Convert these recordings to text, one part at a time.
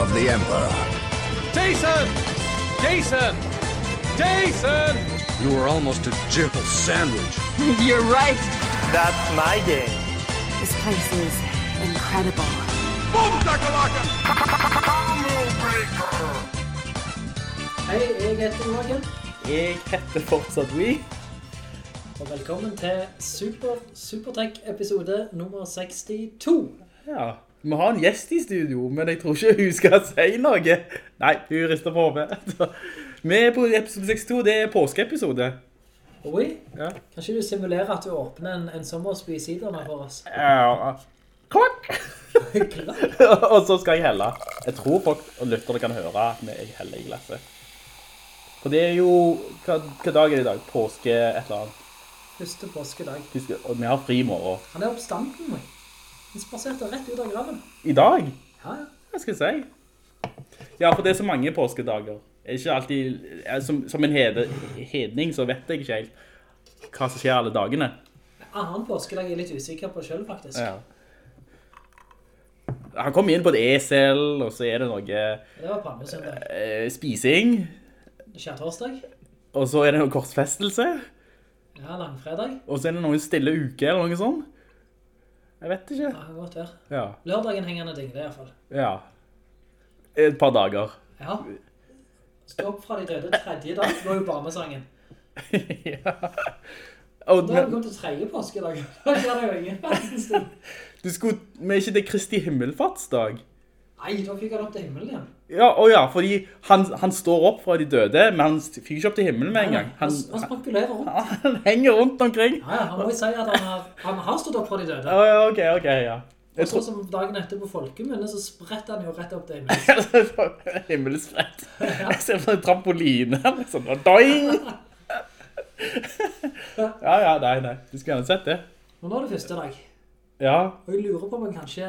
of the Emperor. Jason! Jason! Jason! You were almost a jibble sandwich. You're right. That's my game. This place is incredible. Hei, jeg heter Morgan, Jeg heter fortsatt We. og velkommen til Super Supertech episode nummer 62. Ja, vi har en gjest i studio, men jeg tror ikke hun skal si noe. Nei, hun rister på hodet. Vi er på episode 62, det er påskeepisode. Oi, Ja. kanskje du simulerer at du åpner en, en sommersby sider med for oss? Ja. Klokk! Og så skal jeg helle. Jeg tror folk og lyttere kan høre at vi heller i glasset. For det er jo, hva, hva dag er det i dag? Påske et eller annet. Første påskedag. Husk, Og vi har fri i morgen. Han er oppstanden nå. Han spaserte rett ut av graven. I dag? Ja, ja. Hva skal jeg si? Ja, for det er så mange påskedager. Er ikke alltid, som, som en hede, hedning så vet jeg ikke helt hva som skjer alle dagene. Annen påskedag er jeg litt usikker på selv, faktisk. Ja. Han kom inn på et esel, og så er det noe Det var palmesøndag. eh, spising, Skjærtorsdag. og så er det noe korsfestelse, Ja, langfredag. og så er det noen stille uke eller noe sånt. Jeg vet ikke. Ja, det kan godt være. Ja, Lørdagen henger ned dingle i hvert fall. ja. Et par dager. Ja. Stå opp fra de døde tredje dag, går jo barnesangen. ja. Og, Da har vi kommet til tredje påskedag. Da skjer det jo ingen verdens du skulle, men ikke det Kristi himmelfartsdag? Nei, da fikk han opp til himmelen igjen. Ja, og ja, fordi han, han står opp fra de døde, men han fikk ikke opp til himmelen med en gang. Han, Han, spekulerer rundt. han henger rundt omkring. Ja, ja, han må jo si at han har, han har stått opp fra de døde. Ja, ja, ok, ok, ja. Og Jeg så tror... som dagen etter på folkemunnet, så spretter han jo rett opp til himmelen. Himmelsprett. Jeg ser på en trampoline, liksom. Og doing! Ja, ja, nei, nei. Du skulle gjerne sett det. Men nå er det første dag. Ja, Og jeg lurer på om han kanskje,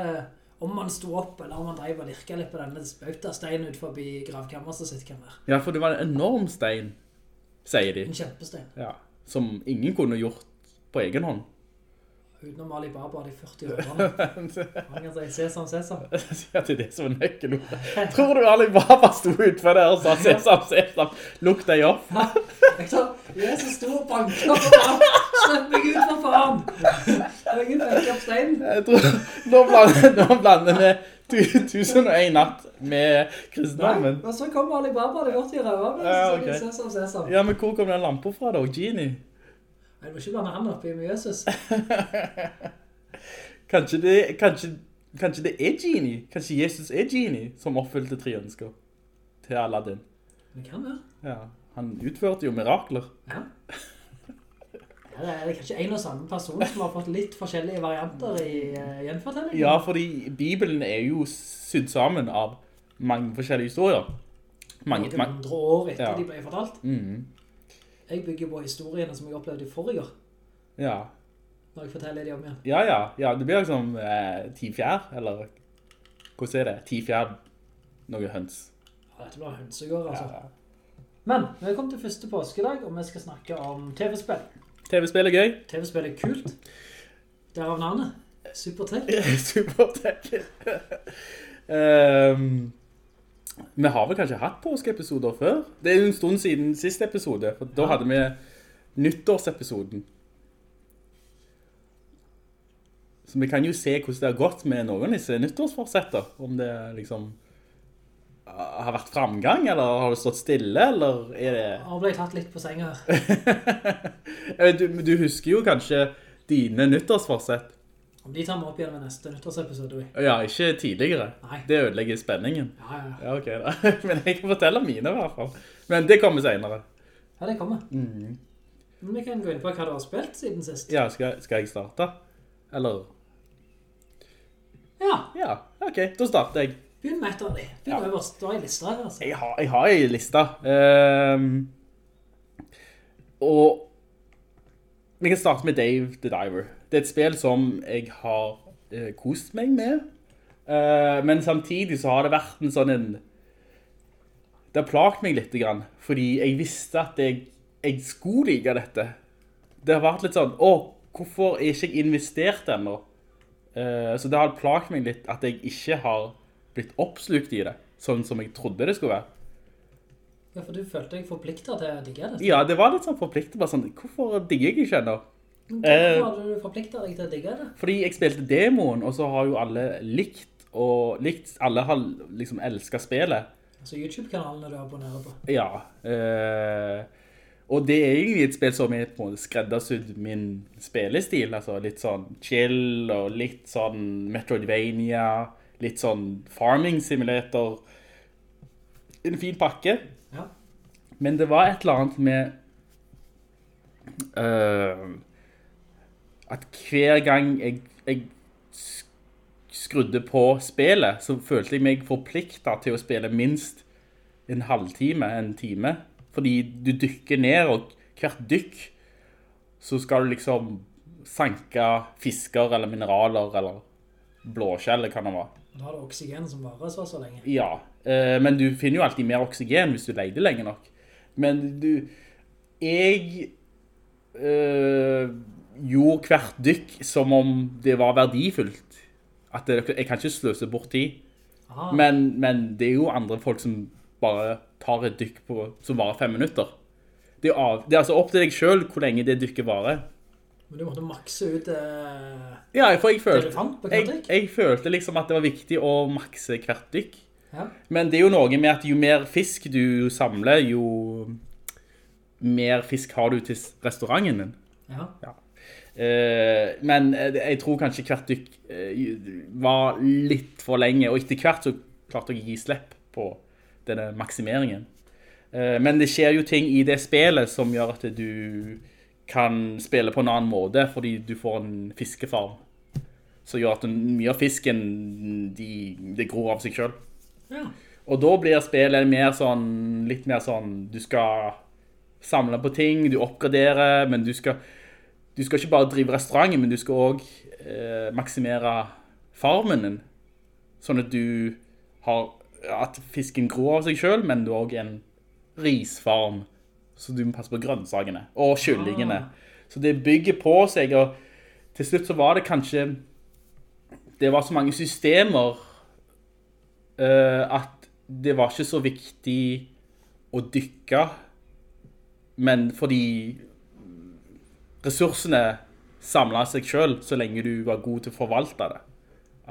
om man sto opp, eller om man drev og lirket litt på denne bautasteinen ut forbi gravkammerset sitt kan være. ja for det var en enorm stein, sier de. En kjempestein. Ja, som ingen kunne gjort på egen hånd. Utenom Alibaba de 40 årene. Han kan si sesam, sesam. Ja, det er det som er nøkkelordet. Tror du Alibaba sto utfor der og sa sesam, sesam, lukk deg opp? Jeg tar, Jesus sto og banket på faen. Slipp meg ut for faen. Det er ingen vekke opp steinen. Jeg nå blander, nå blander vi tusen og en natt med kristendommen. Og så kommer Alibaba de 40 røver. i så Ja, okay. Sesam, sesam. Ja, men hvor kom den lampen fra da? Genie? Nei, du må ikke blande han opp i med Jesus. Kanskje det, kanskje, kanskje det er Genie? Kanskje Jesus er Genie som oppfylte tre ønsker til Aladdin? Det kan være. Ja, han utførte jo mirakler. Ja. Ja, det er kanskje en og samme person som har fått litt forskjellige varianter i uh, gjenfortellingen. Ja, fordi Bibelen er jo sydd sammen av mange forskjellige historier. Mange, Mange hundre år etter Ja. de ble fortalt. Mhm. Jeg bygger på historiene som jeg opplevde i forrige ja. når jeg forteller de om igjen. ja, ja, ja, det blir liksom eh, ti fjær, eller hvordan er det? Ti fjær, noe høns. Ja, dette blir hønsegård, altså. Ja. Men, vi har kommet til første påskedag, og vi skal snakke om TV-spill. TV-spill er gøy. TV-spill er kult. Derav navnet. Supertech. Supertech. Ehm, vi har vel kanskje hatt påskeepisoder før? Det er jo en stund siden siste episode, for da hadde vi nyttårsepisoden. Så vi kan jo se hvordan det har gått med noen av disse nyttårsforsetter. Om det liksom har vært framgang, eller har det stått stille, eller er det... Nå ble tatt litt på senga. Du, du husker jo kanskje dine nyttårsforsett. Om de tar vi opp igjen med neste nyttårsepisode. Ja, ikke tidligere. Nei. Det ødelegger spenningen. Ja, ja, ja. Ja, ok da. Men jeg kan fortelle mine i hvert fall. Men det kommer senere. Ja, det kommer. Men vi kan gå inn på hva du har spilt siden sist. Ja, skal, skal jeg starte? Eller? Ja, Ja, ok, da starter jeg. Begynn med et av de. Begynn øverst. Du har en liste her, altså. Jeg har, jeg har en liste. Um, og vi kan starte med Dave the Diver. Det er et spill som jeg har eh, kost meg med. Eh, men samtidig så har det vært en sånn en... Det har plagt meg litt grann, fordi jeg visste at jeg, jeg skulle like dette. Det har vært litt sånn, åh, hvorfor er ikke jeg investert ennå? Eh, så det har plagt meg litt at jeg ikke har blitt oppslukt i det, sånn som jeg trodde det skulle være. Ja, for du følte deg forpliktet til å digge det. Ja, det var litt sånn forpliktet, bare sånn, hvorfor digger jeg ikke ennå? Eh, Hvorfor hadde du forpliktet deg til å digge det? Fordi jeg spilte demoen, og så har jo alle likt, og likt, alle har liksom elsket spillet. Altså YouTube-kanalene du abonnerer på. Ja, eh, og det er egentlig et spill som er på en måte skreddersydd min spillestil, altså litt sånn chill, og litt sånn Metroidvania, litt sånn farming simulator, en fin pakke. Ja. Men det var et eller annet med eh, at hver gang jeg, jeg skrudde på spillet, så følte jeg meg forplikta til å spille minst en halvtime, en time. Fordi du dykker ned, og hvert dykk så skal du liksom sanke fisker eller mineraler eller blåskjell, kan det være. Da har du oksygen som varer så så lenge. Ja, eh, men du finner jo alltid mer oksygen hvis du leide lenge nok. Men du, jeg eh, gjorde hvert dykk som om det var verdifullt. At det, jeg kan ikke sløse bort tid. Men, men det er jo andre folk som bare tar et dykk på, som varer fem minutter. Det er, av, det er altså opp til deg selv hvor lenge det dykket varer. men du måtte makse ut eh, Ja, for jeg det du fant på hvert dykk. jeg følte liksom at det var viktig å makse hvert dykk. Ja. Men det er jo noe med at jo mer fisk du samler, jo mer fisk har du til restauranten din. Ja. Eh, men eh, jeg tror kanskje hvert dykk eh, var litt for lenge, og etter hvert så klarte jeg å gi slipp på denne maksimeringen. Eh, men det skjer jo ting i det spillet som gjør at du kan spille på en annen måte, fordi du får en fiskefarm. Som gjør at mye av fisken, de, det gror av seg ja. Og da blir spillet mer sånn, litt mer sånn, du skal samle på ting, du oppgraderer, men du skal, du skal ikke bare drive restauranten, men du skal også eh, maksimere farmen din. Sånn at du har, at fisken gror av seg selv, men du har også en risfarm, så du må passe på grønnsakene, og kyllingene. Så det bygger på seg, og til slutt så var det kanskje, det var så mange systemer eh, at det var ikke så viktig å dykke, men fordi ressursene samlet seg selv så lenge du var god til å forvalte det.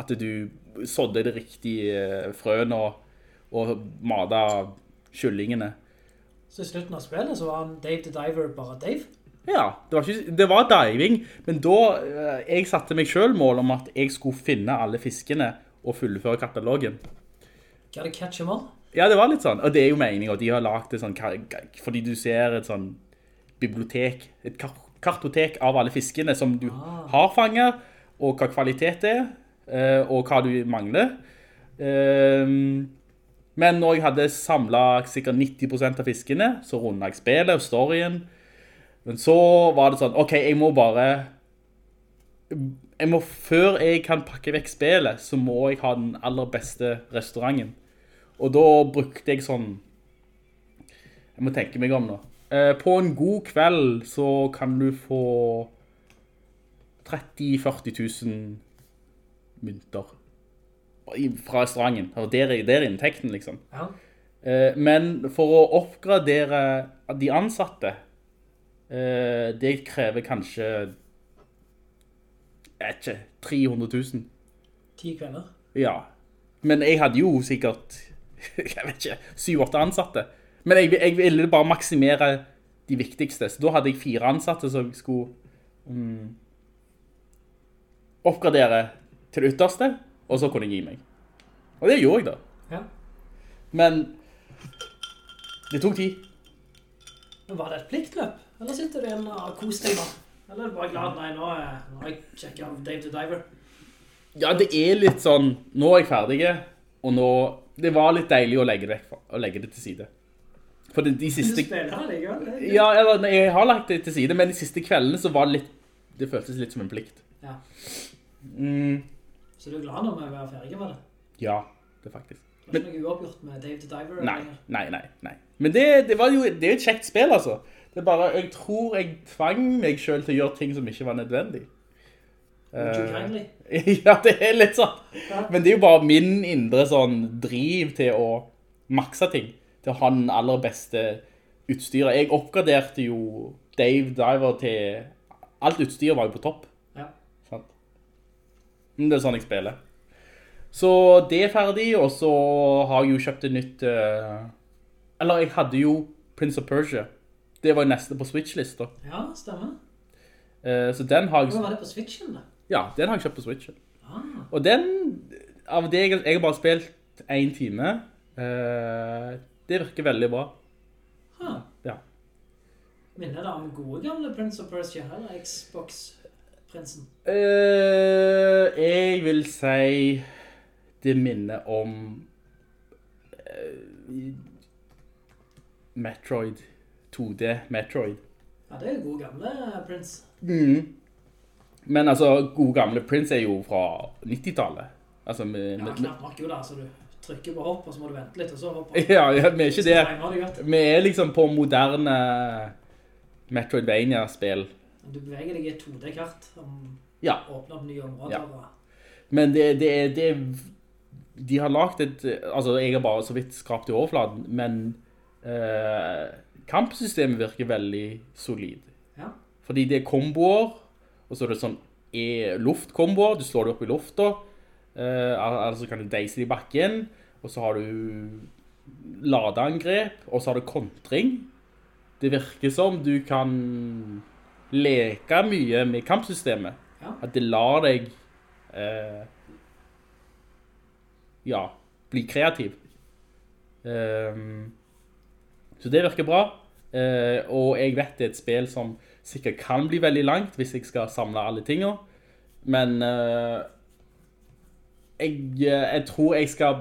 At du sådde det riktige frøene frøen og, og mata kyllingene. Så i slutten av spillet så var han Dave the Diver bare Dave. Ja, det var, ikke, det var diving, men da eh, jeg satte meg selv mål om at jeg skulle finne alle fiskene og fullføre katalogen. Gotta catch them all. Ja, det var litt sånn, og det er jo meningen, og de har lagt det sånn, fordi du ser et sånn bibliotek, et kar kartotek av alle fiskene som du har fanget, og hva kvalitet det er, eh, og hva du mangler. Ehm, men når jeg hadde samlet sikkert 90% av fiskene, så rundet jeg spillet og storyen. Men så var det sånn, ok, jeg må bare, jeg må, før jeg kan pakke vekk spillet, så må jeg ha den aller beste restauranten. Og da brukte jeg sånn, jeg må tenke meg om nå. Eh, på en god kveld så kan du få 30-40 000 mynter fra restauranten. Og der, er- der er inntekten liksom. Ja. Eh, men for å oppgradere de ansatte, eh, det krever kanskje, jeg vet ikke, 300 000. Ti kvelder. Ja, men jeg hadde jo sikkert, jeg vet ikke, 7-8 ansatte. Men jeg, jeg ville bare maksimere de viktigste, så da hadde jeg fire ansatte som skulle mm, oppgradere til det ytterste, og så kunne jeg gi meg. Og det gjorde jeg da. Ja. Men det tok tid. Men var det et pliktløp? Eller sitter du igjen og koser deg nå? Eller er du bare glad, nei, nå, nå har jeg sjekket av Dave the Diver. Ja, det er litt sånn, nå er jeg ferdig, Og nå, det var litt deilig å legge det, vekk, å legge det til side. For de, de Du spiller likevel. Ja, eller, nei, jeg har lagt det til side, men de siste kveldene så var det litt, det føltes litt som en plikt. Ja. Mm, Så du er glad når vi er ferdige med det? ja, det faktisk. Det var ikke noe uoppgjort med Dave the Diver? Nei, nei, nei, nei. Men det, det var jo, det er jo et kjekt spill, altså. Det er bare, jeg tror jeg tvang meg selv til å gjøre ting som ikke var nødvendig. Uh, Eh, ja, det er litt sånn. Ja. Men det er jo bare min indre sånn driv til å makse ting. Til å ha den aller beste utstyret. Jeg oppgraderte jo Dave Diver til... Alt utstyret var jo på topp. Ja. Sant? Men det er sånn jeg spiller. Så det er ferdig, og så har jeg jo kjøpt et nytt... eh, eller jeg hadde jo Prince of Persia. Det var jo neste på Switch-lista. Ja, stemmer. Eh, så den har jeg... Hvor var det på Switchen da? Ja, den har jeg kjøpt på Switchen. Ah, Og den, av det jeg, jeg har bare spilt en time, eh, det virker veldig bra. huh. Ja. Minner det om gode gamle Prince of Persia, eller Xbox-prinsen? Uh, jeg vil si det minner om uh, Metroid, 2D Metroid. Ja, det er gode gamle Prince. Mm. Men altså, gode gamle Prince er jo fra 90-tallet. Altså, med, Ja, med, knapt nok jo da, altså du trykker på hopp, og så må du vente litt, og så hopper ja, ja, vi er ikke det. Vi er liksom på moderne Metroidvania-spill. Du beveger deg i et 2D-kart, som Ja, åpner opp nye områder. Ja. men det, det, det De har lagt et Altså, jeg har bare så vidt skrapt i overfladen, men eh, kampsystemet virker veldig solid. Ja. Fordi det er komboer, og så er det sånn e luftkomboer, du slår det opp i lufta, eh, al- altså kan du deise i bakken, og så har du ladeangrep, og så har du kontring. Det virker som du kan leke mye med kampsystemet. Ja. At det lar deg eh, ja, bli kreativ. Um, så det virker bra. Uh, og jeg vet det er et spill som sikkert kan bli veldig langt hvis jeg skal samle alle tingene. Men eh, jeg, eh, jeg tror jeg skal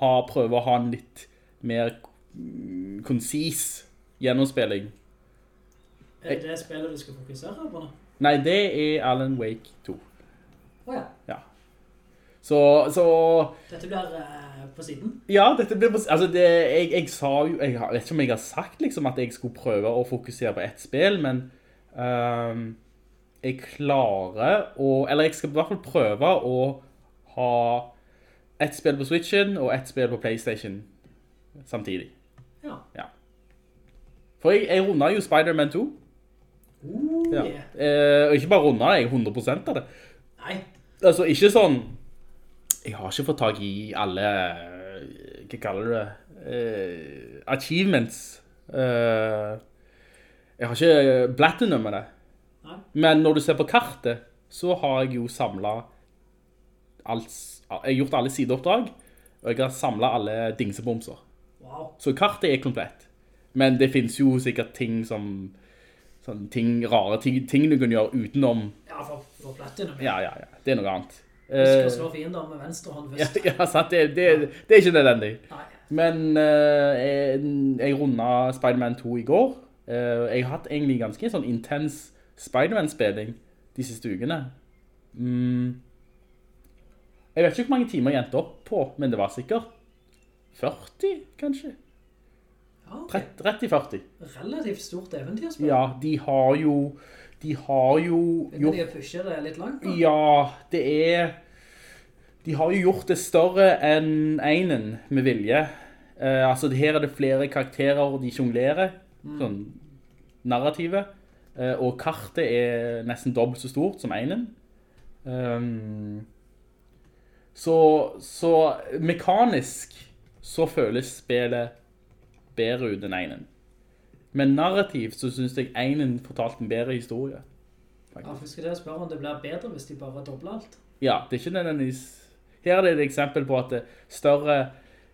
ha, prøve å ha en litt mer mm, konsis gjennomspilling. Er det det spillet du skal fokusere på nå? Nei, det er Alan Wake 2. Åja, Ja. Så, så dette blir uh, på siden. Ja, dette blir på- Altså, det, jeg, jeg sa jo Jeg vet ikke om jeg har sagt liksom at jeg skulle prøve å fokusere på ett spill, men ehm, jeg klarer å Eller jeg skal i hvert fall prøve å ha ett spill på Switchen og ett spill på PlayStation samtidig. Ja. For jeg, jeg runda jo Spider-Man 2. Uh, Ja. yeah. Eh, og ikke bare runda jeg 100% av det. Nei, Altså, ikke sånn Jeg har ikke fått tak i alle eh, Hva kaller du det? Eh, achievements. Eh, jeg har ikke platinum med det. Nei. Men når du ser på kartet, så har jeg jo samlet alt, Jeg har gjort alle sideoppdrag, og jeg har samlet alle dingsebomser. wow. Så kartet er komplett. Men det finnes jo sikkert ting som sånn ting, rare ting, ting du kan gjøre utenom Ja, for, for platinum. Ja, ja, ja. Det er noe annet. Husk å Eh, slå fiender med venstre hånd først. ja, sant. Det, det, det er ikke nødvendig. Nei. Men uh, jeg, jeg rundet Spider-Man 2 i går. Uh, jeg har hatt egentlig ganske sånn intens Spider-Man-spilling de siste ukene. Mm. Jeg vet ikke hvor mange timer jeg endte opp på, men det var sikkert 40, kanskje? Ja, okay. 30-40. Relativt stort eventyrspill. Ja, de har jo De har jo Begynner de å pushe det litt langt da? Ja, det er De har jo gjort det større enn einen med vilje. Eh, altså, her er det flere karakterer de jonglerer, sånn narrative. Eh, og kartet er nesten dobbelt så stort som einen. Um, så, så mekanisk så føles spillet bedre ut enn einen. Men narrativt så synes jeg einen fortalte en bedre historie. Ja, for skal dere spørre om det blir bedre hvis de bare dobler alt. Ja, det er ikke nødvendigvis... Her er det et eksempel på at det større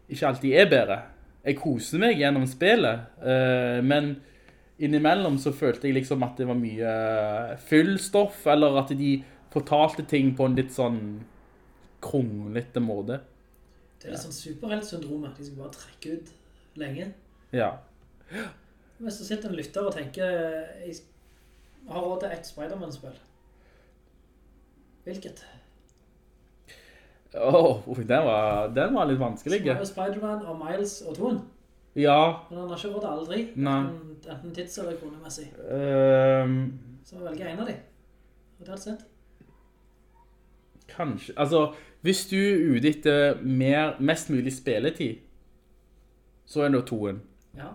ikke alltid er bedre. Jeg koser meg gjennom spillet, eh, men innimellom så følte jeg liksom at det var mye fyllstoff, eller at de fortalte ting på en litt sånn kronglete måte. Det er litt sånn superheltsyndromet. De skal bare trekke ut lenge. Ja. Hvis du sitter en lytter og tenker, jeg har råd til et Spider-Man-spill. Hvilket? Åh, den, var, den var litt vanskelig. Er Spider-Man og Miles og Toon. Ja. Men han har ikke vært aldri. Nei. Enten, enten tids- eller kronemessig. Um, Så velger en av de. Og det er sett. kanskje. Altså, hvis du er ute etter mer, mest mulig spilletid, så er det jo toen. Ja.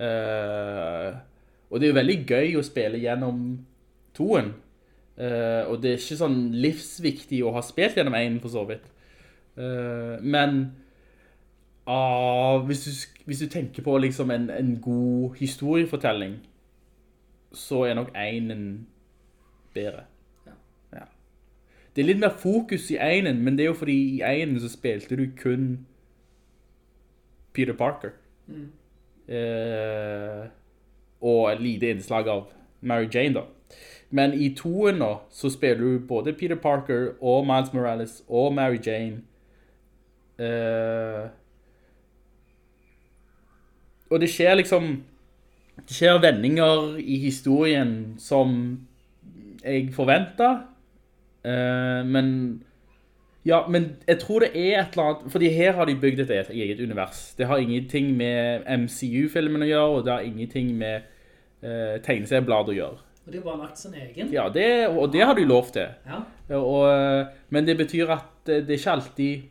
Uh, og det er jo veldig gøy å spille gjennom toen. Uh, og det er ikke sånn livsviktig å ha spilt gjennom en for så vidt. Uh, men ah, hvis, du, hvis du tenker på liksom en, en god historiefortelling, så er nok einen bedre. Ja. Det er litt mer fokus i einen, men det er jo fordi i einen så spilte du kun Peter Parker. Eh, og et lite innslag av Mary Jane da. Men i toen nå, så spiller du både Peter Parker og Miles Morales og Mary Jane. Eh, og det skjer liksom, det skjer vendinger i historien som jeg forventa, uh, men ja, men jeg tror det er et eller annet, fordi her har de bygd et eget- univers. Det har ingenting med MCU-filmen å gjøre, og det har ingenting med uh, tegneseriebladet å gjøre. Og de har bare lagt sin egen. Ja, det, og det har de lov til. Ja. Og, eh, men det betyr at eh, det er ikke alltid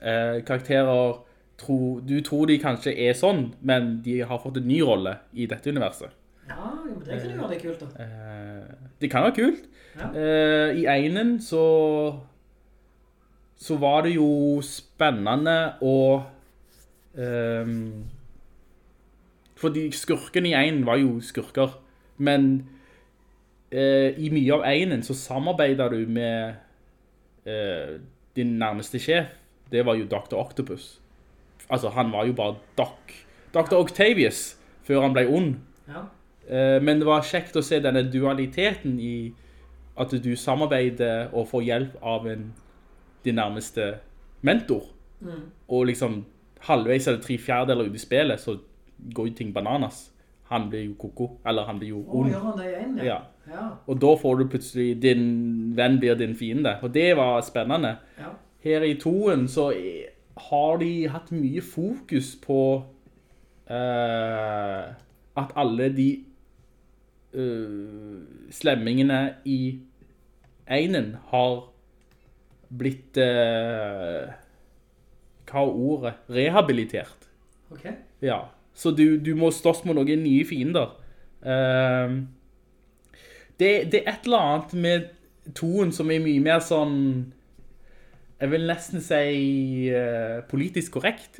uh, karakterer tro, du tror de kanskje er sånn, men de har fått en ny rolle i dette universet. Ja, jo, det kan jo være det kult da. Eh, det kan være kult. Ja. Eh, I einen så så var det jo spennende å Um, fordi skurken i einen var jo skurker, men uh, i mye av einen så samarbeider du med uh, din nærmeste sjef. Det var jo Dr. Octopus. Altså, han var jo bare Doc. Dr. Octavius, før han ble ond. Ja. Eh, Men det var kjekt å se denne dualiteten i at du samarbeider og får hjelp av en, din nærmeste mentor. Og liksom halvveis eller tre fjerdedeler ut i spillet, så går jo ting bananas. Han blir jo koko, eller han blir jo ond. han det igjen? Ja. Ja. Og da får du plutselig din venn blir din fiende. Og det var spennende. Ja. Her i toen så er- har de hatt mye fokus på eh, at alle de uh, slemmingene i einen har blitt eh, hva er ordet? Rehabilitert. Ok. Ja, så du, du må slåss mot noen nye fiender. Ehm, det, det er et eller annet med toen som er mye mer sånn, jeg vil nesten si uh, politisk korrekt.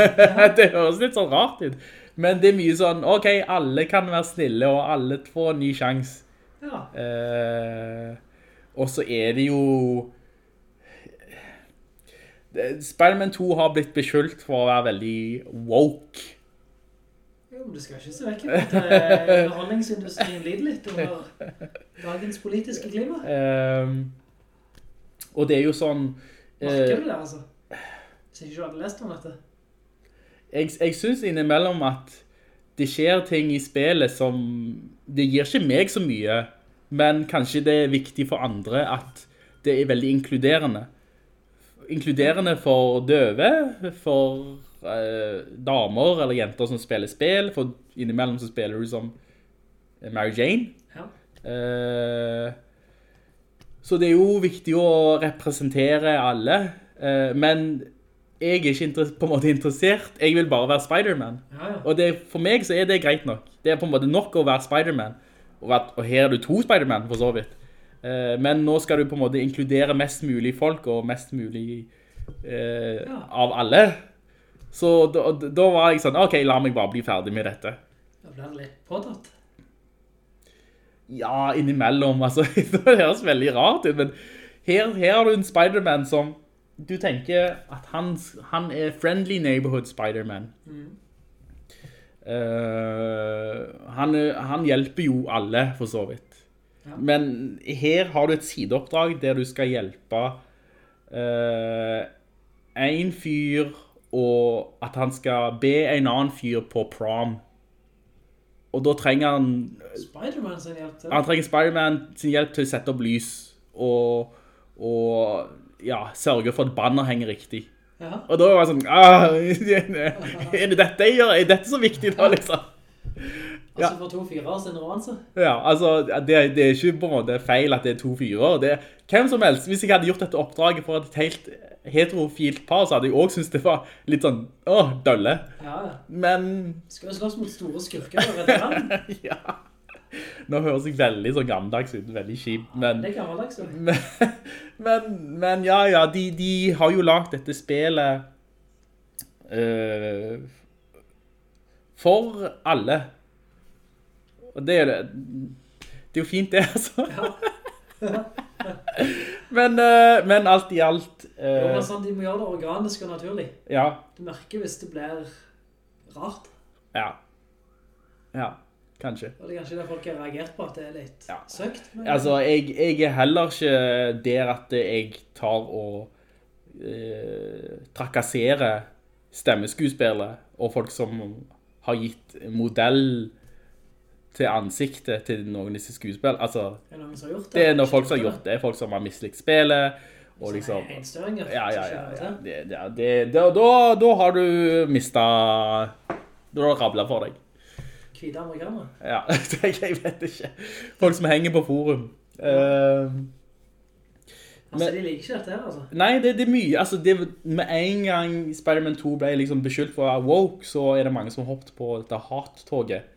det høres litt sånn rart ut. Men det er mye sånn, ok, alle kan være snille, og alle får en ny sjans. Ja. Uh, og så er det jo Det- Spider-Man 2 har blitt beskyldt for å være veldig woke. Jo, men du skal ikke se vekk at eh, underholdningsindustrien lider litt over dagens politiske klima. Ehm, og det er jo sånn eh, Merker du det, altså? Hvis ikke du hadde lest om dette. jeg, jeg synes innimellom at det skjer ting i spillet som det gir ikke meg så mye, men kanskje det er viktig for andre at det er veldig inkluderende. Inkluderende for døve, for eh, damer eller jenter som spiller spill, for innimellom så spiller du som Mary Jane. Ja. Eh, så det er jo viktig å representere alle, eh, men jeg er ikke på en måte interessert. Jeg vil bare være Spider-Man. Ja, ja. Og det, for meg så er det greit nok. Det er på en måte nok å være Spider-Man. Og, og her er du to Spider-Man, for så vidt. Eh, men nå skal du på en måte inkludere mest mulig folk, og mest mulig eh, Ja. av alle. Så da, da var jeg sånn, ok, la meg bare bli ferdig med dette. Da blir det litt påtatt. Ja, innimellom, altså, det høres veldig rart ut, men her, her har du en Spider-Man som, du tenker at han, han er friendly neighborhood Spider-Man. Eh, han, er- han hjelper jo alle, for så vidt. Ja. Men her har du et sideoppdrag der du skal hjelpe uh, en fyr og at han skal be en annen fyr på prom. Og da trenger han Spider-Man sin hjelp til. han trenger Spider-Man sin hjelp til å sette opp lys og, og ja, sørge for at banner henger riktig. Ja. Og da var jeg sånn, ah, er det dette jeg gjør? Er dette så viktig da, liksom? Altså for to fyrer sin romanse. Ja, altså, det, det er ikke på en måte feil at det er to fyrer. Det er hvem som helst. Hvis jeg hadde gjort dette oppdraget for et helt heterofilt par, så hadde jeg også syntes det var litt sånn, åh, dølle. Ja, ja. Men, Skal vi slåss mot store skurker og slett. ja. Nå høres jeg veldig så gammeldags ut, veldig kjip, men... Det er gammeldags. jo. Men, men, men ja, ja, de, de har jo lagt dette spillet uh, for alle. Og det er det. Det er jo fint det, altså. men, eh, men alt i alt... eh, Jo, men sånn, de må gjøre det organisk og naturlig. ja, Du merker hvis det blir rart. ja. Ja, kanskje. Og det er kanskje det folk har reagert på, at det er litt Ja. søkt. Men, Altså, jeg, jeg er heller ikke der at jeg tar og eh, trakasserer stemmeskuespillere og folk som har gitt modell til ansiktet til noen av disse skuespill. Altså, er noen som har gjort det? det er noen folk som har gjort det, folk som har mislikt spillet, og liksom... Ja, ja, ja, ja. Det, det, det, det, da, da har du mistet... Da har du rablet for deg. Hvite amerikanere. Ja, det, jeg vet ikke. Folk som henger på forum. Ja. Altså, Men- de liker ikke dette her, altså. Nei, det, det er mye. Altså, det, med en gang Spider-Man 2 ble liksom beskyldt for å være woke, så er det mange som har hoppet på dette hat-toget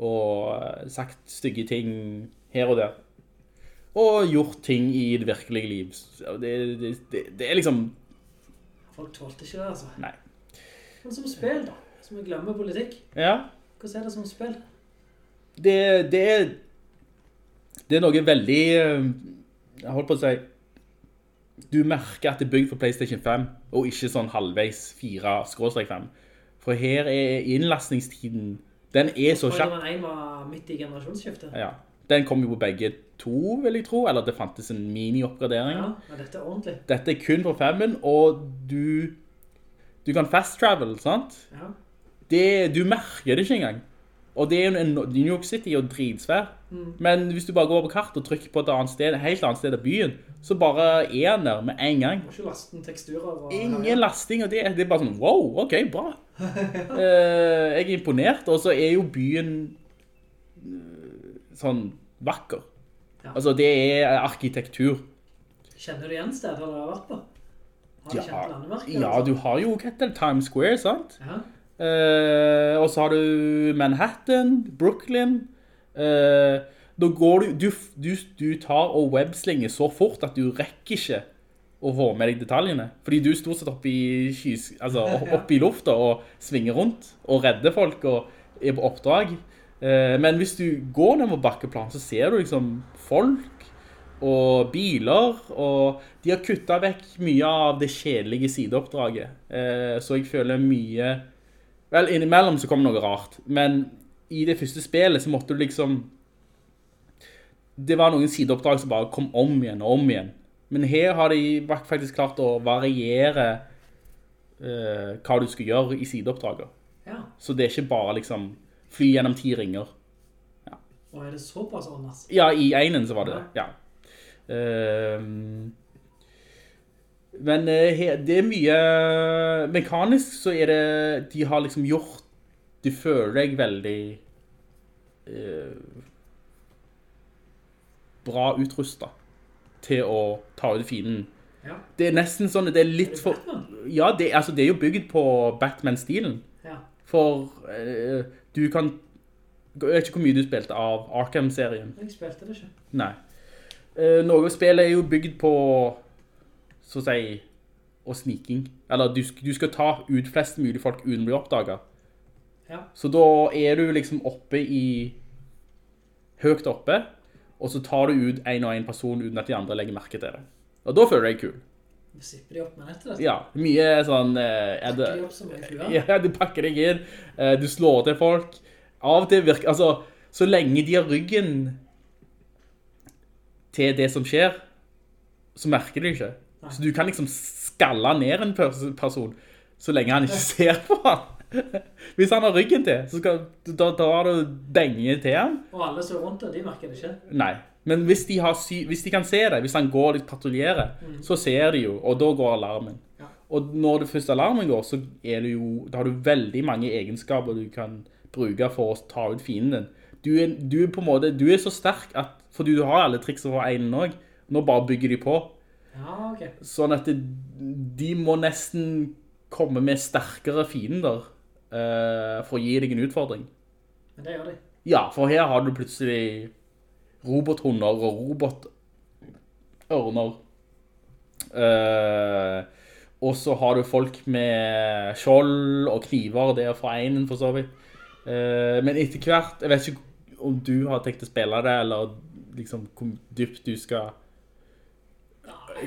og eh, sagt stygge ting her og der. Og gjort ting i det virkelige liv. Det, det, det, det er liksom... Folk tålte ikke det, altså. Nei. Men som spill, da. Som vi glemmer politikk. Ja, Hva er det som spill? det, det er... Det er noe veldig... eh, Jeg holdt på å si... Du merker at det er bygd for PlayStation 5, og ikke sånn halvveis 4-5. For her er innlastningstiden, den er så kjapp. Spider-Man 1 var midt i generasjonsskiftet. Ja, den kom jo på begge to, vil jeg tro, eller det fantes en mini-oppgradering. Ja, men dette er ordentlig. Dette er kun for femmen, og du, du kan fast travel, sant? Ja. Det, du merker det ikke engang. Og det er jo en, New York City er jo dritsvær. Men hvis du bare går på kart og trykker på et annet sted, et helt annet sted av byen, så bare er den der med en gang. Ikke laste inn teksturer og... Ingen lasting, og det, det er bare sånn, wow, ok, bra. Eh, jeg er imponert, og så er jo byen eh, sånn vakker. Ja. Altså, det er arkitektur. Kjenner du igjen steder du har vært på? Har du Ja, kjent landemerket? ja, altså? du har jo, heter Times Square, sant? Ja. Eh, og så har du Manhattan, Brooklyn. Eh, da går du, du, du, tar og webslinger så fort at du rekker ikke å få med deg detaljene. Fordi du er stort sett oppe i, skys, altså, opp i lufta og svinger rundt og redder folk og er på oppdrag. Eh, men hvis du går ned på bakkeplan, så ser du liksom folk og biler, og de har kuttet vekk mye av det kjedelige sideoppdraget. Eh, så jeg føler mye Vel, innimellom så kom noe rart, men i det første spillet så måtte du liksom Det var noen sideoppdrag som bare kom om igjen og om igjen. Men her har de faktisk klart å variere uh, hva du skal gjøre i sideoppdraget. ja. Så det er ikke bare liksom fly gjennom ti ringer. Og er det såpass Anders? Ja, i enen så var det det, ja. Ehm, men eh, det er mye Mekanisk så er det De har liksom gjort Du føler deg veldig eh, Bra utrustet Til å ta ut fienden Ja. Det er nesten sånn det er Er litt for Ja, det, altså, det er jo bygd på Batman-stilen Ja. For eh, du kan Jeg vet ikke hvor mye du spilte av Arkham-serien Jeg spilte det ikke. Nei. Eh, noe av spillet er jo bygd på, så å si, og sniking. Eller du, du skal ta ut flest mulig folk uten å bli oppdaget. Ja. Så da er du liksom oppe i, høyt oppe, og så tar du ut en og en person uten at de andre legger merke til det. Og da føler jeg kul. Sipper de opp med nettet? Ja, mye sånn... eh, er det, Pakker de opp som en flue? ja, du pakker deg inn, eh, du slår til folk. Av og til virker, altså, så lenge de har ryggen til det som skjer, så merker de ikke. Så du kan liksom skalle ned en person, så lenge han ikke ser på han. Hvis han har ryggen til, så skal, da har du denge til han. Og alle som er rundt det, de merker det ikke. Nei, men hvis de, har sy hvis de kan se det, hvis han går litt patruljerer, så ser de jo, og da går alarmen. Ja. Og når det første alarmen går, så er det jo, da har du veldig mange egenskaper du kan bruke for å ta ut fienden. Du er, du er på en måte, du er så sterk at, fordi du har alle trikser fra enen også, nå bare bygger de på. Ja, ok. Sånn at de må nesten komme med sterkere fiender uh, for å gi deg en utfordring. Men det gjør de. Ja, for her har du plutselig robothunder og robotørner. Uh, og så har du folk med skjold og kniver der fra einen, for så vidt. Uh, men etter hvert, jeg vet ikke om du har tenkt å spille det, eller liksom hvor dypt du skal...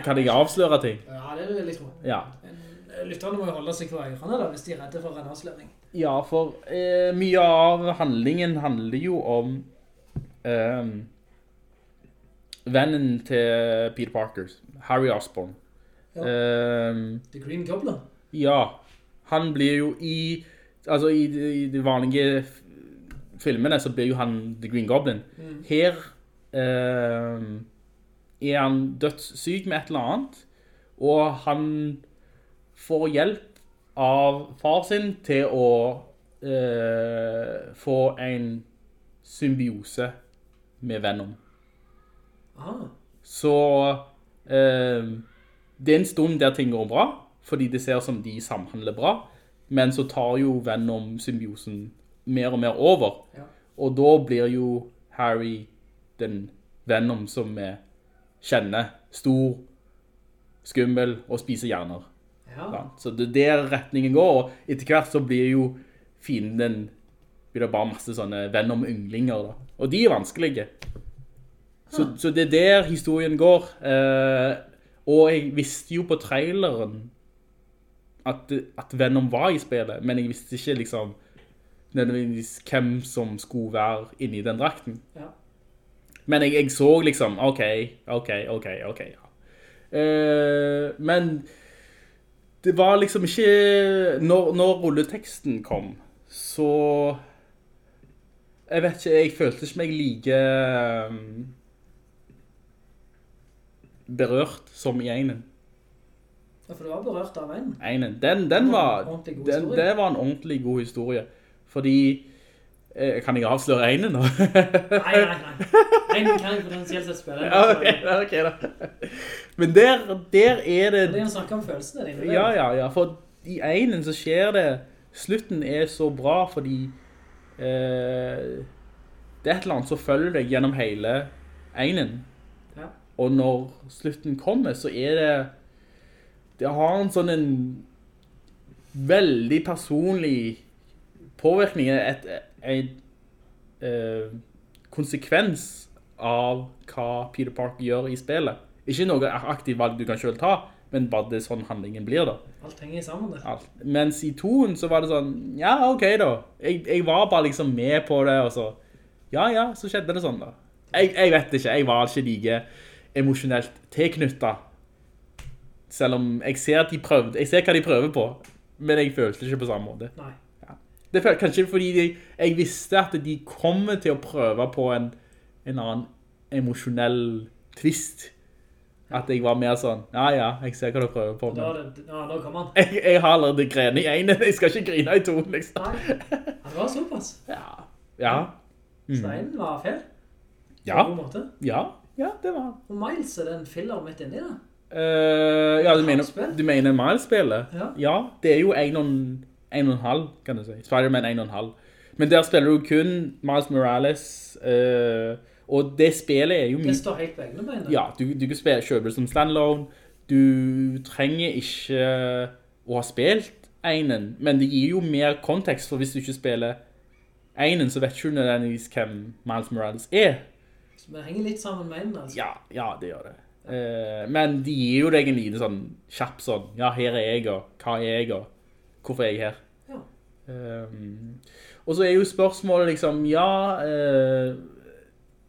Kan jeg avsløre ting? Ja, det er litt tro. Ja. Eh, lytterne må jo holde seg for ørene da, hvis de er redde for en avsløring. Ja, for eh, mye av handlingen handler jo om eh, vennen til Peter Parker, Harry Osborn. Ja. Eh, The Green Goblin. ja, han blir jo i, altså i, de- i de vanlige filmene så blir jo han The Green Goblin. Her eh, er han dødssyk med et eller annet, og han får hjelp av far sin til å eh, få en symbiose med Venom. Ah, Så eh, det er en stund der ting går bra, fordi det ser som de samhandler bra, men så tar jo Venom-symbiosen mer og mer over, Ja. og da blir jo Harry den Venom som vi kjenner, stor, skummel og spiser hjerner. ja. Så det er der retningen går, og etter hvert så blir jo fienden blir det bare masse sånne Venom-ynglinger da. Og de er vanskelige. Så, så det er der historien går. Eh, og jeg visste jo på traileren at, at Venom var i spillet, men jeg visste ikke liksom nødvendigvis hvem som skulle være inni den drakten. Ja. Men jeg, jeg så liksom, ok, ok, ok, ok, ja. uh, men det var liksom ikke, når, når rulleteksten kom, så, jeg vet ikke, jeg følte ikke meg like um, berørt som i einen. Ja, for du var berørt av Einen? einen. Den, den var, den, det var en ordentlig god historie, fordi, eh, kan jeg avsløre ene nå? Nei, nei, nei. Ene kan jeg potensielt sett spille. Ja, ok, da. Men der, der er det... Det er en snakk om følelsene dine. Ja, ja, ja, for i einen så skjer det, slutten er så bra fordi eh, det er et eller annet som følger deg gjennom hele einen. Ja. Og når slutten kommer, så er det, det har en sånn en veldig personlig påvirkning, et, et, eh, konsekvens av hva Peter Parker gjør i spillet. Ikke noe aktivt valg du kan selv ta, men bare det er sånn handlingen blir da. Alt henger sammen der. Alt. Mens i toen så var det sånn, ja, ok da. Jeg, jeg var bare liksom med på det, og så, ja, ja, så skjedde det sånn da. Jeg, jeg vet ikke, jeg var ikke like emosjonelt tilknyttet. Selv om jeg ser at de prøvde, jeg ser hva de prøver på, men jeg følte ikke på samme måte. Nei. Det er kanskje fordi de, jeg visste at de kommer til å prøve på en, en annen emosjonell twist. At jeg var mer sånn, ja, ja, jeg ser hva du prøver på. Ja, nå kommer han. Jeg, jeg, har allerede grene i ene, jeg skal ikke grine i to, liksom. Nei, han var såpass. Ja. ja. Mm. Steinen var fel. Ja. På en god Ja, ja, det var han. Og Miles er den filler midt inni det. Uh, ja, du mener, du mener Miles-spillet? Ja. ja, det er jo en av 1,5 kan du si. Spider-Man 1,5. Men der spiller du kun Miles Morales, øh, og det spillet er jo mye... Det står helt på egne bein. Ja, du, du kan spille, kjøpe det som standalone. Du trenger ikke eh, å ha spilt Einen, men det gir jo mer kontekst, for hvis du ikke spiller Einen, så vet du ikke nødvendigvis hvem Miles Morales er. Så det henger litt sammen med Einen altså. Ja, ja det gjør det. Uh, men de gir jo deg en liten sånn kjapp sånn, ja, her er jeg, og hva er jeg, og hvorfor er jeg her? Um, og så er jo spørsmålet liksom, ja, uh,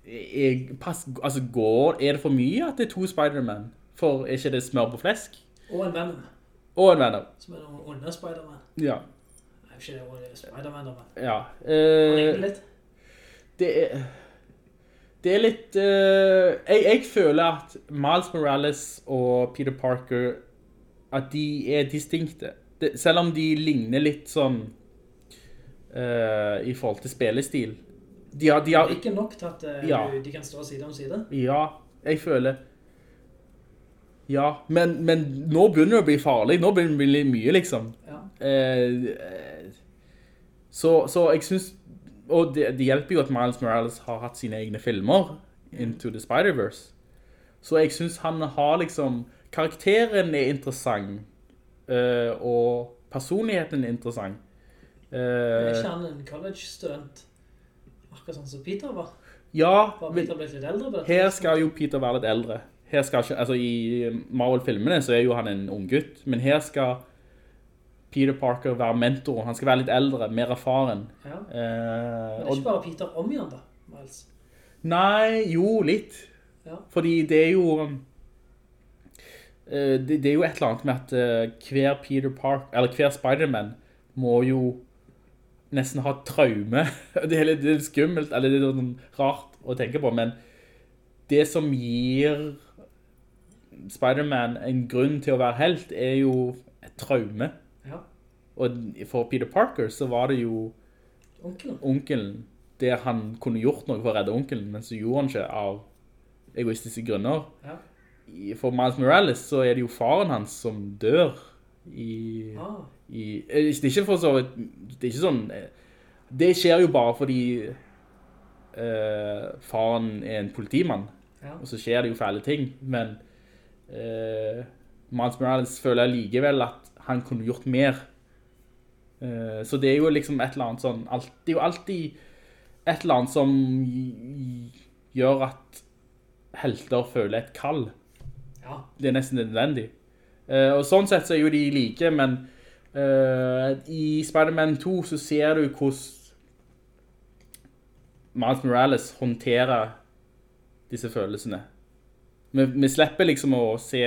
jeg, pass, altså går, er det for mye at det er to Spider-Man? For er ikke det smør på flesk? Og en Venom, Og en Venom. som er noen onde Spider-Man. Ja. Nei, ikke det onde Spider-Man, men Ja. Uh, Eh, ligner litt. det er det er litt Uh, jeg, jeg føler at Miles Morales og Peter Parker at de er distinkte selv om de ligner litt sånn eh, i forhold til spillestil de har, de har Ikke nok til at uh, Ja. de kan stå side om side. ja, jeg føler ja, men, men nå begynner det å bli farlig nå begynner det å bli mye liksom Ja. Uh, så, så jeg synes og det, det hjelper jo at Miles Morales har hatt sine egne filmer Into the Spider-Verse så jeg synes han har liksom karakteren er interessant og personligheten er interessant Er Eh, ikke han en college-student? Akkurat sånn som Peter var. ja, Var men Peter blitt litt eldre på dette? her skal jo Peter være litt eldre her skal ikke, altså i Marvel-filmene så er jo han en ung gutt men her skal Peter Parker være mentor han skal være litt eldre, mer erfaren Ja. Eh, Men det er ikke bare Peter om igjen da, Miles. nei, jo, litt. Ja. Fordi det er jo eh, det, det er jo et eller annet med at hver Peter Park, eller hver Spider-Man må jo nesten har traume. Det er litt, det litt skummelt, eller det er sånn rart å tenke på, men det som gir Spider-Man en grunn til å være helt er jo et traume. Ja. Og for Peter Parker så var det jo Onkelen. onkelen der han kunne gjort noe for å redde onkelen, men så gjorde han ikke av egoistiske grunner. Ja. For Miles Morales så er det jo faren hans som dør i, Ah. I eh, Det er ikke for så vidt Det er ikke sånn eh, Det skjer jo bare fordi uh, faren er en politimann, Ja. og så skjer det jo fæle ting, men uh, Miles Morales føler likevel at han kunne gjort mer. Uh, så det er jo liksom et eller annet sånn, alt, det er jo alltid et eller annet som gjør at helter føler et kall. Ja. Det er nesten nødvendig. Uh, og sånn sett så er jo de like, men eh, i Spider-Man 2 så ser du hvordan Miles Morales håndterer disse følelsene. Vi, vi slipper liksom å se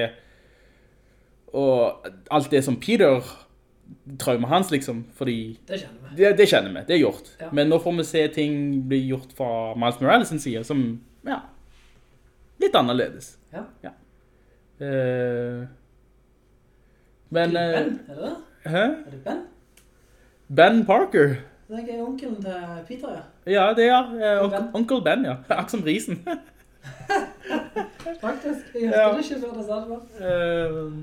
og alt det som Peter traumer hans liksom, fordi Det kjenner vi. det, det kjenner vi, det er gjort. Ja. Men nå får vi se ting bli gjort fra Miles Morales sin side, som, ja, litt annerledes. Ja. Eh, men, Klippen, uh, er det det? Hæ? Er det Ben? Ben Parker? Det er onkelen til Peter, ja. Ja, det er ja. Onkel Ben. Onkel Ben, ja. Akkurat som risen. Faktisk. Jeg hørte Ja. det ikke før det sa det var. Eh,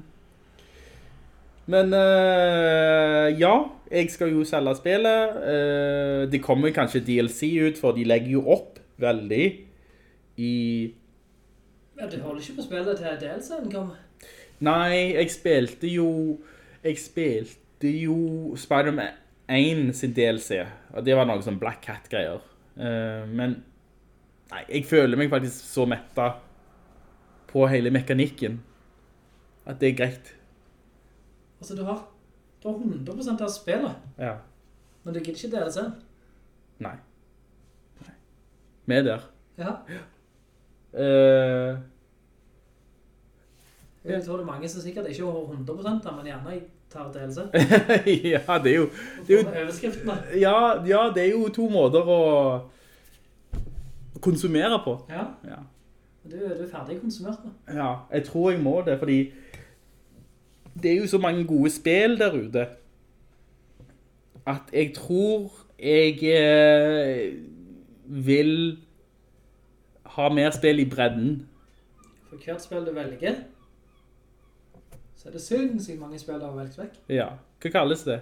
men eh, ja, jeg skal jo selge spillet. Uh, det kommer kanskje DLC ut, for de legger jo opp veldig i... Ja, du holder ikke på spillet til DLC-en kommer. Nei, jeg spilte jo... Jeg spilte jo Spider-Man 1 sin DLC, og det var noe sånn Black Hat-greier. Eh, men nei, jeg føler meg faktisk så mettet på hele mekanikken at det er greit. Altså, du har, du har 100% av spillet, Ja. men du gidder ikke DLC. Nei. Nei. Vi er der. Ja. Uh, Jeg tror det er mange som sikkert ikke har 100% da, men gjerne tar DLC. ja, det er jo... Det er jo ja, ja, det er jo to måter å konsumere på. Ja, Ja. du, du er ferdig konsumert nå. Ja, jeg tror jeg må det, fordi det er jo så mange gode spill der ute, at jeg tror jeg eh, vil ha mer spill i bredden. For hvert spill du velger, så er det sinnssykt mange spill har velgt vekk. Ja, hva kalles det?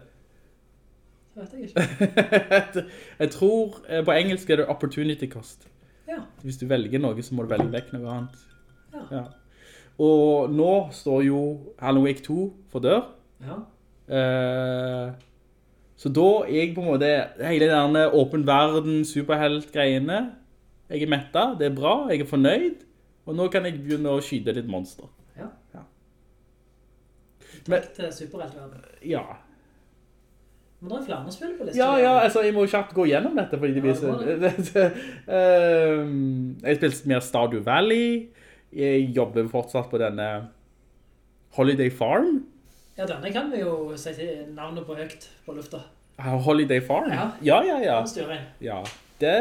Det vet jeg ikke. jeg tror eh, på engelsk er det opportunity cost. Ja, Hvis du velger noe, så må du velge vekk noe annet. Ja. Ja. Og nå står jo Halloween Week 2 for dør. ja. Eh, så da er jeg på en måte hele denne åpen verden, superhelt-greiene. Jeg er mettet, det er bra, jeg er fornøyd. Og nå kan jeg begynne å skyte litt monster. Takk til superheltverden. Ja. Men det er flere spill på listen. Ja, ja, altså jeg må kjapt gå gjennom dette, fordi de viser... Ehm, jeg spiller mer Stardew Valley. jeg jobber fortsatt på denne Holiday Farm. Ja, denne kan vi jo si til navnet på høyt på lufta. Ah, Holiday Farm? Ja. ja, ja. ja. Den styrer ja. Det,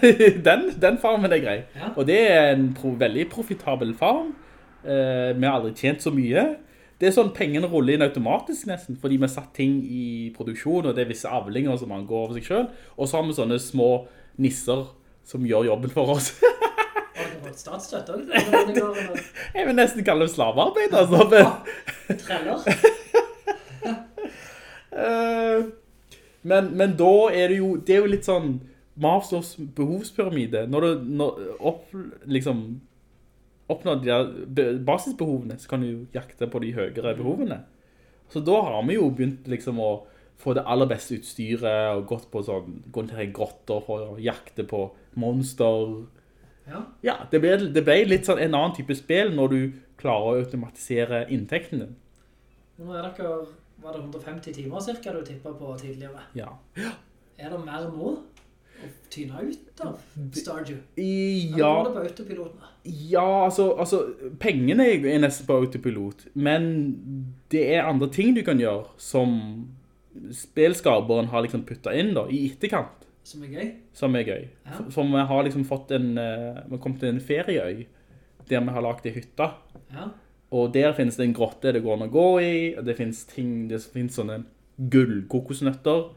den, den farmen er grei. Ja. Og det er en pro, veldig profitabel farm. Eh, vi har aldri tjent så mye. Det er sånn pengene ruller inn automatisk nesten, fordi vi har satt ting i produksjon, og det er visse avlinger som man går over seg selv. Og så har vi sånne små nisser som gjør jobben for oss. Statsstøtte Jeg vil nesten kalle det slavearbeid, altså. Men, Treller? eh, men, men da er det jo, det er jo litt sånn Maslows behovspyramide. Når du når, opp, liksom, oppnår de basisbehovene, så kan du jakte på de høyere behovene. Så da har vi jo begynt liksom å få det aller beste utstyret, og gått på sånn, gå til grotter for å jakte på monster. Ja. Ja, det ble, det ble litt sånn en annen type spill når du klarer å automatisere inntekten din. Nå er dere, var det 150 timer cirka du tippet på tidligere. Ja. Er det mer nå? Å tyne ut av Stardew? Ja. Eller går det på autopiloten? Ja, altså, altså pengene er nesten på autopilot, men det er andre ting du kan gjøre som spilskaperen har liksom puttet inn da, i etterkant, Som er gøy? som er gøy. Ja. For vi har liksom fått en, eh, vi har kommet til en ferieøy, der vi har lagt ei hytte, Ja. og der finnes det en grotte det går an å gå i, og det finnes ting, det finnes sånne gullkokosnøtter,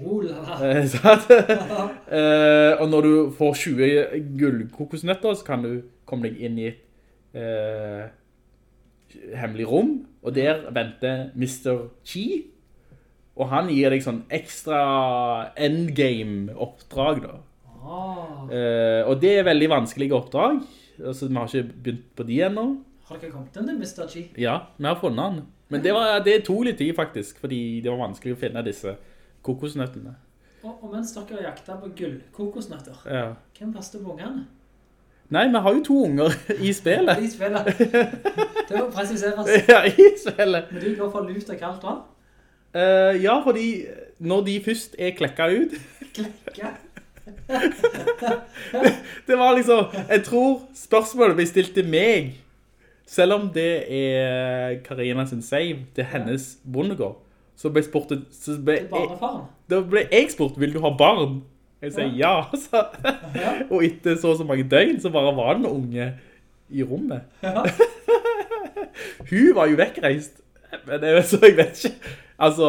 Oh, og når du får 20 gullkokosnøtter, så kan du komme deg inn i et eh, hemmelig rom, og der venter Mr. Chi, og han gir deg sånn ekstra endgame-oppdrag da. Ah. Eh, og det er veldig vanskelige oppdrag, altså vi har ikke begynt på de enda. Har dere kommet til Mr. Chi? Ja, vi har funnet han. Men det, var, det tog litt tid faktisk, fordi det var vanskelig å finne disse kokosnøttene. Og, og mens dere jakter på gullkokosnøtter, Ja. hvem passer på ungene? Nei, vi har jo to unger i spillet. I spillet. Det må presiseres. Ja, i spillet. Men de går for lut og kaldt vann. Uh, ja, fordi når de først er klekket ut, Klekke. det var liksom, jeg tror spørsmålet ble stilt til meg, selv om det er Karina sin save, det er hennes bondegård, så ble spurt, så ble, Til da ble jeg spurt, vil du ha barn? Jeg sier ja, så. og etter så og så mange døgn, så bare var det noen unge i rommet. Ja. Hun var jo vekkreist, men jeg, så jeg vet ikke, altså,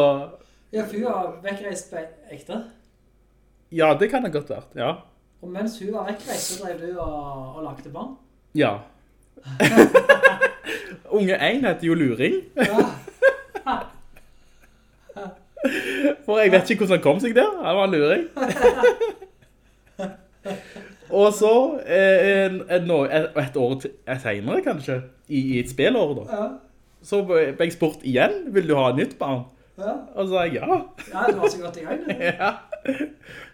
Ja, for hun var vekkreist på ekte. ja, det kan det godt vært, ja. Og mens hun var vekkreist, så drev du og, og lagde barn. Ja. Unge 1 heter jo Luring. Ja. For jeg vet ikke hvordan han kom seg der. Han var en luring. Og så, eh, en, en, et, et år senere kanskje, i, i et spillår da, Ja. så ble jeg spurt igjen, vil du ha et nytt barn? Ja. Og så sa jeg ja. ja, du var så godt i gang. ja.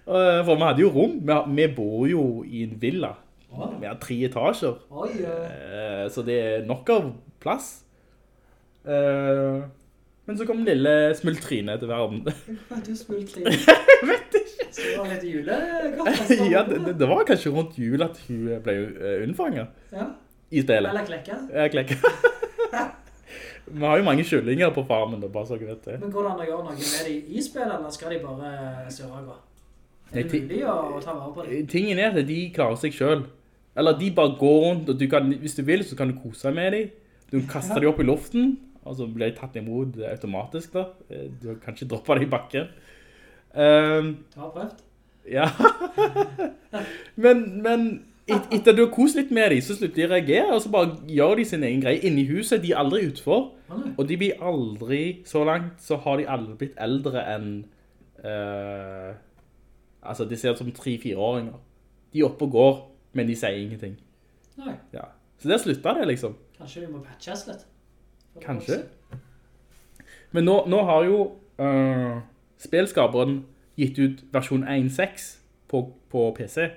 For vi hadde jo rom. Vi, vi bor jo i en villa. Vi har tre etasjer. Eh, Eh, Så det er nok av plass. Eh, Men så kom lille smultrine til verden. hva er du smultrine? Jeg vet ikke. Så det var litt julegodt. ja, det, det- var kanskje rundt jul at hun ble eh, unnfanget Ja. i stedet. Eller klekke. Ja, klekker. Vi har jo mange kyllinger på farmen, bare så jeg vet det. Men å gjøre noe med de i spillet, eller skal de bare søre gå? Er det mulig å, å ta vare på dem? Tingen er at de klarer seg selv. Eller de bare går rundt, og du kan, hvis du vil, så kan du kose med dem. Du kaster dem opp i luften, og så blir de tatt imot automatisk da. Eh, Du kan ikke droppe deg i bakken. Um, Du har prøvd? Ja. men, men et, etter du har kost litt med dem, så slutter de å reagere, og så bare gjør de sin egen greie. Inni huset, de er aldri utfor. Og de blir aldri, så langt, så har de aldri blitt eldre enn, uh, altså de ser ut som 3-4-åringer. De er oppe og går, men de sier ingenting. Ja. Så der slutter det liksom. Kanskje vi må patches litt? Kanskje. Men nå, nå har jo uh, spilskaperen gitt ut versjon 1.6 på, på PC.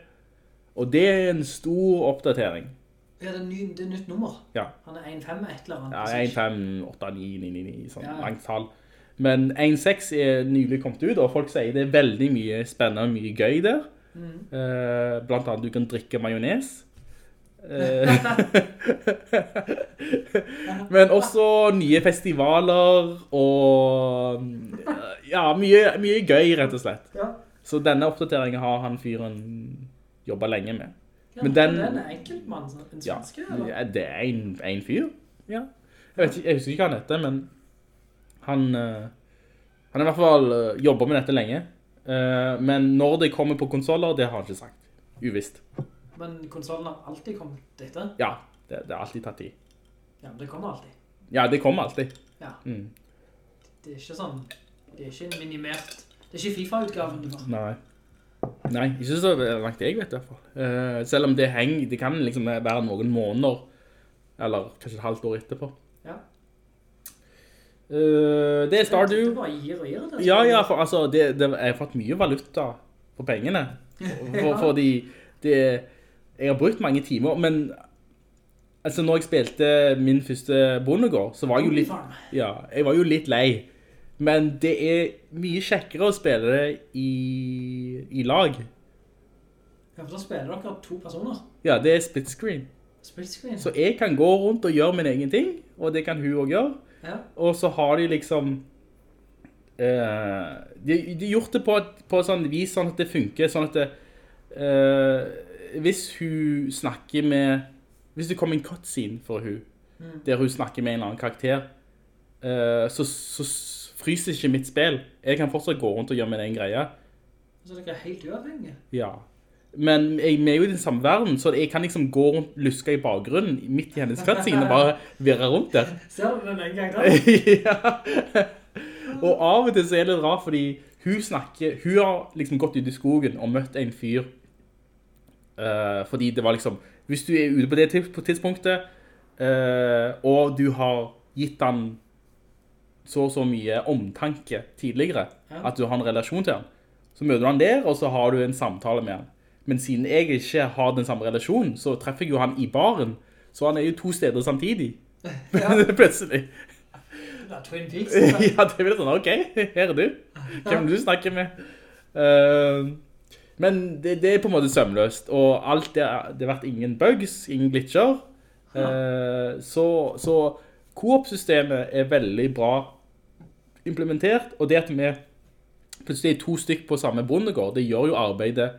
Og det er en stor oppdatering. Ja, det er, ny, det er nytt nummer. Ja. Han er 1.5 et eller annet. Ja, Så 1, 5, 8, 9, 9, 9, 9 sånn Ja. langt tall. Men 1.6 er nylig kommet ut, og folk sier det er veldig mye spennende og mye gøy der. Mm. Uh, blant annet du kan drikke majones. Eh, Men også nye festivaler og ja, mye, mye gøy rett og slett. Ja. Så denne oppdateringen har han fyren jobbet lenge med. Ja, Men den- Det er en enkeltmann, sånn- en Ja, eller? det er en, en fyr. Ja. Jeg, vet ikke, jeg husker ikke hva han heter, men han, eh, han har i hvert fall eh, jobbet med dette lenge. Eh, men når det kommer på konsoler, det har han ikke sagt. Uvisst. Men konsolen har alltid kommet etter. Ja, det, det har alltid tatt tid. Ja, men det kommer alltid. Ja, det kommer alltid. Ja. Mm. Det er ikke sånn, det er ikke minimert. Det er ikke FIFA-utgaven du får. Nei. Nei, ikke så langt jeg vet i hvert fall. Uh, selv om det henger, det kan liksom være noen måneder, eller kanskje et halvt år etterpå. Ja. Uh, det er Stardew. Det bare gir og gir det. Ja, ja, for altså, det, det, jeg har fått mye valuta for pengene. For, Ja. Fordi det, jeg har brukt mange timer, men altså når jeg spilte min første bondegård, så var jeg jo litt, ja, jeg var jo litt lei. Men det er mye kjekkere å spille det i, i lag. Ja, for da spiller dere to personer. Ja, det er split screen. Split screen. Så jeg kan gå rundt og gjøre min egen ting, og det kan hun også gjøre. Ja. Og så har de liksom eh, de, de har gjort det på, på sånn vis sånn at det funker, sånn at det, eh, hvis hun snakker med, hvis det kommer en cutscene for hun, der hun snakker med en eller annen karakter, uh, så, så fryser ikke mitt spill. Jeg kan fortsatt gå rundt og gjøre min egen greie. Så dere er helt uavhengige. Ja. Men jeg, vi er jo i den samme verden, så jeg kan liksom gå rundt, luske i bakgrunnen, midt i hennes cutscene, og bare virre rundt der. Ser du den en gang da? ja. Og av og til så er det rart, fordi hun snakker, hun har liksom gått ut i skogen og møtt en fyr, eh, fordi det var liksom, hvis du er ute på det tidspunktet, uh, og du har gitt han så og så mye omtanke tidligere, Ja. at du har en relasjon til han, så møter du han der, og så har du en samtale med han. Men siden jeg ikke har den samme relasjonen, så treffer jeg jo han i baren, så han er jo to steder samtidig. Plutselig. Ja, Twin Peaks. ja, det blir sånn, ok, her er du. Hvem du snakker med? Eh, men det, det er på en måte sømløst, og alt det, det har vært ingen bugs, ingen glitcher. Eh, så, så Coop-systemet er veldig bra implementert, og det at vi plutselig er to stykk på samme bondegård, det gjør jo arbeidet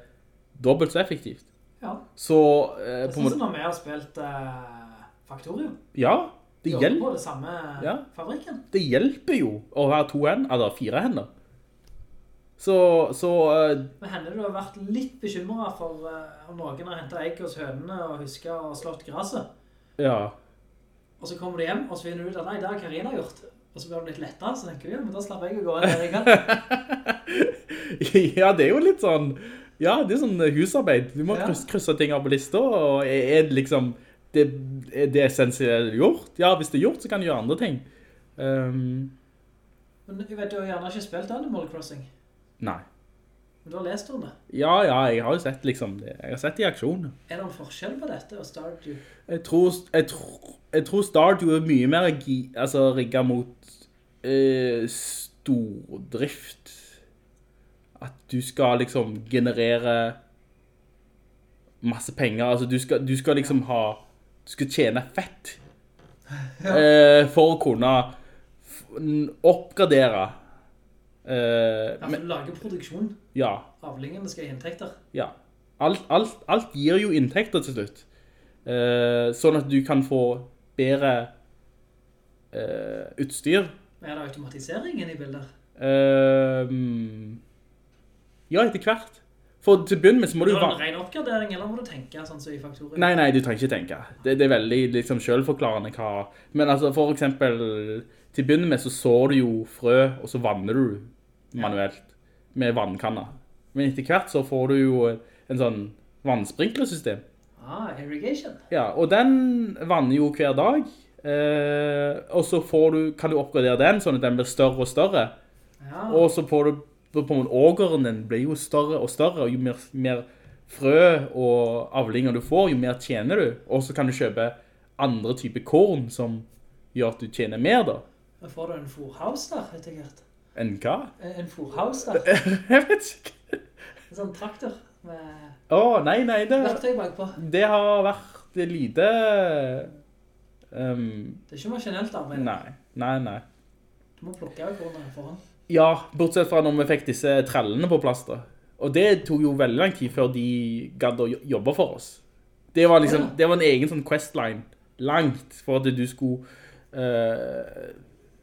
dobbelt så effektivt. Ja. Så eh, Det er sånn som når vi har spilt eh, Faktorium. ja, det Vi jobber hjelper. på det samme Ja. fabrikken. det hjelper jo å være to hender, eller fire hender. Så, så uh, Men hender du har vært litt bekymret for uh, om noen har hentet egg hos hønene og husker å ha slått gresset. ja. Og så kommer du hjem, og så finner du ut at nei, det har Karina gjort. Og så blir du litt lettere, så tenker du, ja, men da slapper jeg å gå inn der jeg kan. ja, det er jo litt sånn, ja, det er sånn husarbeid. Du må Ja. krysse, krysse ting av på lista, og er er liksom, det, er det essensielt gjort? Ja, hvis det er gjort, så kan du gjøre andre ting. Um, Men jeg vet du har gjerne ikke spilt Animal Crossing. Nei. Men du har lest om det. Ja, ja, jeg har jo sett liksom det. Jeg har sett det i aksjon. Er det en forskjell på dette og Stardew? Jeg tror, jeg tror, jeg tror Stardew er mye mer altså, rigget mot eh, stordrift. At du skal liksom generere masse penger. Altså, du skal, du skal liksom ha Du skal tjene fett eh, for å kunne oppgradere. Eh, Ja, men, lager produksjon. ja, Avlingene skal gi inntekter. ja. Alt, alt, alt gir jo inntekter til slutt. uh, sånn at du kan få bedre uh, utstyr. Er det automatiseringen i bilder? Ja, etter hvert. For til bunn med så må Du du... har en ren oppgradering, eller må du tenke sånn som i faktorer? Nei, nei, du trenger ikke tenke. Det, det er veldig liksom selvforklarende hva... Men altså, for eksempel, til begynne med så sår du jo frø, og så vanner du manuelt med vannkanna. Men etter hvert så får du jo en sånn vannsprinklersystem. Ah, irrigation. Ja, og den vanner jo hver dag. Eh, og så får du, kan du oppgradere den, sånn at den blir større og større. Ja. Og så får du, på en ågeren din blir jo større og større, og jo mer, mer frø og avlinger du får, jo mer tjener du. Og så kan du kjøpe andre typer korn som gjør at du tjener mer da. Da får du en fôrhaus der, etter hvert. Enn hva? En fôrhaus, da. Jeg vet ikke. En sånn traktor med Å, nei, nei, det, verktøy bakpå. det har vært lite... Um... Det er ikke maskinelt arbeid. nei, nei, nei. Du må plukke av kornene foran. Ja, bortsett fra når vi fikk disse trellene på plass da. Og det tok jo veldig lang tid før de gadd å jobbe for oss. Det var liksom, det var en egen sånn questline, langt for at du skulle, uh,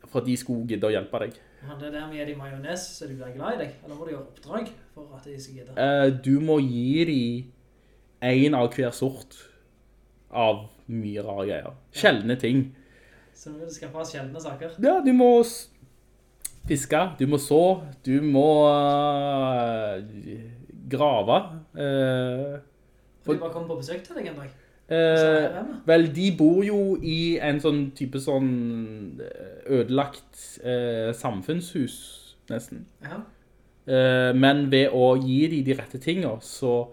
for at de skulle gidde å hjelpe deg. Handler det om å gi dem majones så de blir glad i deg? Eller må du gjøre oppdrag for at de skal gidde? Uh, du må gi dem en av hver sort av mye rare greier. Sjeldne ting. Så du skaffe oss sjeldne saker. Ja, du må fiske, du må så, du må uh, grave. Uh, For de bare kommer på besøk til deg en dag. Eh, vel, de bor jo i en sånn type sånn eh, ødelagt eh, samfunnshus, nesten. Ja. Eh, men ved å gi de de rette tingene, så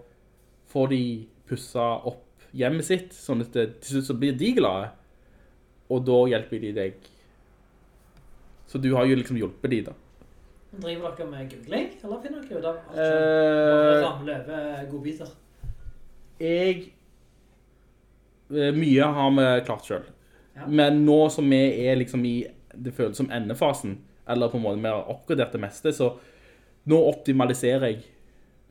får de pussa opp hjemmet sitt, sånn at det, til slutt så blir de glade. Og da hjelper de deg. Så du har jo liksom hjulpet de da. Driver dere med googling, eller finner dere ut av alt Eh, ramler over godbiter. Jeg Mye har vi klart selv. Men nå som vi er liksom i Det føles som endefasen Eller på en måte vi har oppgradert det meste Så nå optimaliserer jeg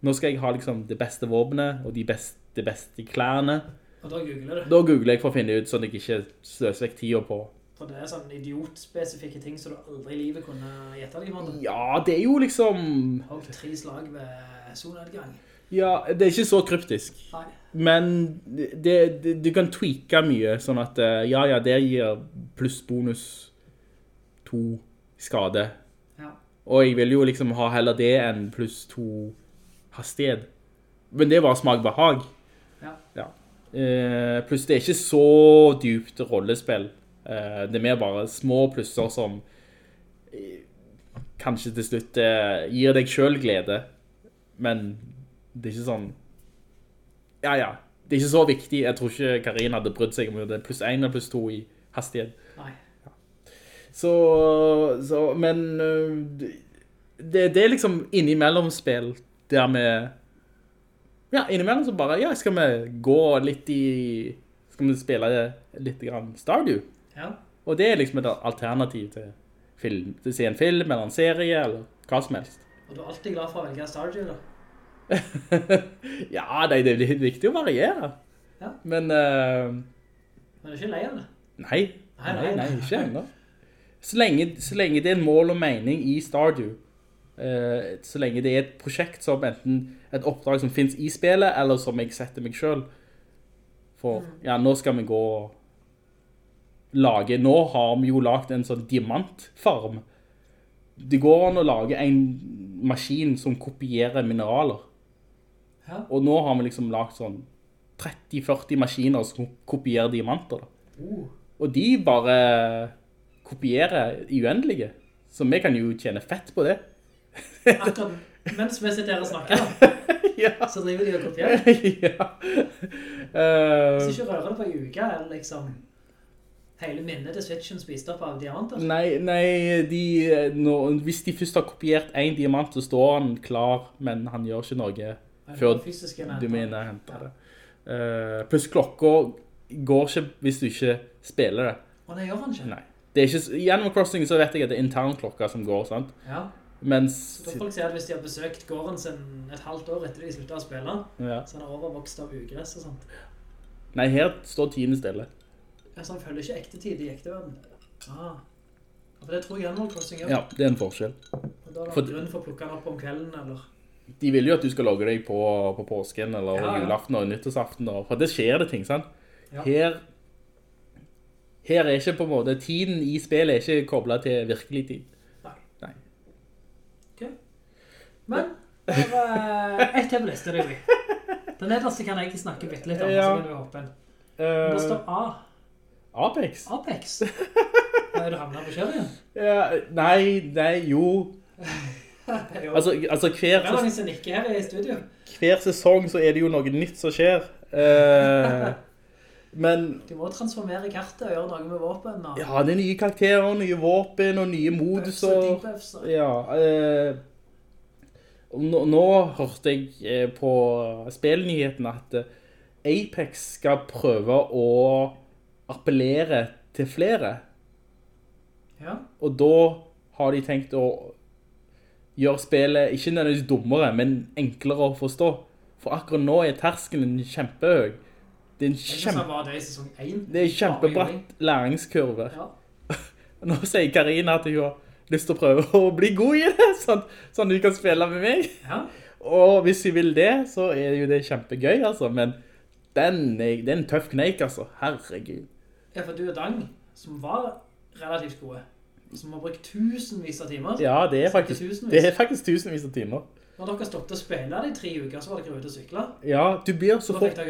Nå skal jeg ha liksom det beste våpenet Og de beste, de beste klærne Og da googler du. Da googler jeg for å finne ut Sånn at jeg ikke sløser vekk tida på For det er sånne idiotspesifikke ting som du aldri i livet kunne gjette deg. Ja, det er jo liksom Og tre slag ved solnedgang. Ja, det er ikke så kryptisk Nei. Men det, det, du kan tweake mye, sånn at eh, ja, ja, det gir pluss bonus to skade. Ja. Og jeg vil jo liksom ha heller det enn pluss to hastighet. Men det var smak behag. Ja. Eh, pluss det er ikke så dypt rollespill. Eh, det er mer bare små plusser som eh, kanskje til slutt eh, gir deg selv glede. Men det er ikke sånn ja, ja. Det er ikke så viktig. Jeg tror ikke Karin hadde brydd seg om det er pluss 1 eller pluss 2 i hastighet. Nei. Så, så men øh, det, det er liksom innimellom spill der vi ja, innimellom så bare, ja, skal vi gå litt i skal vi spille litt grann Stardew? Ja. Og det er liksom et alternativ til film, til å se en film eller en serie eller hva som helst. Og du er alltid glad for å velge Stardew da. Ja, det, det er viktig å variere. Ja. Men, Uh, Men du er ikke lei av det. nei, Nei, nei, nei, ikke ennå. Så lenge, så lenge det er en mål og mening i Stardew, uh, så lenge det er et prosjekt som enten et oppdrag som finnes i spillet, eller som jeg setter meg selv. For, ja, nå skal vi gå og lage, nå har vi jo lagt en sånn diamantfarm. Det går an å lage en maskin som kopierer mineraler. Ja. Og nå har vi liksom lagt sånn 30-40 maskiner som kopierer diamanter. Uh. Og de bare kopierer i uendelige. Så vi kan jo tjene fett på det. Akkurat mens vi sitter her og snakker da, ja. så driver de og kopierer. ja. Eh, Hvis ikke rører det på en uke, er det liksom hele minnet til Switchen spist opp av diamanter. nei, nei de, nå, hvis de først har kopiert en diamant, så står han klar, men han gjør ikke noe før du mener henter det. Uh, pluss klokka går ikke hvis du ikke spiller det. Og det gjør han ikke. Nei. Det er ikke, I Animal Crossing så vet jeg at det er internklokka som går, sant? Ja. Mens... Så folk sier at hvis de har besøkt gården sin et halvt år etter de sluttet å spille, Ja. så er det overvokst av ugress og sånt. Nei, her står tiden stille. Ja, så han følger ikke ekte tid i ekte verden. Ah. Ja, For det tror jeg Animal Crossing gjør. Ja, det er en forskjell. Og da er det For- en grunn for å plukke den opp om kvelden, eller... De vil jo at du skal logge deg på, på påsken, eller Ja, ja. julaften og nyttårsaften, og- for det skjer det ting, sant? Ja. Her, her er ikke på en måte, tiden i spillet er ikke koblet til virkelig tid. Nei. Nei. Okay. Men, var eh, ett til på liste, det er. Den nederste kan jeg ikke snakke bitte litt om, Ja. så kan du hoppe inn. Men Det står A. Apex? Apex. Er du havnet på kjøret igjen? Ja, nei, nei, jo. Altså, altså det hver, er noen som nikker her i studio. hver sesong så er det jo noe nytt som skjer. Eh, men Du må transformere kartet og gjøre noe med våpen. Og ja, det er nye karakterer, nye våpen og nye buffs og og- Ja, eh, nå, nå hørte jeg eh, på spillnyheten at eh, Apex skal prøve å appellere til flere. Ja. Og da har de tenkt å gjøre spillet ikke nødvendigvis dummere, men enklere å forstå. For akkurat nå er terskelen kjempehøy. Det er en kjempe... det i sesong 1. Det er kjempebratt læringskurve. Ja. Nå sier Karina at hun har lyst til å prøve å bli god i det, sånn, sånn hun kan spille med meg. ja. Og hvis hun vil det, så er jo det kjempegøy, altså. Men den er, det er en tøff kneik, altså. Herregud. Ja, for du og Dang, som var relativt gode, som har brukt tusenvis av timer. Ja, det er faktisk, Tusenvis. det er faktisk tusenvis av timer. Når dere stoppte å spille det i tre uker, så var dere ute og sykle. Ja, du blir så Så fort,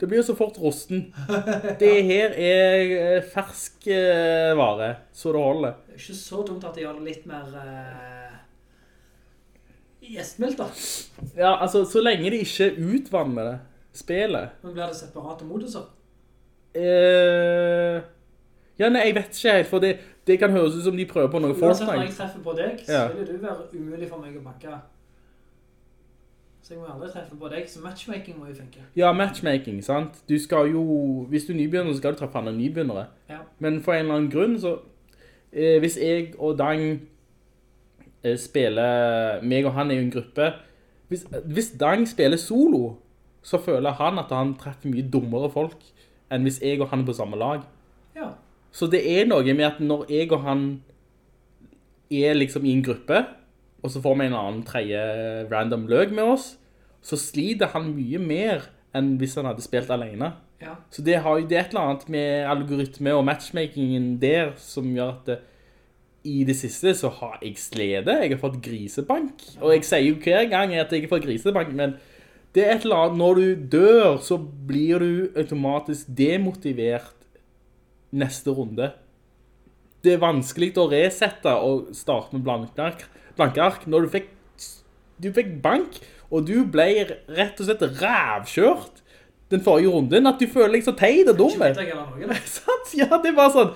du blir så fort rosten. Det her er eh, fersk eh, vare, så det holder. Det er ikke så dumt at de gjør det litt mer uh, gjestmildt da. Ja, altså, så lenge de ikke utvanner det, spillet. Men blir det separate moduser? Uh, ja, nei, jeg vet ikke helt, for det, det kan høres ut som de prøver på noe Uansett når jeg treffer på deg, så vil du være umulig for meg å banke. Så jeg må aldri treffe på deg, så matchmaking må jo funke. Ja, matchmaking, sant? Du skal jo, hvis du er nybegynner, så skal du treffe andre nybegynnere. Ja. Men for en eller annen grunn, så eh, hvis jeg og Dang eh, spiller, meg og han er jo en gruppe, hvis, hvis Dang spiller solo, så føler han at han treffer mye dummere folk enn hvis jeg og han er på samme lag. Så det er noe med at når jeg og han er liksom i en gruppe, og så får vi en annen tredje random løg med oss, så sliter han mye mer enn hvis han hadde spilt alene. Ja. Så det, har, det er et eller annet med algoritme og matchmakingen der som gjør at det, i det siste så har jeg slede. Jeg har fått grisebank. Og jeg sier jo hver gang at jeg har fått grisebank, men det er et eller annet, når du dør, så blir du automatisk demotivert neste runde. Det er vanskelig å resette og starte med blanke ark, blanke ark. Når du fikk, du fikk bank, og du ble rett og slett rævkjørt den forrige runden, at du føler deg så teit og dum. Ikke vet jeg eller noe det. Sant? Ja, det er bare sånn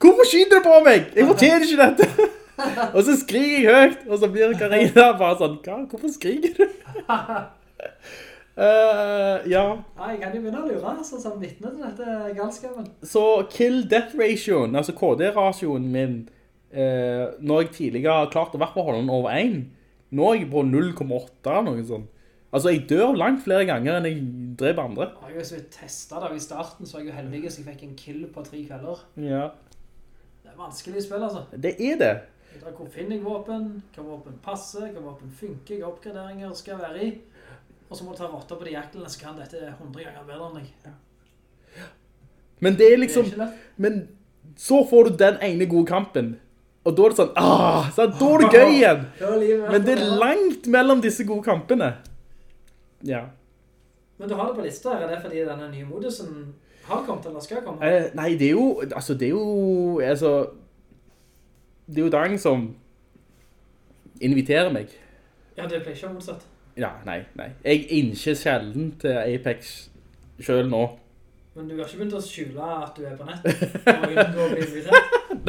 Hvorfor skyter du på meg? Jeg fortjener ikke dette Og så skriker jeg høyt Og så blir Karina bare sånn Hvorfor skriker du? Eh, ja. Nei, jeg kan jo begynne å lure, altså, som vittne til dette galskapen. Så kill-death-ratioen Altså KD-ratioen min. Uh, Når jeg tidligere har klart å være på hånden over 1 Nå er jeg på 0,8 eller noe sånt. Altså jeg dør langt flere ganger enn jeg dreper andre. Jeg har jo testet det, i starten så jeg jo heldig så jeg fikk en kill på tre kvelder. Ja. Det er vanskelig spill, altså. Det er det. Hvor finner jeg våpen, hva våpen passer, hva våpen funker, hva oppgraderinger skal være i. Og så må du ta rotter på de jaklene, så kan dette 100 ganger bedre enn deg. Men det er Det er liksom. Men så får du den ene gode kampen Og da er det sånn ah, så Da er det gøy igjen Men det er langt mellom disse gode kampene Ja Men du har det på lista her, er det fordi denne nye modusen har kommet, eller skal komme? eh, Nei, det er jo Altså, det er jo Altså Det er jo Dang som Inviterer meg Ja, det pleier ikke å motsatt. Ja, nei, nei Jeg innser sjelden til Apex Selv nå Men du har ikke begynt å skjule at du er på nett?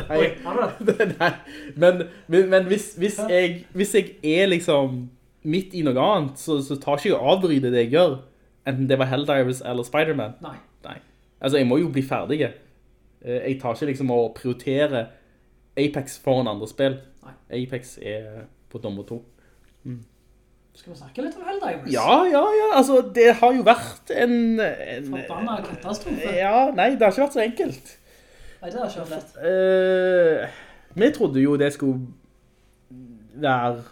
Nei Oi? Nei, men, men, men hvis, hvis, jeg, hvis jeg er liksom midt i noe annet, så, så tar ikke jeg avbryte det jeg gjør, enten det var Helldivers eller Spider-Man. Nei. Nei. Altså, jeg må jo bli ferdig. Eh, Jeg tar ikke liksom å prioritere Apex foran andre spill. Nei. Apex er på nummer to. Skal vi snakke litt om Helldivers? Ja, ja, ja, altså, det har jo vært en... en Forbannet katastrofe. ja, nei, det har ikke vært så enkelt. Nei, det har ikke vært lett. Uh, vi trodde jo det skulle være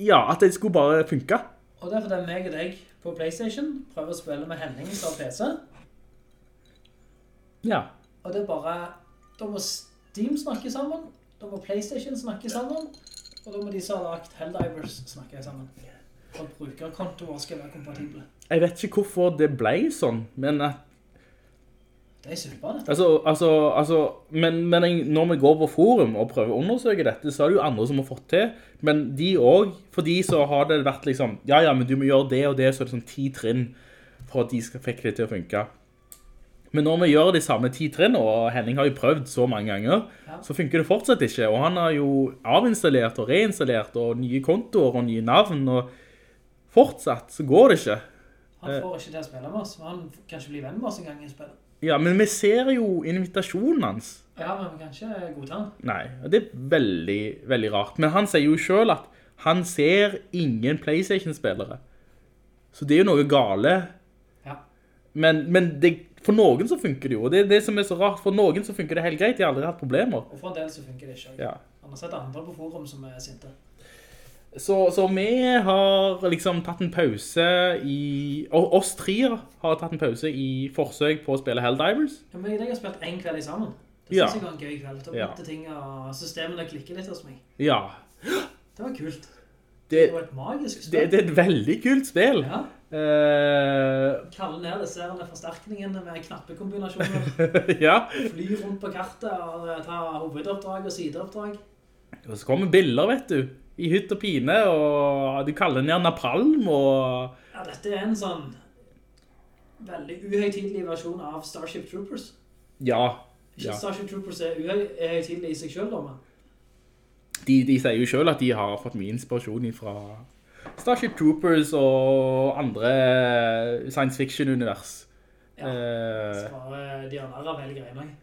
Ja, at det skulle bare funke. Og det er fordi meg og deg på Playstation prøver å spille med Henning som PC. Ja. Og det er bare, da må Steam snakke sammen, da må Playstation snakke sammen, og da må de som har lagt Helldivers snakke sammen. For at brukerkontoer skal være kompatible. Jeg vet ikke hvorfor det ble sånn, men at Det er super, Altså, altså, altså men, men når vi går på forum og prøver å undersøke dette, så er det jo andre som har fått til. Men de også, for de så har det vært liksom, ja, ja, men du må gjøre det og det, så er det sånn ti trinn for at de skal fikk det til å funke. Men når vi gjør de samme ti trinn, og Henning har jo prøvd så mange ganger, Ja. så funker det fortsatt ikke. Og han har jo avinstallert og reinstallert, og nye kontoer og nye navn, og fortsatt så går det ikke. Han Eh. får ikke til å spille med oss, men han kan ikke bli venn med oss en gang i spillet. Ja, men vi ser jo invitasjonen hans. Ja, men vi kan ikke godta han. Nei, det er veldig, veldig rart. Men han sier jo selv at han ser ingen Playstation-spillere. Så det er jo noe gale. Ja. Men, men det, for noen så funker det jo, og det er det som er så rart. For noen så funker det helt greit, de har aldri hatt problemer. Og for en del så funker det ikke. Ja. Han har sett andre på forum som er sinte. Så, så vi har liksom tatt en pause i... Og oss tre har tatt en pause i forsøk på å spille Helldivers. Ja, men jeg har spilt en kveld i sammen. Det Ja. synes jeg var en gøy kveld. Da Ja. ting og systemene klikker litt hos meg. Ja, Det var kult. det, Det var et magisk spill. det, det er et veldig kult spill. Ja. Eh, Kalle ned disse forsterkningene med knappekombinasjoner. ja, Fly rundt på kartet og ta hovedoppdrag og sideoppdrag. og så kommer bilder, vet du, i hytt og pine, og du kaller ned napalm, og... Ja, dette er en sånn veldig uhøytidlig versjon av Starship Troopers. Ja, Ikke ja. Starship Troopers er uhøytidlig i seg selv, da, men De, de sier jo selv at de har fått mye inspirasjon fra Starship Troopers og andre science fiction-univers. Ja. Eh, så bare de nær av hele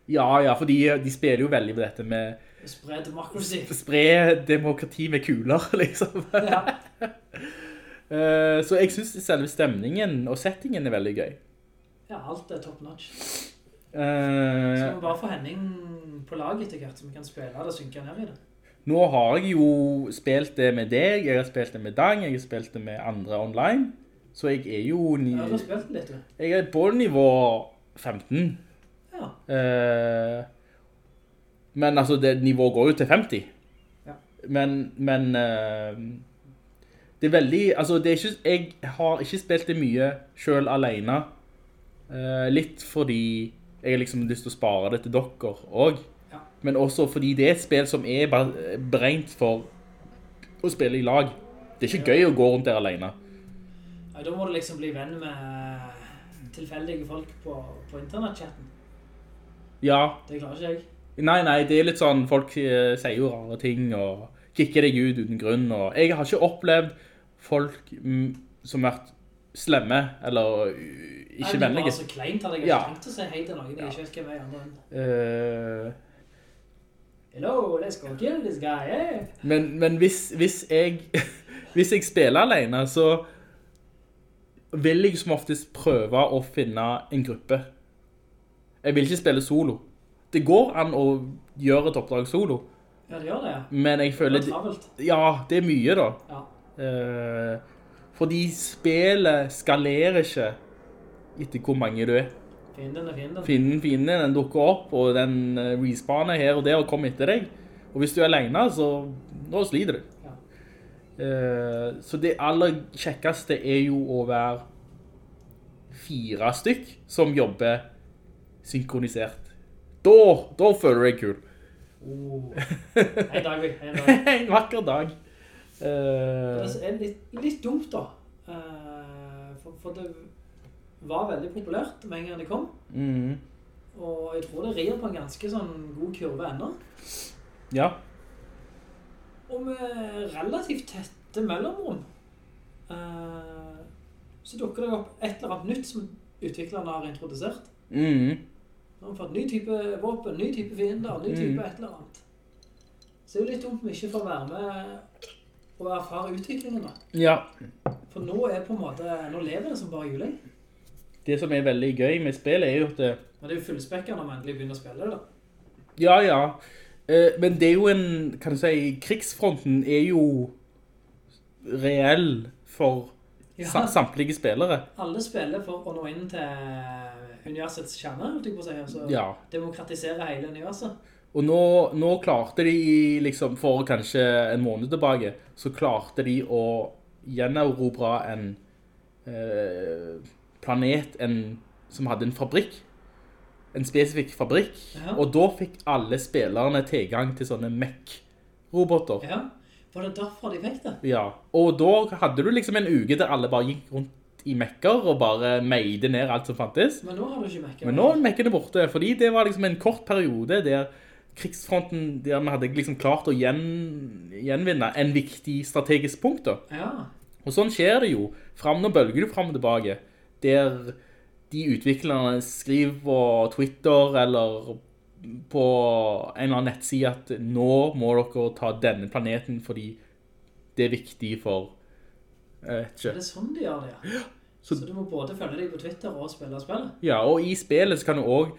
ja, ja, for de, de spiller jo veldig på dette med Spre demokrati. spre demokrati med kuler, liksom. Ja. Eh, så jeg synes selve stemningen og settingen er veldig gøy. ja, alt er top notch. Så Eh, vi må bare få Henning på lag etter hvert, så vi kan spille det og synke ned i det. Nå har jeg jo spilt det med deg, jeg har spilt det med Dang, jeg har spilt det med andre online. Så jeg er jo ni, Ja, du har spilt litt, du. jeg er på nivå 15. Ja. Eh, men altså, det nivået går jo til 50. Ja. Men, men eh, det er veldig, altså det er ikke, jeg har ikke spilt det mye selv alene. Eh, litt fordi jeg har liksom lyst til å spare det til dere også. Ja. Men også fordi det er et spill som er beregnet for å spille i lag. Det er ikke gøy å gå rundt der alene. Ja, da må du liksom bli venn med tilfeldige folk på, på internettchatten. Ja, Det klarer ikke jeg. Nei, nei, det er litt sånn, folk eh, sier jo rare ting og kikker deg ut uten grunn, og jeg har ikke opplevd folk mm, som har vært slemme, eller ikke vennlige. Nei, det bare så kleint at jeg har Ja. ikke tenkt å si hei til noen. Jeg ikke vet hvem jeg andre enn. Eh, Hello, let's go kill this guy, eh? men men hvis, hvis, jeg, hvis jeg spiller alene, så vil jeg som oftest prøve å finne en gruppe. Jeg vil ikke spille solo. Det går an å gjøre et oppdrag solo, Ja, det gjør det. men jeg Det føler... er travelt. Ja, det er mye da. Ja. Eh, fordi spillet skalerer ikke etter hvor mange du er. Fienden er fienden. Fienden, fienden, den dukker opp, og den uh, respawner her og der og kommer etter deg. Og hvis du er alene, så nå sliter du. Ja. Uh, så det aller kjekkeste er jo å være fire stykk som jobber synkronisert. Da, da føler du deg kul. Oh. En dag, en dag. en vakker dag. Uh, Det er litt, litt dumt da. Uh, for, for det var veldig populært med en gang det kom. Mm. Og jeg tror det rir på en ganske sånn god kurve enda. Ja. Og med relativt tette mellomrom. eh, så dukker det opp et eller annet nytt som utviklerne har introdusert. Mm. Nå har vi fått ny type våpen, ny type fiender, ny type Mm. et eller annet. Så det er jo litt dumt vi ikke får være med og erfare utviklingen da. Ja. For nå er på en måte, nå lever det som bare juling. Det som er veldig gøy med spillet er jo at det, Men det er jo fullspekker når man endelig begynner å spille det da. Ja, ja. Eh, men det er jo en, kan du si, krigsfronten er jo reell for Ja. samtlige spillere. Alle spiller for å nå inn til universets kjerne. Altså Ja. demokratisere hele universet. Og nå, nå klarte de liksom, for kanskje en måned tilbake, så klarte de å gjenerobre en eh, planet en, som hadde en fabrikk. En spesifikk fabrikk. Ja. Og da fikk alle spillerne tilgang til sånne mech-roboter. Ja, var det derfor de fikk det? Ja, og da hadde du liksom en uke der alle bare gikk rundt i mekker og bare meide ned alt som fantes. Men nå har du ikke mekket. Men nå er mekkene borte, fordi det var liksom en kort periode der krigsfronten, der vi hadde liksom klart å gjen, gjenvinne en viktig strategisk punkt da. Ja, Og sånn skjer det jo. Fram, nå bølger du fram og tilbake. Der de utviklerne skriver på Twitter eller på en eller annen nettside at nå må dere ta denne planeten fordi det er viktig for jeg vet Er det sånn de gjør det, ja? Så, du må både følge deg på Twitter og spille spillet? Ja, og i spillet så kan du også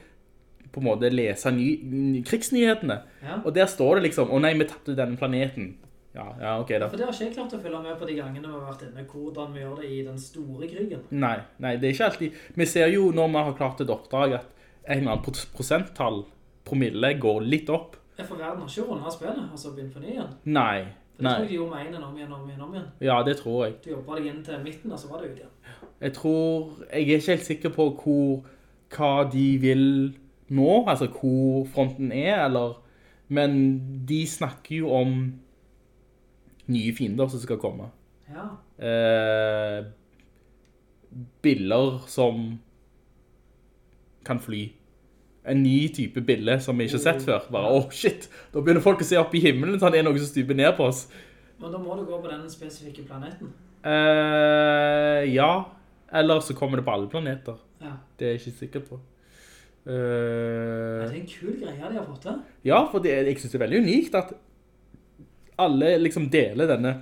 på en måte lese ny, ny, krigsnyhetene. Ja. Og der står det liksom, å nei, vi tappte denne planeten. Ja, ja, ok da. For det har ikke jeg klart å følge med på de gangene vi har vært inne, hvordan vi gjør det i den store krigen. Nei, nei, det er ikke alltid. Vi ser jo når vi har klart et oppdrag at en eller annen pros- prosenttall, promille, går litt opp. Ja, for verden har ikke rundet spillet, altså igjen. Nei, For det tror jeg nei. de gjorde med en om igjen, om igjen, om igjen. Ja, det tror jeg. Du jobbet deg inn til midten, og så var det ut igjen. Jeg tror, jeg er ikke helt sikker på hvor, hva de vil nå, altså hvor fronten er, eller, men de snakker jo om nye fiender som skal komme. Ja. Eh, biller som kan fly. En ny type bille som vi ikke har sett før. Bare, åh shit, da begynner folk å se opp i himmelen, sånn det er noe som stuper ned på oss. Men da må du gå på den spesifikke planeten. Eh, ja, eller så kommer det på alle planeter. Ja. Det er jeg ikke sikker på. Ja, Eh, det er en kul greie de har fått til. ja, for det, jeg synes det er veldig unikt at alle liksom deler denne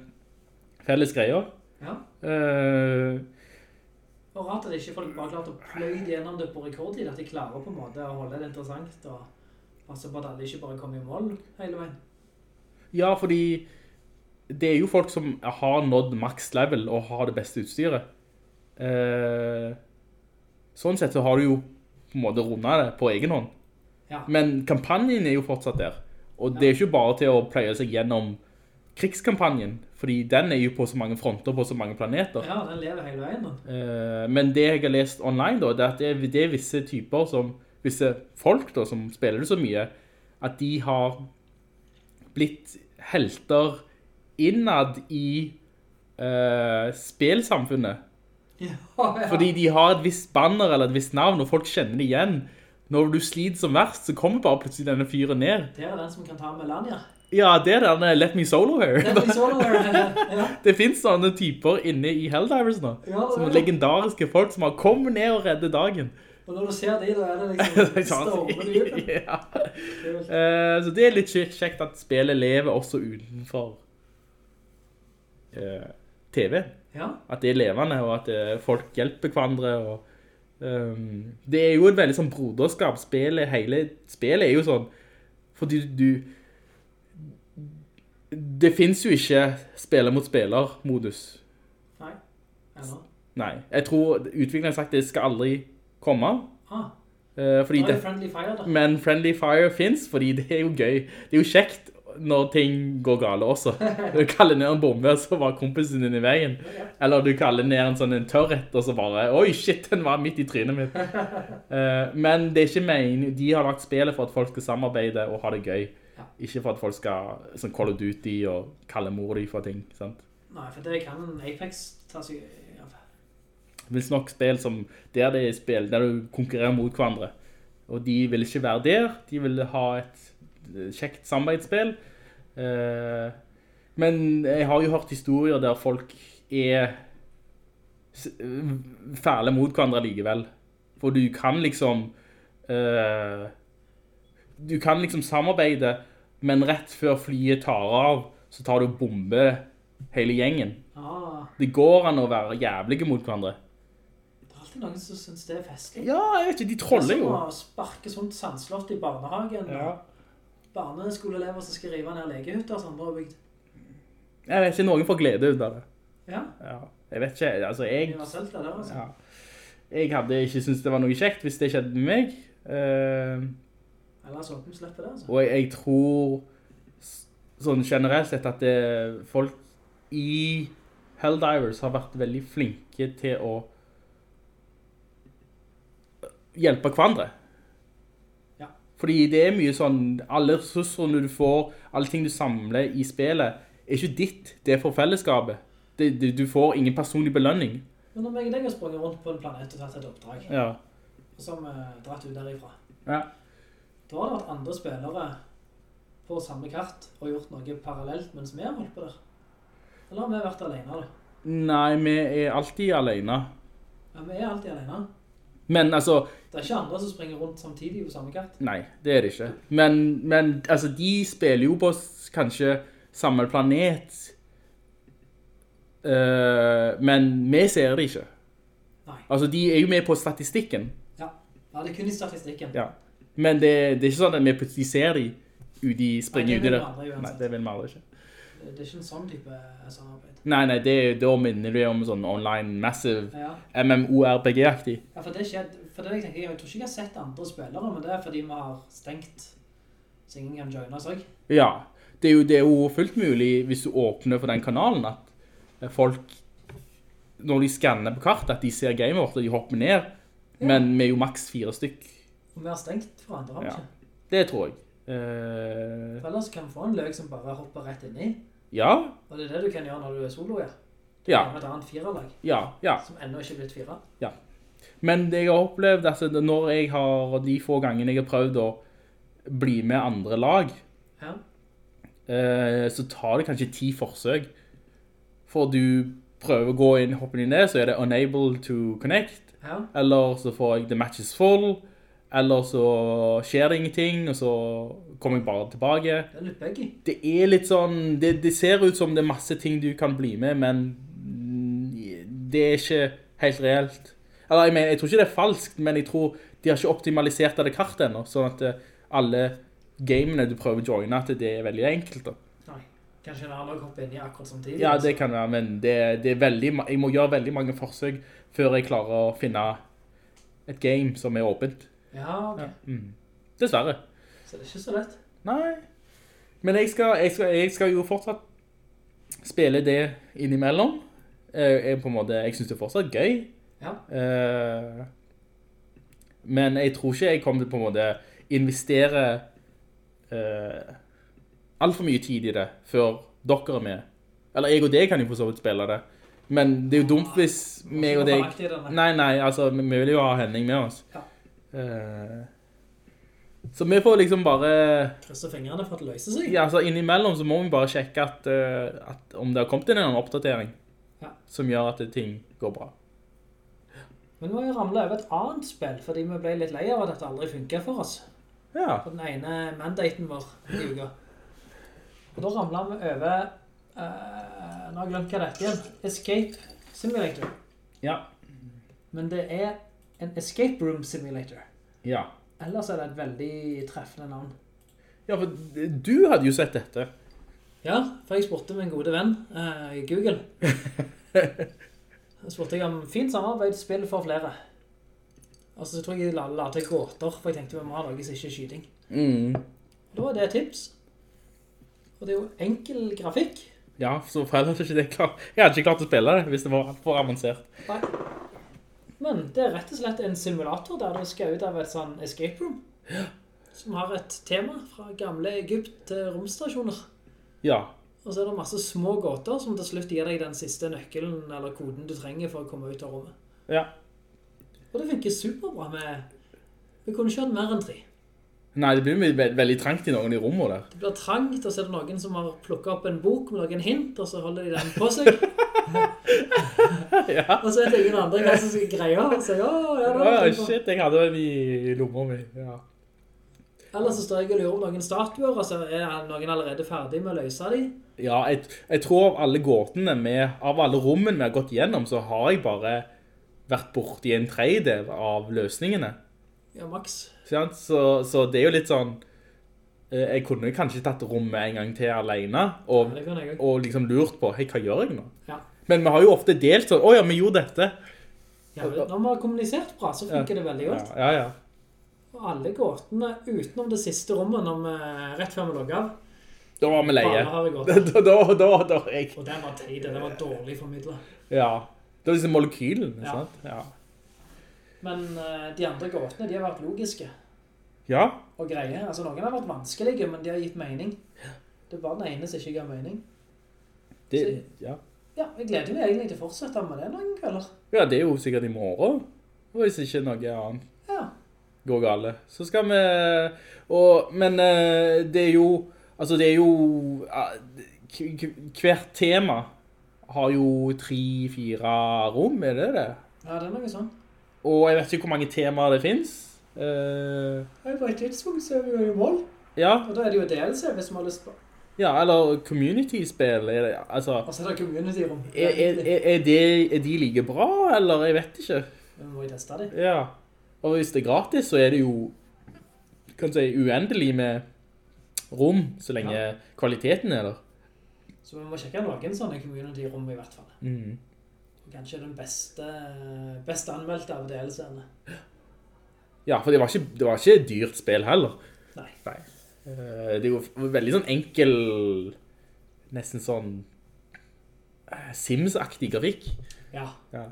felles greia. Ja. Uh, Og rart at ikke folk bare klart å pløye gjennom det på rekordtid, at de klarer på en måte å holde det interessant og passe på at alle ikke bare kommer i mål hele veien. Ja, fordi det er jo folk som har nådd max level og har det beste utstyret. Uh, sånn sett så har du jo på en måte rundet det på egen hånd. Ja. Men kampanjen er jo fortsatt der. Og det er ikke bare til å pløye seg gjennom krigskampanjen, fordi den er jo på så mange fronter på så mange planeter. Ja, den lever hele veien. da. Eh, men det jeg har lest online da, det er at det er, det er visse typer som, visse folk da, som spiller det så mye, at de har blitt helter innad i uh, spelsamfunnet. Ja, ja. Fordi de har et visst banner eller et visst navn, og folk kjenner det igjen. Når du sliter som verst, så kommer bare plutselig denne fyren ned. Det er den som kan ta Melania. Ja, det er denne Let Me Solo Her. «Let me solo her», ja. Det finnes sånne typer inne i Helldivers nå. Ja, det som det. legendariske folk som har kommet ned og reddet dagen. Og når du ser de, da er det liksom stormen ut. ja. Eh, så det er litt kjekt at spillet lever også utenfor uh, TV. Ja, At det er levende, og at uh, folk hjelper hverandre. Og, um, det er jo et veldig sånn broderskap. Spillet, hele spillet er jo sånn Fordi du Det finnes jo ikke spiller mot spiller-modus. nei. Ennå. Nei. Jeg tror utviklingen har sagt det skal aldri komme. Ah, eh, fordi det, Friendly Fire, da. men Friendly Fire finnes, fordi det er jo gøy. Det er jo kjekt når ting går gale også. Du kaller ned en bombe, og så var kompisen din i veien. Eller du kaller ned en sånn en tørrett, og så bare, oi shit, den var midt i trynet mitt. Eh, men det er ikke meningen, de har lagt spillet for at folk skal samarbeide og ha det gøy. Ja. Ikke for at folk skal sånn Call of Duty og kalle mor de for ting, sant? Nei, for det kan Apex ta seg av. Finnes nok spill som, der det er spill, der du konkurrerer mot hverandre. Og de vil ikke være der, de vil ha et eh, kjekt samarbeidsspill. Eh, men jeg har jo hørt historier der folk er fæle mot hverandre likevel. For du kan liksom eh, Du kan liksom samarbeide, men rett før flyet tar av, så tar du bombe hele gjengen. Ah, Det går an å være jævlige mot hverandre. det er alltid noen som synes det er festlig. Ja, jeg vet ikke, de troller jo. Det er som å sparke sånt sandslott i barnehagen. Ja. Barneskoleelever som skal rive ned legehytter som andre har bygd. Jeg vet ikke, noen får glede ut av det. Ja, Ja. Jeg vet ikke, altså jeg, universelt glad det altså. ja. jeg hadde ikke syntes det var noe kjekt hvis det skjedde med meg. Eh, Vi slipper det, altså. og jeg, jeg tror sånn generelt sett at det, folk i Helldivers har vært veldig flinke til å hjelpe hverandre. Ja. Fordi det er mye sånn, alle ressursene du får, alle ting du samler i spillet, er ikke ditt, det er for fellesskapet. Det, det, du får ingen personlig belønning. Men når jeg har sprunget rundt på en planet og tatt et oppdrag, Ja. har vi dratt ut derifra, Ja. Da har det vært andre spillere på samme kart og gjort noe parallelt mens vi har holdt på der. Eller har vi vært alene da? Nei, vi er alltid alene. Ja, vi er alltid alene. Men altså, Det er ikke andre som springer rundt samtidig på samme kart. nei, det er det ikke. Men, men altså, de spiller jo på kanskje samme planet. Uh, men vi ser det ikke. Nei. Altså, de er jo med på statistikken. Ja, ja det er kun i statistikken. Ja. Men det, det er ikke sånn at vi plutselig ser de ut i springer uti der. Nei, det vil vi aldri ikke. Det er ikke en sånn type samarbeid. Nei, nei, det, da minner du om sånn online massive Ja, MMORPG-aktig. ja for det skjedde, for det jeg tenker, jeg tror ikke jeg har sett andre spillere, men det er fordi vi har stengt så ingen kan joine oss også. Ja, det er, jo, det er jo fullt mulig hvis du åpner for den kanalen at folk, når de skanner på kartet, at de ser gamet vårt og de hopper ned. Men vi er jo maks fire stykk. Og vi har stengt for andre, har vi Ja. ikke? Det tror jeg. Eh, For ellers kan vi få en løk som bare hopper rett inn i. ja, Og det er det du kan gjøre når du er solo, ja. Du Ja. kan ha et annet firelag, ja, ja. som ennå ikke er blitt fire. Ja. Men det jeg har opplevd, altså, når jeg har, de få gangene jeg har prøvd å bli med andre lag, Ja. eh, så tar det kanskje ti forsøk. For du prøver å gå inn, hoppe inn i det, så er det unable to connect, Ja. eller så får jeg the match is full, eller så skjer det ingenting, og så kommer jeg bare tilbake. Det er litt begge. Det er litt sånn, det, det ser ut som det er masse ting du kan bli med, men det er ikke helt reelt. Eller jeg mener, jeg tror ikke det er falskt, men jeg tror de har ikke optimalisert av det kartet ennå, sånn at eh, alle gamene du prøver å joine, at det er veldig enkelt da. Nei. Kanskje en annen lag hopper inn i akkurat samtidig. Ja, altså. det kan være, men det, det er veldig, jeg må gjøre veldig mange forsøk før jeg klarer å finne et game som er åpent. Ja, ok. Mm. Dessverre. Så det er ikke så lett. Nei. Men jeg skal, jeg skal, jeg skal jo fortsatt spille det innimellom. Jeg, jeg, på en måte, jeg synes det er fortsatt gøy. Ja. Uh, men jeg tror ikke jeg kommer til på en måte investere uh, alt for mye tid i det før dere er med. Eller jeg og deg kan jo for så vidt spille det. Men det er jo dumt hvis meg og deg... nei. Nei, altså, vi vi vil jo ha Henning med oss. Ja. Eh, så vi får liksom bare... Krysser fingrene for at det løser seg. Ja, altså innimellom så må vi bare sjekke at, eh, at om det har kommet inn en oppdatering Ja. som gjør at ting går bra. Men nå har jeg ramlet over et annet spill, fordi vi ble litt lei av at dette aldri funket for oss. Ja, På den ene mandaten vår i uka. Og da ramlet vi over, Uh, nå har jeg glemt hva det er igjen, Escape Simulator. ja, Men det er en Escape Room Simulator. Ja. Ellers er det et veldig treffende navn. Ja, for du hadde jo sett dette. Ja, for jeg spurte min gode venn eh, Google. Jeg spurte jeg om fint samarbeidsspill for flere. Og så tror jeg jeg la, la til gåter, for jeg tenkte vi må ha noe som ikke er skyting. Mm. Da var det et tips. Og det er jo enkel grafikk. Ja, så for ellers er ikke det klart. Jeg hadde ikke klart å spille det hvis det var for avansert. Nei. Men det er rett og slett en simulator der du skal ut av et sånn escape room. Som har et tema fra gamle Egypt til romstasjoner. Ja, Og så er det masse små gåter som til slutt gir deg den siste nøkkelen eller koden du trenger for å komme ut av rommet. ja. Og det funker superbra med... Vi kunne kjørt mer enn tre. Nei, det blir ve veldig trangt i noen i rommet der. Det blir trangt, og så er det noen som har plukket opp en bok med noen hint, og så holder de den på seg. Og så er det ingen andre hva som skal greie, og så ja, ja, da, Ja, shit, jeg hadde den i lomma mi. Ja. Ellers så står jeg og lurer om noen statuer, og så er noen allerede ferdig med å løse de. Ja, jeg, jeg tror av alle gåtene med, av alle rommene vi har gått gjennom, så har jeg bare vært bort i en tredjedel av løsningene. Ja, maks. Så, så det er jo litt sånn, eh, jeg kunne kanskje tatt rommet en gang til alene, og, Ja, og liksom lurt på, hei, hva gjør jeg nå? Ja. Men vi har jo ofte delt sånn, åja, vi gjorde dette. Ja, når vi har kommunisert bra, så funker det veldig godt. ja, ja. Og alle gåtene utenom det siste rommet, vi, rett før vi logget av, Da var vi leie. Da, da, da, da, jeg, og den var teit, den var dårlig formidlet. ja. Det var liksom molekylen, Ja. sant? Ja. Men eh, de andre gåtene, de har vært logiske Ja, og greie. Altså, noen har vært vanskelige, men de har gitt mening. Det bare den ene som ikke ga mening. det, Så- ja. Ja, jeg gleder meg egentlig til å fortsette med det noen kvelder. ja, det er jo sikkert i morgen, hvis ikke noe annet Ja, går gale. Så skal vi, og, men eh, det er jo, altså det er jo, hvert tema har jo tre-fire rom, er det det? Ja, det er noe sånn. Og jeg vet ikke hvor mange temaer det finnes. Uh, På et tidspunkt så er vi jo i mål. ja, Og da er det jo DLC hvis man har lyst på. ja, eller community-spill. Altså, altså, det er community-rom. er, er, er, er, de like bra, eller? Jeg vet ikke. Vi må jo teste det. Ja. Og hvis det er gratis, så er det jo kan si, uendelig med rom, så lenge Ja. kvaliteten er der. Så vi må sjekke noen sånne community-rom i hvert fall. Mhm. Kanskje den beste, beste anmeldte av DLC-ene. Ja, for det var, ikke, det var ikke dyrt spill heller. Nei. Nei. Det er jo veldig sånn enkel, nesten sånn eh, Sims-aktig grafikk. Ja, Ja.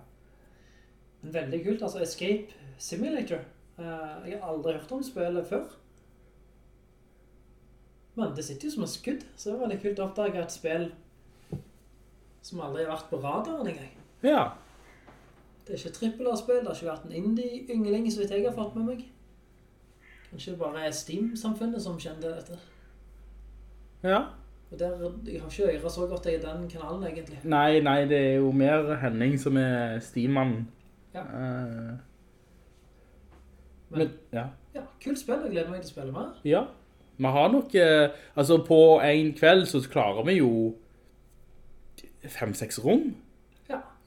veldig kult. Altså Escape Simulator. Eh, Jeg har aldri hørt om spillet før. Men det sitter jo som en skudd, så det var veldig kult å oppdage et spill som aldri har vært på radaren engang. Ja. Det er ikke trippel A-spill, det har ikke vært en indie-yngling så vidt jeg har fått med meg. Kanskje det bare er Steam-samfunnet som kjenner dette. Ja. Og der, jeg har ikke øret så godt i den kanalen egentlig. Nei, nei, det er jo mer Henning som er Steam-mannen. Ja. Uh, Men, men, ja. ja, kult spill, jeg gleder meg til å spille mer. Ja. Vi har nok, eh, altså på en kveld så klarer vi jo fem-seks rom.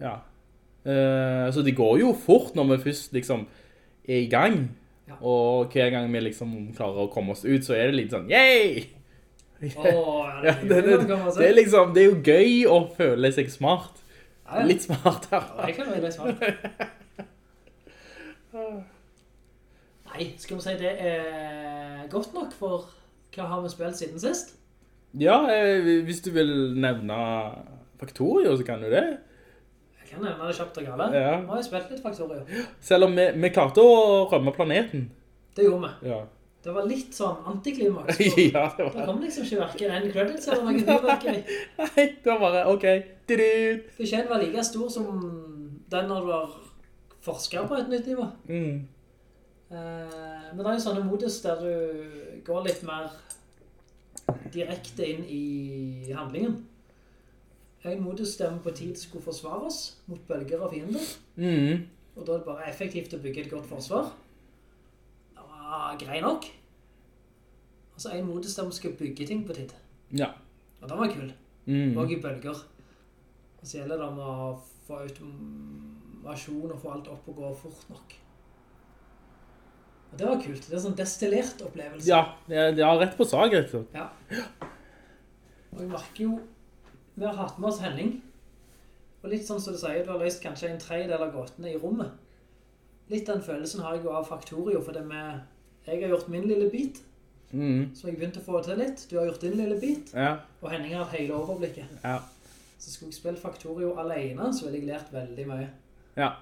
Ja. Eh, så det går jo fort når vi først liksom er i gang. Ja. Og hver gang vi liksom klarer å komme oss ut, så er det litt sånn, yay! Åh, ja, det, det, det, si. det, er liksom, det er jo gøy å føle seg smart. Litt smartere. Ja, jeg føler meg smart. Nei, skal vi si det er godt nok for hva har vi spilt siden sist? Ja, eh, hvis du vil nevne faktorier, så kan du det. Kan nevne det kjapt og gale. Ja. Vi har jo spilt litt Factorio. Selv om vi, vi klarte å rømme planeten. Det gjorde vi. Ja, Det var litt sånn antiklimaks. ja det Det var kom liksom ikke hverken en credits eller noen fyrverkeri. Nei, det var bare, ok. Beskjeden var like stor som den når du har forsket på et nytt nivå. Mm. Eh, men det er jo sånne modus der du går litt mer direkte inn i handlingen. Der vi på tid skulle forsvare oss mot bølger og fiender. Mm. Og da er det bare effektivt å bygge et godt forsvar. Var grei nok. Og så en modus vi skal bygge ting på tid. Ja. Og den var kul. Mm. Og i bølger. Og så gjelder det om å få automasjon og få alt opp og gå fort nok. Og det var kult. Det er en sånn destillert opplevelse. Ja, det, det er rett på sag, rett og slett. Ja. Og vi merker jo, vi har hatt med oss Henning, og litt sånn som du sier, du har løst kanskje en tredjedel av gåtene i rommet. Litt den følelsen har jeg jo av Factorio, for det med, jeg har gjort min lille bit, Mm. så jeg begynte å få til litt. Du har gjort din lille bit, Ja, og Henning har hele overblikket. ja, Så skulle jeg spille Factorio alene, så ville jeg lært veldig mye. ja.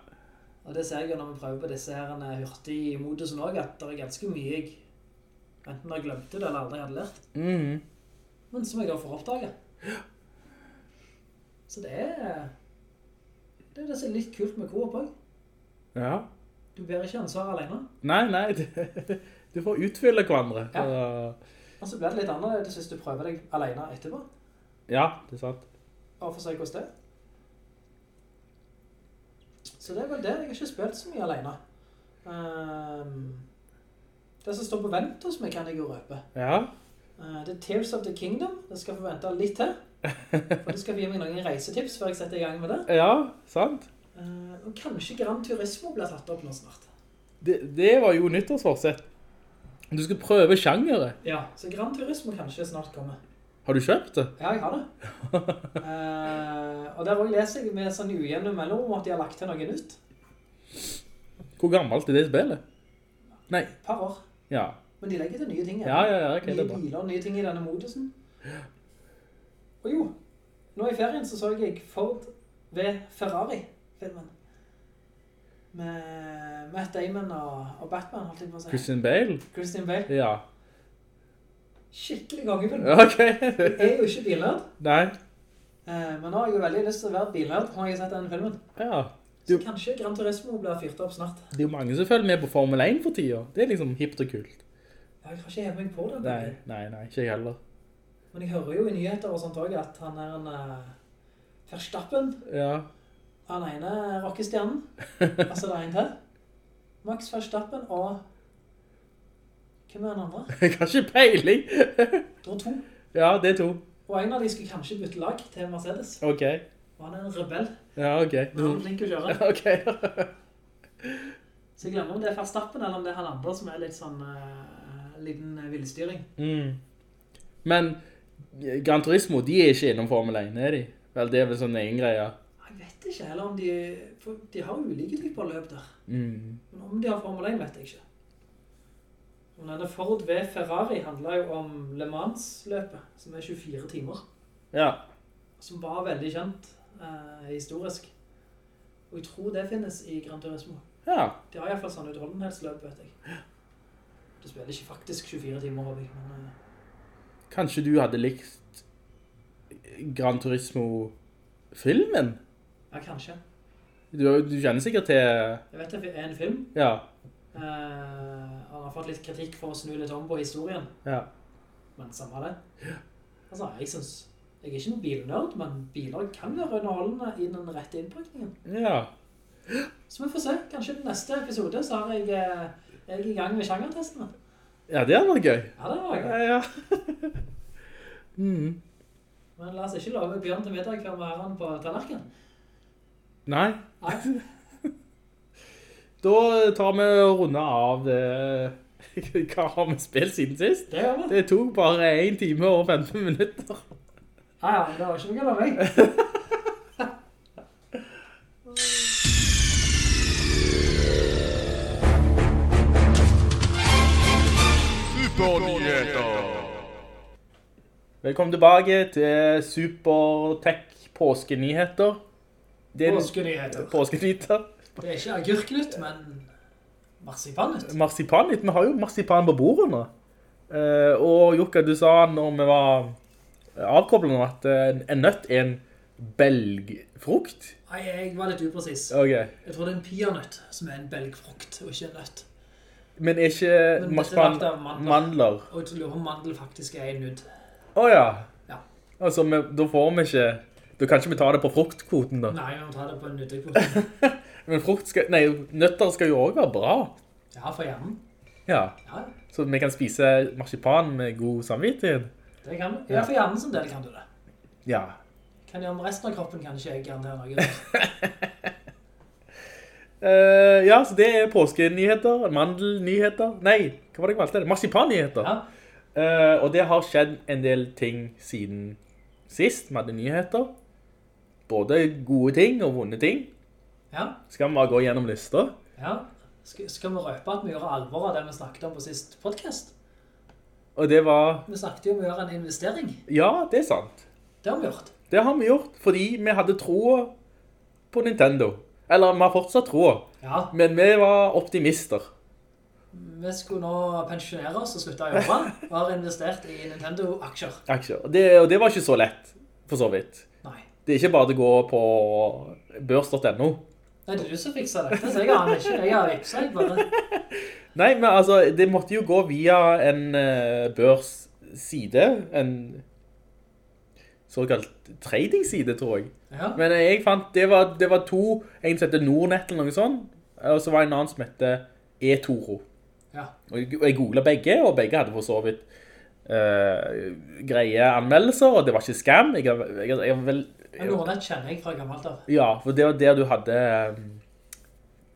Og det ser jeg jo når vi prøver på disse her hurtig modusen også, at det er ganske mye jeg enten har glemt det eller aldri hadde lært. Mm. Men som jeg da får oppdage. Så det er det er det som er litt kult med Coop også. Ja. Du bærer ikke ansvar alene. Nei, nei, det, du får utfylle hverandre. Ja. Og så blir det litt annerledes hvis du prøver deg alene etterpå. ja, det er sant. Bare for å se hvordan det. Så det er vel det. Jeg har ikke spilt så mye alene. Um, det som står på vent hos meg kan jeg jo røpe. Ja, Uh, det er Tears of the Kingdom. Det skal få vente litt til. For du skal gi meg noen reisetips før jeg setter i gang med det. ja, sant. Eh, og kanskje Gran Turismo blir tatt opp nå snart. Det, det var jo nyttårsforsett. Du skal prøve sjangere. Ja, så Gran Turismo kanskje snart kommer. Har du kjøpt det? Ja, jeg har det. uh, og der også leser jeg med sånn ugjennom mellom at de har lagt til noe nytt. Hvor gammelt er det spillet? Nei, Et par år. ja. Men de legger til nye ting. Ja, ja, ja, Okay, nye er biler og nye ting i denne modusen. Og jo, nå i ferien så så jeg Ford ved Ferrari-filmen. Med Matt Damon og, og Batman, holdt jeg på å si. Christian Bale? Christian Bale. Ja. Skikkelig gangefilm. Ok. Jeg er jo ikke bilnerd, Nei. eh, men nå har jeg jo veldig lyst til å være bilnerd når jeg har sett denne filmen. Ja. Så kanskje Gran Turismo blir fyrt opp snart. Det er jo mange som følger med på Formel 1 for tida. Det er liksom hippt og kult. Ja, jeg har ikke hevet meg på den. Nei, nei, nei, ikke jeg heller. Men jeg hører jo i nyheter og sånt også at han er en uh, Verstappen Ja. Han ene er rockestjernen. altså det er en til. Max Verstappen og... Hvem er den andre? kanskje peiling. Det var to. Ja, det er to. Og en av de skulle kanskje bytte lag til Mercedes. Ok. Og han er en rebell. Ja, ok. Men han er flink å kjøre. Ok. Så jeg glemmer om det er Verstappen eller om det er han andre som er litt sånn uh, liten villestyring. villstyring. Mm. Men Gran Turismo, de er ikke innom Formel 1, er de? Vel, det er vel sånn egen greie. Jeg vet ikke heller om de... For de har ulike typer løp der. Mm. Men om de har Formel 1 vet jeg ikke. Men denne Ford V Ferrari handler jo om Le Mans-løpet, som er 24 timer. Ja. Som var veldig kjent eh, historisk. Og jeg tror det finnes i Gran Turismo. Ja. De har i hvert fall sånn utholdenhetsløp, vet jeg. Det spiller ikke faktisk 24 timer, Robby, men... Kanskje du hadde likt Gran Turismo-filmen? ja, kanskje. Du, du kjenner sikkert til... Jeg vet det er en film. Ja. Uh, han har fått litt kritikk for å snu litt om på historien. Ja. Men samme det. Altså, jeg synes... Jeg er ikke noen bilnerd, men biler kan være underholdende i den rette innpakningen. Ja. Så vi får se. Kanskje i neste episode så har jeg, eh, jeg er i gang med sjangertestene. Ja, det hadde vært gøy. Ja, det var Ja, gøy. ja. mm. Men la oss ikke love Bjørn til middag hver har på tallerken. Nei. Nei. Da tar vi og runder av det. Hva har vi spilt siden sist? Det gjør vi. Det tok bare 1 time og 15 minutter. Ja, ja, men det var ikke noe av meg. Supernyheter. Velkommen tilbake til Supertech påskenyheter. Det er en- Påskenyheter. Påskenyheter. Det er ikke agurknytt, men marsipannytt. Marsipannytt. Vi har jo marsipan på bordet nå. Eh, og Jukka, du sa når vi var avkoblet at eh, en nøtt er en belgfrukt. Nei, jeg var litt upresis. Okay. Jeg tror det er en pianøtt som er en belgfrukt, og ikke en nøtt. Men er ikke Men marsipan mandler. mandler? Og jeg tror mandel faktisk er en nudd. Åja. Ja. Altså, men, da får vi ikke... Da kan ikke vi ta det på fruktkvoten da. Nei, vi må ta det på en. Men frukt skal... Nei, nøtter skal jo også være bra. Ja, for hjernen. Ja. Ja, Så vi kan spise marsipan med god samvittighet. det kan du. Ja, for hjernen som del kan du det. Ja. Kan gjøre om resten av kroppen kan ikke jeg garantere noe. Eh, ja, så det er påskenyheter, mandelnyheter. Nei, hva var det jeg valgte? Marsipannyheter. Ja, Uh, og det har skjedd en del ting siden sist vi hadde nyheter. Både gode ting og vonde ting. ja, Skal vi bare gå gjennom lista? ja. Skal, skal vi røpe at vi gjør alvor av det vi snakket om på sist podcast? Og det var... Vi snakket jo om å gjøre en investering. Ja, det er sant. Det har vi gjort. Det har vi gjort fordi vi hadde tro på Nintendo. Eller vi har fortsatt troa, Ja, men vi var optimister. vi skulle nå pensjonere oss og slutte å jobbe, og har investert i Nintendo-aksjer. Aksjer. Det, og det var ikke så lett, for så vidt. Nei. Det er ikke bare å gå på børs.no. Nei, det er du som fikser dette, så jeg aner ikke. Jeg har vipset, jeg bare. Nei, men altså, det måtte jo gå via en uh, børsside, en såkalt trading-side, tror jeg. Ja, Men eh, jeg fant, det var, det var to, en som heter Nordnet eller noe sånt, og så var det en annen som heter eToro. ja. Og jeg, jeg googlet begge, og begge hadde for så vidt uh, greie anmeldelser, og det var ikke skam. Jeg, jeg, jeg, jeg, vel, Men Nordnett kjenner jeg fra gammelt av. ja, for det var der du hadde um,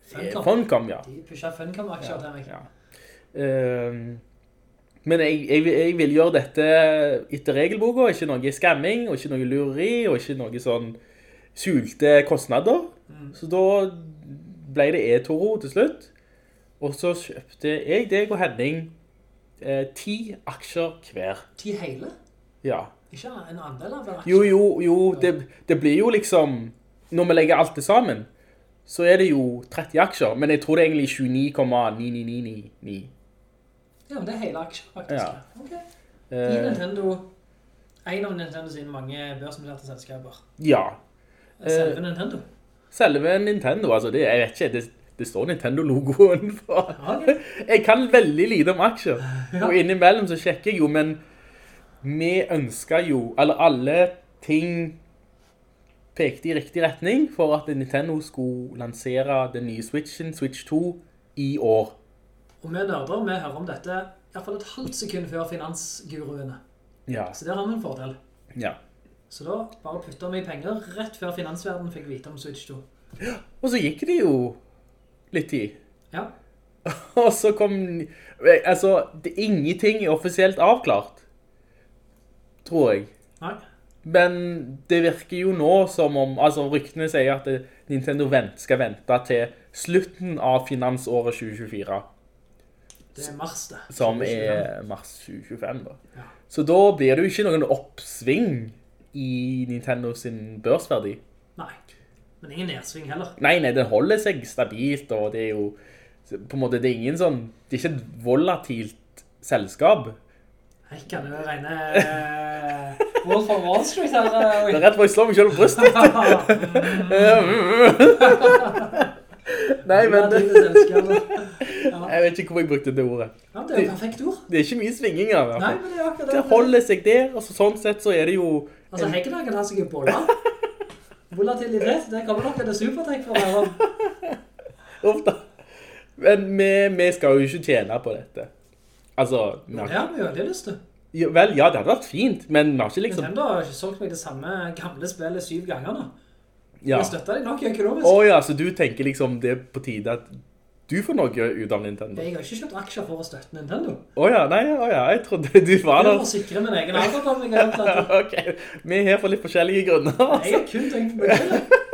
Funcom. Funcom, ja. De pushet Funcom-aksjer til meg. ja. Ehm, men jeg, jeg, jeg vil gjøre dette etter regelboka, ikke noe skamming, og ikke noe lureri, og ikke noe sånn skjulte kostnader. Så da ble det e-toro til slutt. Og så kjøpte jeg deg og Henning eh, ti aksjer hver. Ti hele? Ja. Ikke en andel av en aksje? Jo, jo, jo, det, det blir jo liksom, når vi legger alt det sammen, så er det jo 30 aksjer, men jeg tror det er egentlig 29,9999. Ja, men det er hele aksjer, faktisk. Ja. Ok. I Eh, Nintendo, en av Nintendo sine mange børsnoterte selskaper. ja, Selve Nintendo. selve Nintendo, altså, det, jeg vet ikke, det, det står Nintendo-logoen på. Okay. Jeg kan veldig lite om aksjer, og innimellom så sjekker jeg jo, men vi ønsker jo, eller alle ting pekte i riktig retning for at Nintendo skulle lansere den nye Switchen, Switch 2, i år. Og vi nerder, vi hører om dette i hvert fall et halvt sekund før finansguruene. Ja, Så der har vi en fordel. ja. Så da bare putter vi penger rett før finansverdenen fikk vite om Switch 2. Og så gikk det jo litt tid. Ja, Og så kom... Altså, det, ingenting er offisielt avklart. Tror jeg. nei. Men det virker jo nå som om, altså ryktene sier at Nintendo vent, skal vente til slutten av finansåret 2024, Det er mars det. som er mars 2025 da. Ja. Så da blir det jo ikke noen oppsving i Nintendo sin børsverdi. Nei. Men ingen nedsving heller. Nei, nei, den holder seg stabilt, og det er jo, på en måte, det er ingen sånn, det er ikke et volatilt selskap. Jeg kan jo regne eh, Wolf of Wall Street her. Det eh, er rett for å slå meg selv på brystet. Nei, men jeg vet ikke hvor jeg brukte det ordet. Ja, det er jo perfekt ord. Det er ikke mye svinginger. i hvert Nei, men det er akkurat Det holder seg der, og så, sånn sett så er det jo Altså, hekkedagen har seg jo bolla. Volatilitet, det kommer nok en supertrekk for meg. Uff da. Men vi, vi skal jo ikke tjene på dette. Altså, vi Det har, har vi jo veldig lyst til. ja, vel, ja, det hadde vært fint, men vi har ikke liksom... Nintendo har ikke solgt meg det samme gamle spillet syv ganger nå. Ja. Jeg støtter deg nok økonomisk. Åja, så du tenker liksom det er på tide at du får noe ut av Nintendo? Jeg har ikke kjøpt aksjer for å støtte Nintendo. Åja, nei, åja, jeg trodde du var er der. for å sikre min egen alderdom. Jeg har gjort Ok, vi er her for litt forskjellige grunner. jeg har kun tenkt på meg.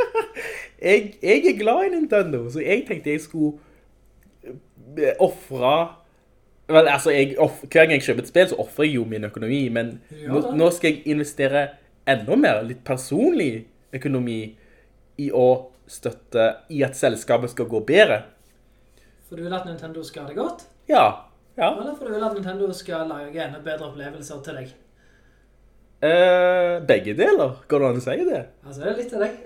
Jeg, jeg er glad i Nintendo, så jeg tenkte jeg skulle eh, offre Vel, altså, jeg, hver gang jeg kjøper et spill, så offrer jeg jo min økonomi, men Ja, nå, nå skal jeg investere enda mer, litt personlig økonomi, i å støtte i at selskapet skal gå bedre. For du vil at Nintendo skal ha det godt? Ja, ja. Eller for du vil at Nintendo skal lage enda bedre opplevelser til deg? Eh, begge deler, går det an å si det? Altså, det er litt til deg.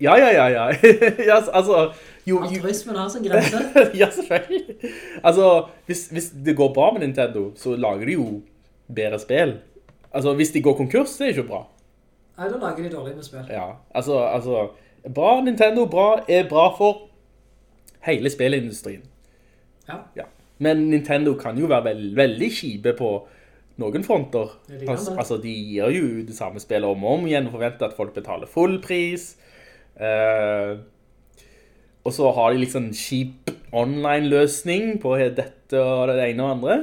Ja, ja, ja, ja. yes, altså, jo, jo, Altruismen har sin grense. ja, selvfølgelig. Altså, hvis, hvis det går bra med Nintendo, så lager de jo bedre spill. Altså, hvis de går konkurs, det er ikke bra. Nei, da lager de dårlig med spill. Ja, altså, altså bra Nintendo bra, er bra for hele spillindustrien. Ja. Ja. Men Nintendo kan jo være veld, veldig kjipe på noen fronter. Ja, de altså, altså, de gir jo det samme spillet om og om igjen og forventer at folk betaler full pris. Uh, og så har de liksom kjip online-løsning på dette og det ene og andre.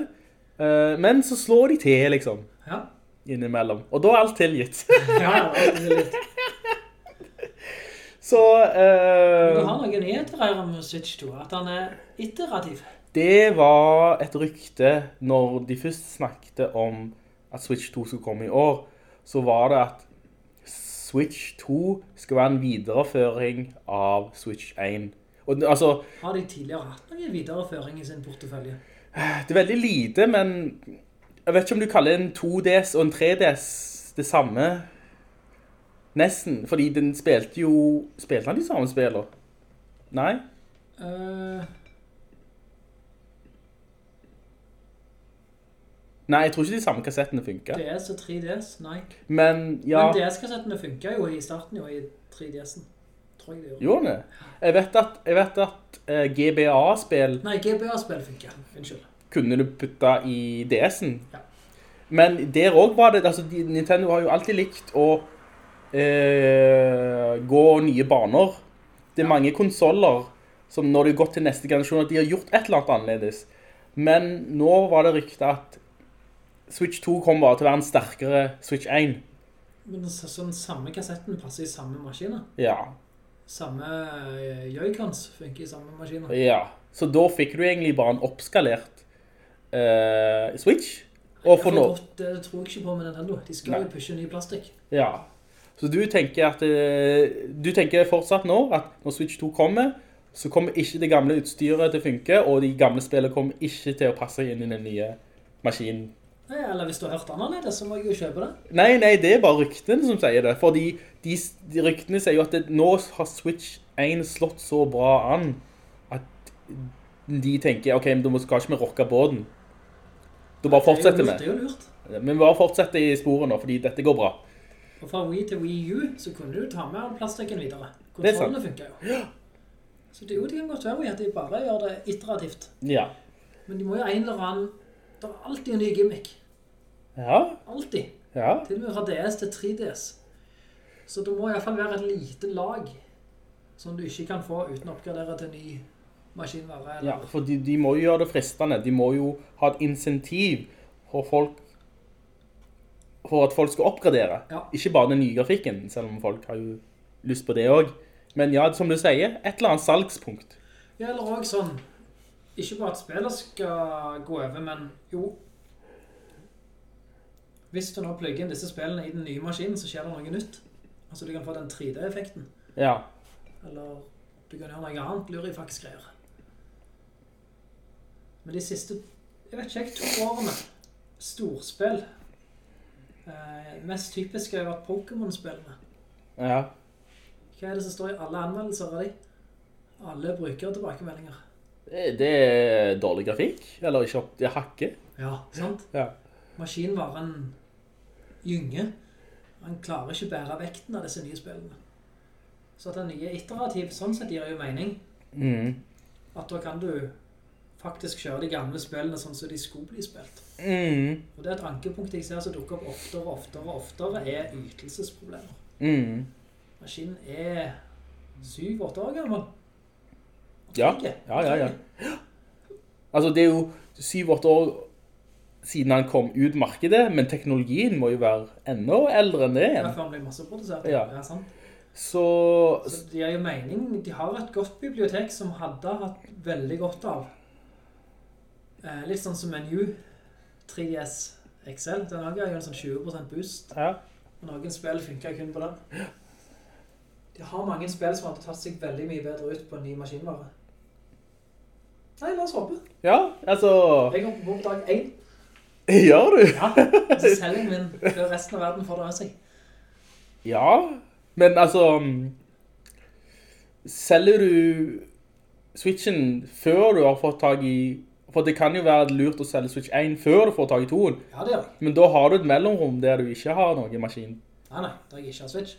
Uh, men så slår de til, liksom, Ja. innimellom. Og da er alt tilgitt. ja alt litt. Så... uh, Du har noen her om Switch 2, at han er iterativ. Det var et rykte når de først snakket om at Switch 2 skulle komme i år, så var det at Switch 2 skal være en videreføring av Switch 1. Og altså, Har de tidligere hatt noen videreføring i sin portefølje? det er veldig lite, men jeg vet ikke om du kaller en 2DS og en 3DS det samme. Nesten, fordi den spilte jo, spilte han de samme spillene? Nei? Uh, Nei, jeg tror ikke de samme kassettene funket. DS og 3DS, nei. Men ja... Men DS-kassettene funket jo i starten jo i 3DS'en. Tror jeg det gjorde. Gjorde det? Jeg vet at, jeg vet at uh, GBA-spill Nei, GBA-spill funker. Unnskyld. kunne du putte i DS-en. Ja. Men der også var det, altså Nintendo har jo alltid likt å eh, gå nye baner. Det er mange konsoler som når de har gått til neste generasjon, at de har gjort et eller annet annerledes. Men nå var det ryktet at Switch 2 kommer bare til å være en sterkere Switch 1. Men så, sånn samme kassetten passer i samme maskiner. Ja, Samme eh, Joy-Cons funker i samme maskiner. ja. Så da fikk du egentlig bare en oppskalert uh, Switch. Og for nå... det tror jeg ikke på med Nintendo. De skal jo pushe ny plastikk. Ja. Så du tenker at eh, du tenker fortsatt nå at når Switch 2 kommer, så kommer ikke det gamle utstyret til å funke, og de gamle spillene kommer ikke til å passe inn i den nye maskinen. Nei, eller hvis du har hørt annerledes, så må jeg jo kjøpe det. Nei, nei, det er bare ryktene som sier det. Fordi de, de ryktene sier jo at det, nå har Switch 1 slått så bra an at de tenker, ok, men da skal ikke vi rocka båden. Du bare fortsetter er lurt, det er jo lurt. Men bare fortsetter i sporet nå, fordi dette går bra. Og fra Wii til Wii U så kunne du ta med plastikken videre. Er. Kontrollene funker jo. Så det, jo, det kan godt være at de bare gjør det iterativt. Ja. Men de må jo en eller annen... Det er alltid en ny gimmick. Ja, Altid. ja. Til og med fra DS til 3DS. Så det må i hvert fall være et lite lag som du ikke kan få uten å oppgradere til ny maskinvare. Eller... Ja, for de, de må jo gjøre det fristende. De må jo ha et insentiv for folk for at folk skal oppgradere. Ja. Ikke bare den nye grafikken, selv om folk har jo lyst på det også. Men ja, som du sier, et eller annet salgspunkt. Ja, eller også sånn, ikke bare at spillet skal gå over, men jo, hvis du nå plugger inn disse spillene i den nye maskinen, så skjer det noe nytt. Altså du kan få den 3D-effekten, Ja, eller du kan gjøre noe annet lurifax-greier. Men de siste, jeg vet ikke, to årene, storspill, eh, mest typisk har jo vært Pokémon-spillene. ja. Hva er det som står i alle anmeldelser av de? Alle bruker tilbakemeldinger. Det, det er dårlig grafikk, eller ikke opp, det er hakke. Ja, sant? Ja. en gynge. Han klarer ikke bære vekten av disse nye spillene. Så at den nye iterativ sånn sett gir jo mening. Mm. At da kan du faktisk kjøre de gamle spillene sånn som de skulle bli spilt. Mm. Og det er et ankepunkt jeg ser som dukker opp oftere og oftere og oftere er ytelsesproblemer. Mm. Maskinen er 7-8 år gammel. Ja, ja, ja, ja. Altså, det er jo 7-8 år siden han kom ut markedet, men teknologien må jo være enda eldre enn det Ja, for han blir masseprodusert. Ja. ja sant. Så, Så de, har jo mening. De har et godt bibliotek som hadde hatt veldig godt av. Eh, litt sånn som en U 3DS XL. Den har jo en sånn 20% boost. ja. Noen spill funker kun på den. De har mange spill som hadde tatt seg veldig mye bedre ut på en ny maskinvare. Nei, la oss håpe. Ja, altså, Jeg går på dag 1. gjør du? Ja, så selger min før resten av verden får det av seg. Ja, men altså, selger du Switchen før du har fått tag i, for det kan jo være lurt å selge Switch 1 før du får tag i 2-en, Ja, det gjør jeg. men da har du et mellomrom der du ikke har noen maskin. Nei, nei, da jeg ikke har Switch.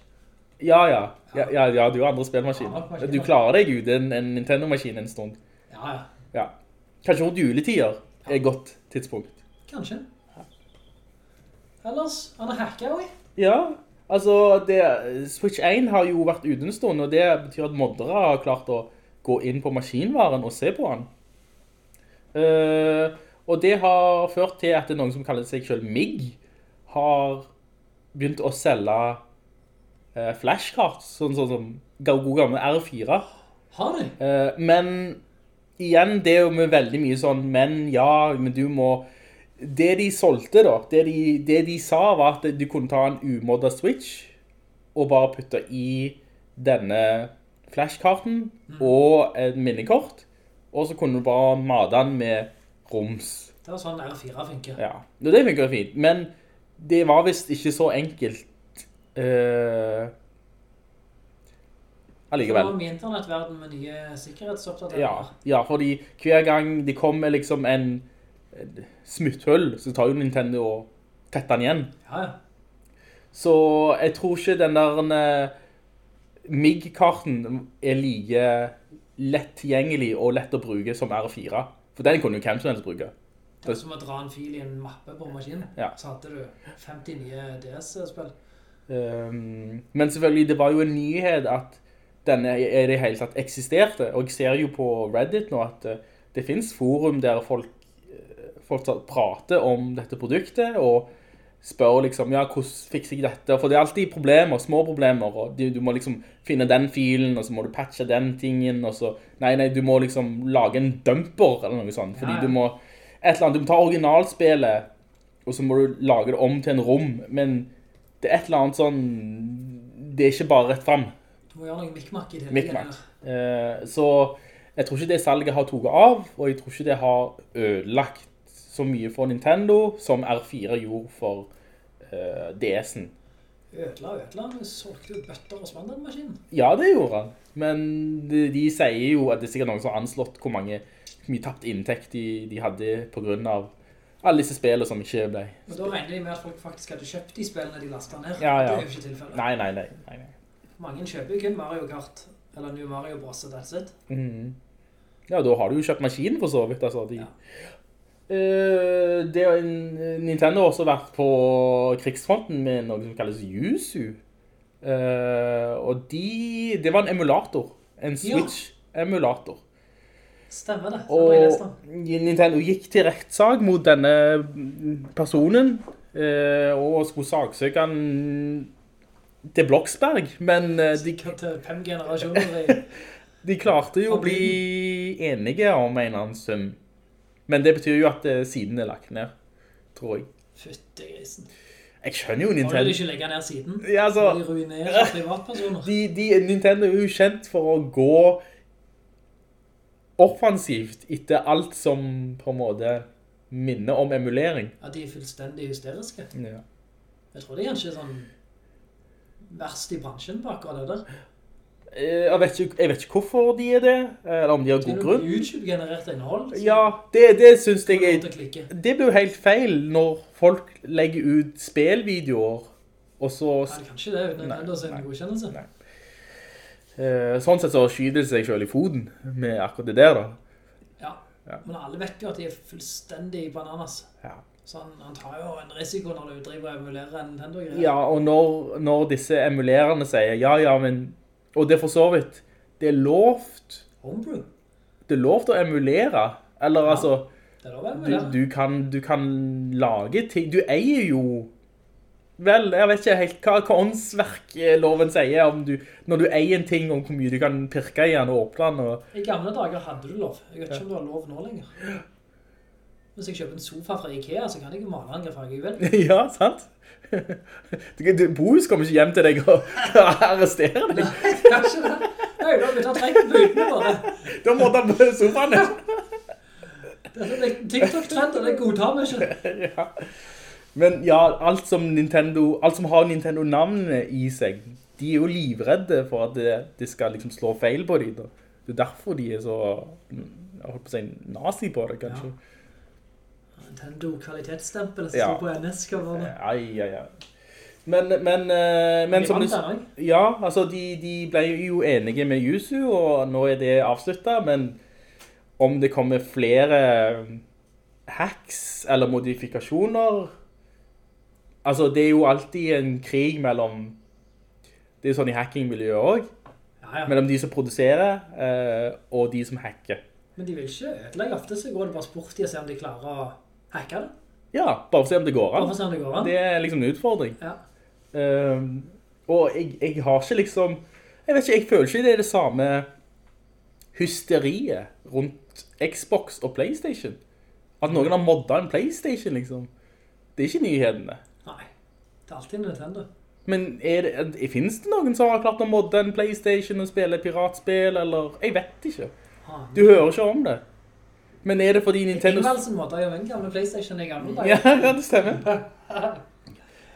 Ja, ja, ja, ja, ja du har andre spillmaskiner. Ja, Du klarer deg uten en, en Nintendo-maskin en stund. Ja, ja. Ja. Kanskje rundt juletider er et godt tidspunkt. Kanskje. Ellers, han er hacka også. Ja, altså det, Switch 1 har jo vært uten en stund, og det betyr at moddere har klart å gå inn på maskinvaren og se på den. Eh, og det har ført til at noen som kaller seg selv MIG, har begynt å selge uh, flashkart, sånn sånn som god gamle R4. Har de? Eh, men igjen, det er jo med veldig mye sånn, men ja, men du må... Det de solgte da, det de, det de sa var at du kunne ta en umodda Switch og bare putte i denne flashkarten og et minnekort, og så kunne du bare mate den med roms. Det var sånn R4 funker. Ja, det funker fint, men det var vist ikke så enkelt uh, Det var med internettverden med nye sikkerhetsoppdateringer. Ja, ja, fordi hver gang de kommer liksom en en smutthull, så tar jo Nintendo og tetter den igjen. Ja, ja. Så jeg tror ikke den der eh, MIG-karten er like lett tilgjengelig og lett å bruke som R4. For den kunne jo hvem som helst bruke. Det er som å dra en fil i en mappe på maskinen. Ja. Så hadde du 50 nye DS-spill. Um, men selvfølgelig, det var jo en nyhet at denne i det hele tatt eksisterte. Og jeg ser jo på Reddit nå at eh, det finnes forum der folk eh, fortsatt prater om dette produktet, og spør liksom, ja, hvordan fikser jeg dette? For det er alltid problemer, små problemer, og du, du må liksom finne den filen, og så må du patche den tingen, og så, nei, nei, du må liksom lage en dumper, eller noe sånt, fordi Ja, ja. du må, et eller annet, du må ta originalspillet, og så må du lage det om til en rom, men det er et eller annet sånn, det er ikke bare rett frem. Du må gjøre noe mikmak i det. Mikmak. Eh, så jeg tror ikke det salget har toget av, og jeg tror ikke det har ødelagt så mye for Nintendo som R4 gjorde for eh, DS-en. Ødela, ødela. Solgte jo bøtter og maskinen. Ja, det gjorde han. Men de, de sier jo at det er sikkert noen som har anslått hvor mange hvor mye tapt inntekt de, de hadde på grunn av alle disse spillene som ikke ble... Og da regner de med at folk faktisk hadde kjøpt de spillene de lastet ned. Ja, ja. Det er jo ikke tilfellet. Nei, nei, nei. nei, nei. Mange kjøper jo kun Mario Kart, eller New Mario Bros. og that's it. Mhm. Ja, da har du jo kjøpt maskinen for så vidt, altså. De... Ja. Eh, det Nintendo har også vært på krigsfronten med noe som kalles Yuzu. Uh, og de, det var en emulator. En Switch-emulator. Stemmer det. Og. Nintendo gikk til rettssag mot denne personen, uh, og skulle saksøke han til Bloksberg, men eh, de, de klarte jo å bli enige om en annen sum. Men det betyr jo at eh, siden er lagt ned, tror jeg. Fytte grisen. Jeg skjønner jo Nintendo. Har du ikke legge ned siden? Ja, altså- de ruinerer privatpersoner? De, de, Nintendo er jo kjent for å gå offensivt etter alt som på en måte minner om emulering. Ja, de er fullstendig hysteriske. Ja. Jeg tror de er kanskje sånn verst i bransjen på akkurat det der. Eh, Jeg vet, ikke, jeg vet ikke hvorfor de er det, eller om de har Det er god noe grunn. YouTube-generert innhold. Så. Ja, det, det synes jeg er, det blir jo helt feil når folk legger ut spelvideoer, og så, Nei, det kan ikke det uten å sin nei, godkjennelse. nei. eh, sånn sett så skyder det seg selv i foden med akkurat det der da. Ja. Ja. Men alle vet jo at de er fullstendig bananas. Ja. Så han, han tar jo en risiko når du driver og emulerer en Nintendo-greier. Ja, og når, når disse emulerende sier, ja, ja, men, og det er for så vidt, det er lovt, Homebrew. det er lovt å emulere, eller altså, Det er lov å du, du, kan, du kan lage ting, du eier jo, vel, jeg vet ikke helt hva, hva åndsverk eh, loven sier, om du, når du eier en ting, om hvor mye du kan pirke i den og åpne den, og, I gamle dager hadde du lov. Jeg vet ikke om du har lov nå lenger. Hvis jeg kjøper en sofa fra Ikea, så kan jeg ikke male den hva farge jeg vil. ja, sant? Bohus kommer ikke hjem til deg og arresterer deg. Kanskje det. Nei, da har vi tatt trekke utene bare. Da måtte han på sofaen. det er en TikTok-trend, og det godtar vi ikke. ja. Men ja, alt som Nintendo, alt som har Nintendo-navnet i seg, de er jo livredde for at det, det skal liksom slå feil på dem. Det er derfor de er så, jeg holdt på å si, nazi på det, kanskje. Nintendo kvalitetsstempel, som Ja. står på NS-coverne. Ai, ai, ai. Men, men, eh, men som du... Ja, altså de, de ble jo enige med Yuzu, og nå er det avsluttet, men om det kommer flere hacks eller modifikasjoner, altså det er jo alltid en krig mellom, det er jo sånn i hacking-miljøet også, Ja, ja. mellom de som produserer eh, og de som hacker. Men de vil ikke ødelegge ofte, så går det bare sport i å se om de klarer å hacke det. Ja, bare for å se om det går an. Bare for å se om det går an. Det er liksom en utfordring. Ja. Um, og jeg, jeg har ikke liksom Jeg vet ikke, jeg føler ikke det er det samme hysteriet rundt Xbox og Playstation. At noen har moddet en Playstation, liksom. Det er ikke nyhetene. Nei, det er alltid Nintendo. Men er det, finnes det noen som har klart å modde en Playstation og spille piratspill, eller? Jeg vet ikke. Du hører ikke om det. Men er det fordi Nintendo... Ingvaldsen måtte jo en gamle Playstation i gamle dager. ja, det stemmer.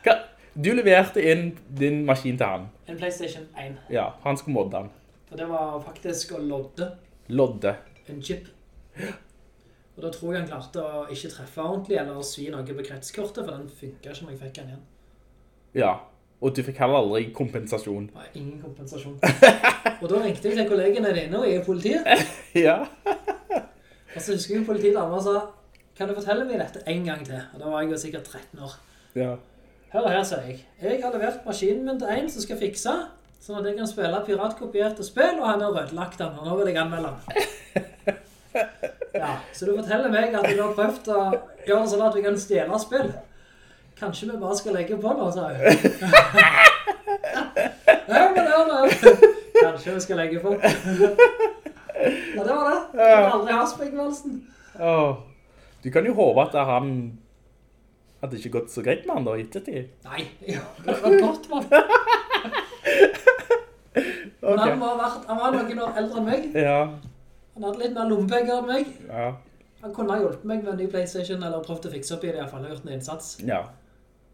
Hva? Du leverte inn din maskin til han. En Playstation 1. Ja, han skulle modde den. Og det var faktisk å lodde Lodde. en chip. Og da tror jeg han klarte å ikke treffe ordentlig, eller å svi noe på kretskortet, for den funket ikke når jeg fikk den igjen. Ja, og du fikk heller aldri kompensasjon. Nei, ingen kompensasjon. Og da ringte jeg til kollegene dine og i politiet. Ja. Og så husker jeg en politidame og sa, kan du fortelle meg dette en gang til? Og da var jeg jo sikkert 13 år. Ja. Hør her, sa jeg. Jeg har levert maskinen min til en som skal fikse, sånn at jeg kan spille piratkopierte spill, og han har rødlagt den, og nå vil jeg anmelde den. Ja, så du forteller meg at du har prøvd å gjøre det sånn at vi kan stjele spill. Kanskje vi bare skal legge på nå, sa jeg. Ja, men hør nå. Kanskje vi skal legge på. Ja, det var det. Jeg kan aldri ha springvalsen. Oh. Du kan jo håpe at han hadde ikke gått så greit med han da ettertid. Nei, det var godt, mann. Men han, må ha vært, han var noen år eldre enn meg. Ja. Han hadde litt mer lommepenger enn meg. Ja. Han kunne ha hjulpet meg med en ny Playstation, eller prøvd å fikse opp i det, i hvert fall gjort en innsats. Ja.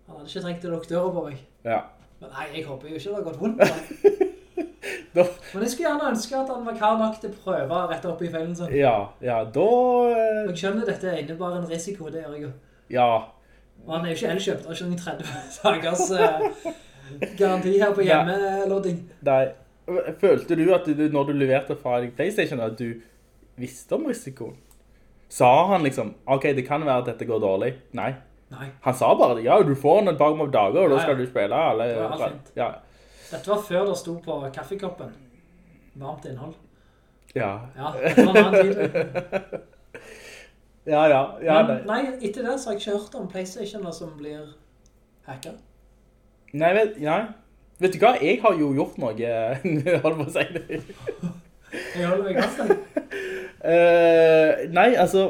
Han hadde ikke trengt å lukke døra på meg. Ja. Men nei, jeg håper jo ikke det har gått vondt. Da, Men jeg skulle gjerne ønske at han var kar nok til å prøve å rette opp i feilen sin. ja, ja, da... Men jeg skjønner dette innebar en risiko, det gjør jeg jo. Ja, Og han er jo ikke elkjøpt, er ikke noen 30 dagers uh, garanti her på Ja. hjemmelodding. nei. Følte du at du, når du leverte fra deg Playstation, at du visste om risikoen? Sa han liksom, ok, det kan være at dette går dårlig. Nei. Nei, Han sa bare, ja, du får den et par dager, og da Ja, ja. skal du spille. Eller, Det var alt fint. ja, dette var før det sto på kaffekoppen. Varmt innhold. ja, Ja, det var en annen tid. ja, ja, ja, Men, nei. etter det så har jeg ikke hørt om Playstationer som blir hacket. Nei, vet, nei. Vet du hva, jeg har jo gjort noe, jeg holder på å si det. Jeg holder meg ganske. Eh, nei, altså,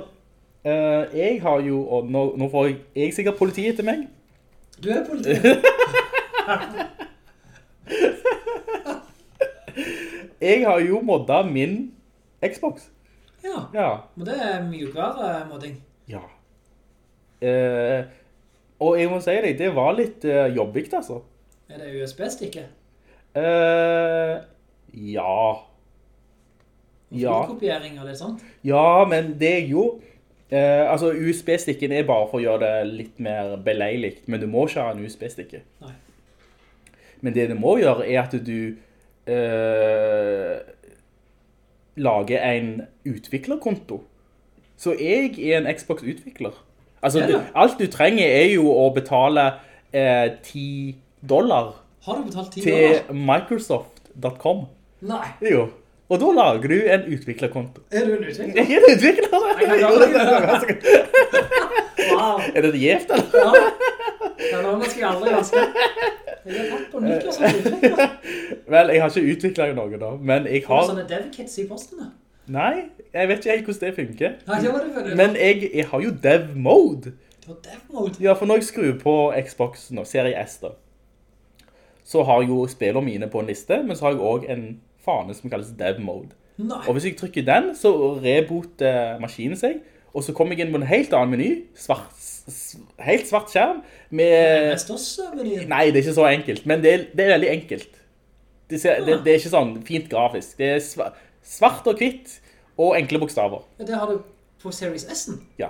uh, jeg har jo, og nå, nå får jeg, jeg sikkert politiet til meg. Du er politiet. Jeg har jo modda min Xbox. Ja, Ja. men det er mye mjukvare modding. Ja. Eh, og jeg må si deg, det var litt uh, jobbigt, altså. Er det USB-stikket? Eh, ja. Ja. Fullkopiering og litt sånt? Ja, men det er jo... eh, altså, USB-stikken er bare for å gjøre det litt mer beleiligt, men du må ikke ha en USB-stikke. Nei. Men det du må gjøre er at du eh, lager en utviklerkonto. Så jeg er en Xbox-utvikler. Altså, Ja. du, alt du trenger er jo å betale eh, 10 dollar Har du betalt 10 til? Microsoft.com. Nei. Jo. Og da lager du en utviklerkonto. Er du en utvikler? Jeg er en utvikler! Jeg. Wow. Er det gjevt, eller? Ja. Den skal jeg aldri vaske. Jeg har hatt på nytt og sånt. Vel, jeg har ikke utviklet noe da, men jeg Har du sånne dev-kits i postene? Nei, jeg vet ikke helt hvordan det funker. Nei, det var det for det. Men jeg, jeg har jo dev mode. Du har dev-mode. Ja, for når jeg skrur på Xbox nå, serie S da, så har jeg jo spillene mine på en liste, men så har jeg også en fane som kalles dev mode. Nei. Og hvis jeg trykker den, så rebooter maskinen seg, og så kom jeg inn på en helt annen meny, svart, helt svart skjerm, med... Nei, det er ikke så enkelt, men det er, det er veldig enkelt. Det, ser, det, det er ikke sånn fint grafisk. Det er sva- svart og hvitt, og enkle bokstaver. Det har du på Series S-en, Ja,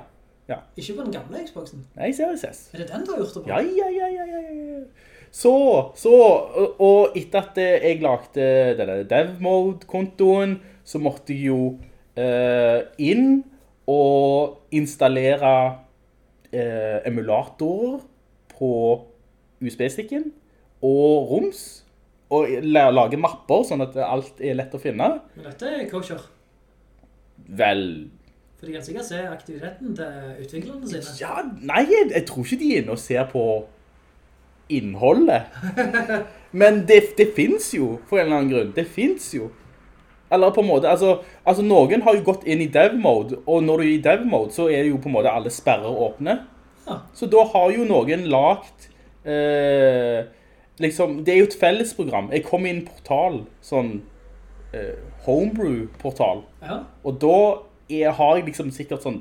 ja. ikke på den gamle Xboxen. Nei, Series S. Er det den du har gjort det på? Ja, ja, ja, ja, ja, ja. Så, så, og, og etter at jeg lagde denne dev-mode-kontoen, så måtte jeg jo uh, inn og installere eh, emulatorer på USB-stikken og roms, og lage mapper sånn at alt er lett å finne. Men dette er kosher. Vel, For de kan sikkert se aktiviteten til utviklerne sine. Ja, nei, jeg, jeg tror ikke de er inne og ser på innholdet. Men det, det finnes jo, for en eller annen grunn. Det finnes jo. Eller på en måte, altså, altså noen har jo gått inn i dev-mode, og når du er i dev-mode, så er det jo på en måte alle sperrer åpne. Ja. Så da har jo noen lagt, eh, liksom, det er jo et fellesprogram. Jeg kom i en portal, sånn eh, homebrew-portal, Ja. og da er, har jeg liksom sikkert sånn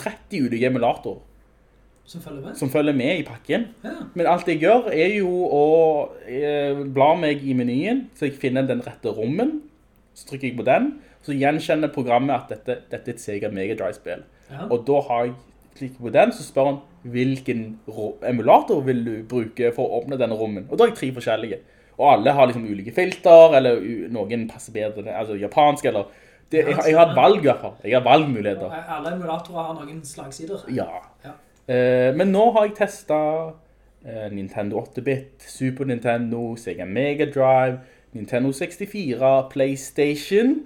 30 ulike emulatorer Som følger med. som følger med i pakken. Ja. Men alt jeg gjør er jo å eh, bla meg i menyen, så jeg finner den rette rommen. Så trykker jeg på den, så gjenkjenner programmet at dette, dette er et Sega Mega Drive-spill. Ja. Og da har jeg klikket på den, så spør han hvilken emulator vil du bruke for å åpne denne rommen. Og da har jeg tre forskjellige. Og alle har liksom ulike filter, eller noen passer bedre, altså japansk, eller... Det, jeg, jeg har et valg i hvert fall. Jeg har valgmuligheter. Og Alle emulatorer har noen slagsider. Ja. Ja. Eh, men nå har jeg testet eh, Nintendo 8-bit, Super Nintendo, Sega Mega Drive, Nintendo 64, Playstation.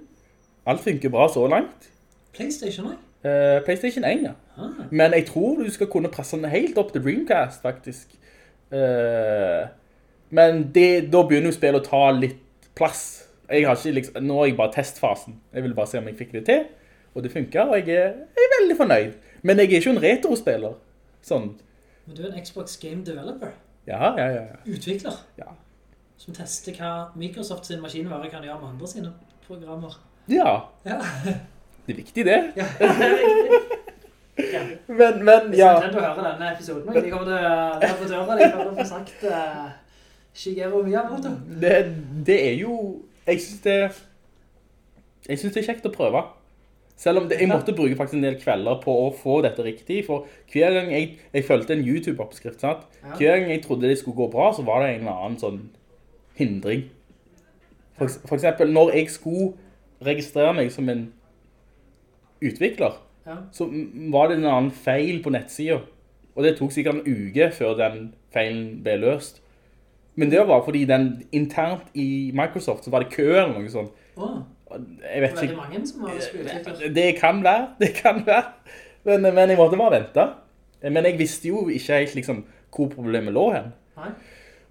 Alt funker bra så langt. Playstation òg? Uh, Playstation 1, ja. Ah. Men jeg tror du skal kunne presse den helt opp til Dreamcast, faktisk. Uh, men det, da begynner jo spillet å ta litt plass. Har liksom, nå er jeg bare testfasen. Jeg vil bare se om jeg fikk det til. Og det funker, og jeg er, jeg er veldig fornøyd. Men jeg er ikke en retrospiller. Sånn, Men du er en Xbox Game Developer. ja, ja, ja. ja. Utvikler. Ja. Som tester hva Microsoft sin maskinvare kan gjøre med andre sine programmer. Ja, Ja. det er viktig det. ja. det er viktig. Ja. Men, men, Hvis ja. Nintendo hører denne episoden, de kommer til å døra, de kommer til å få sagt uh, Shigeru Miyamoto. Det, det er jo, jeg synes det, jeg synes det er kjekt å prøve. Selv om det, jeg måtte bruke faktisk en del kvelder på å få dette riktig, for hver gang jeg, jeg følte en YouTube-oppskrift, sant? Hver gang jeg trodde det skulle gå bra, så var det en eller annen sånn hindring. For, for eksempel, når jeg skulle registrere meg som en utvikler, Ja. så var det en annen feil på nettsiden. Og det tok sikkert en uke før den feilen ble løst. Men det var fordi den internt i Microsoft, så var det kø eller noe sånt. Åh, Jeg vet veldig ikke. mange som var på utvikler. Det kan være, det kan være. Men, men jeg måtte bare vente. Men jeg visste jo ikke helt liksom hvor problemet lå hen. Nei.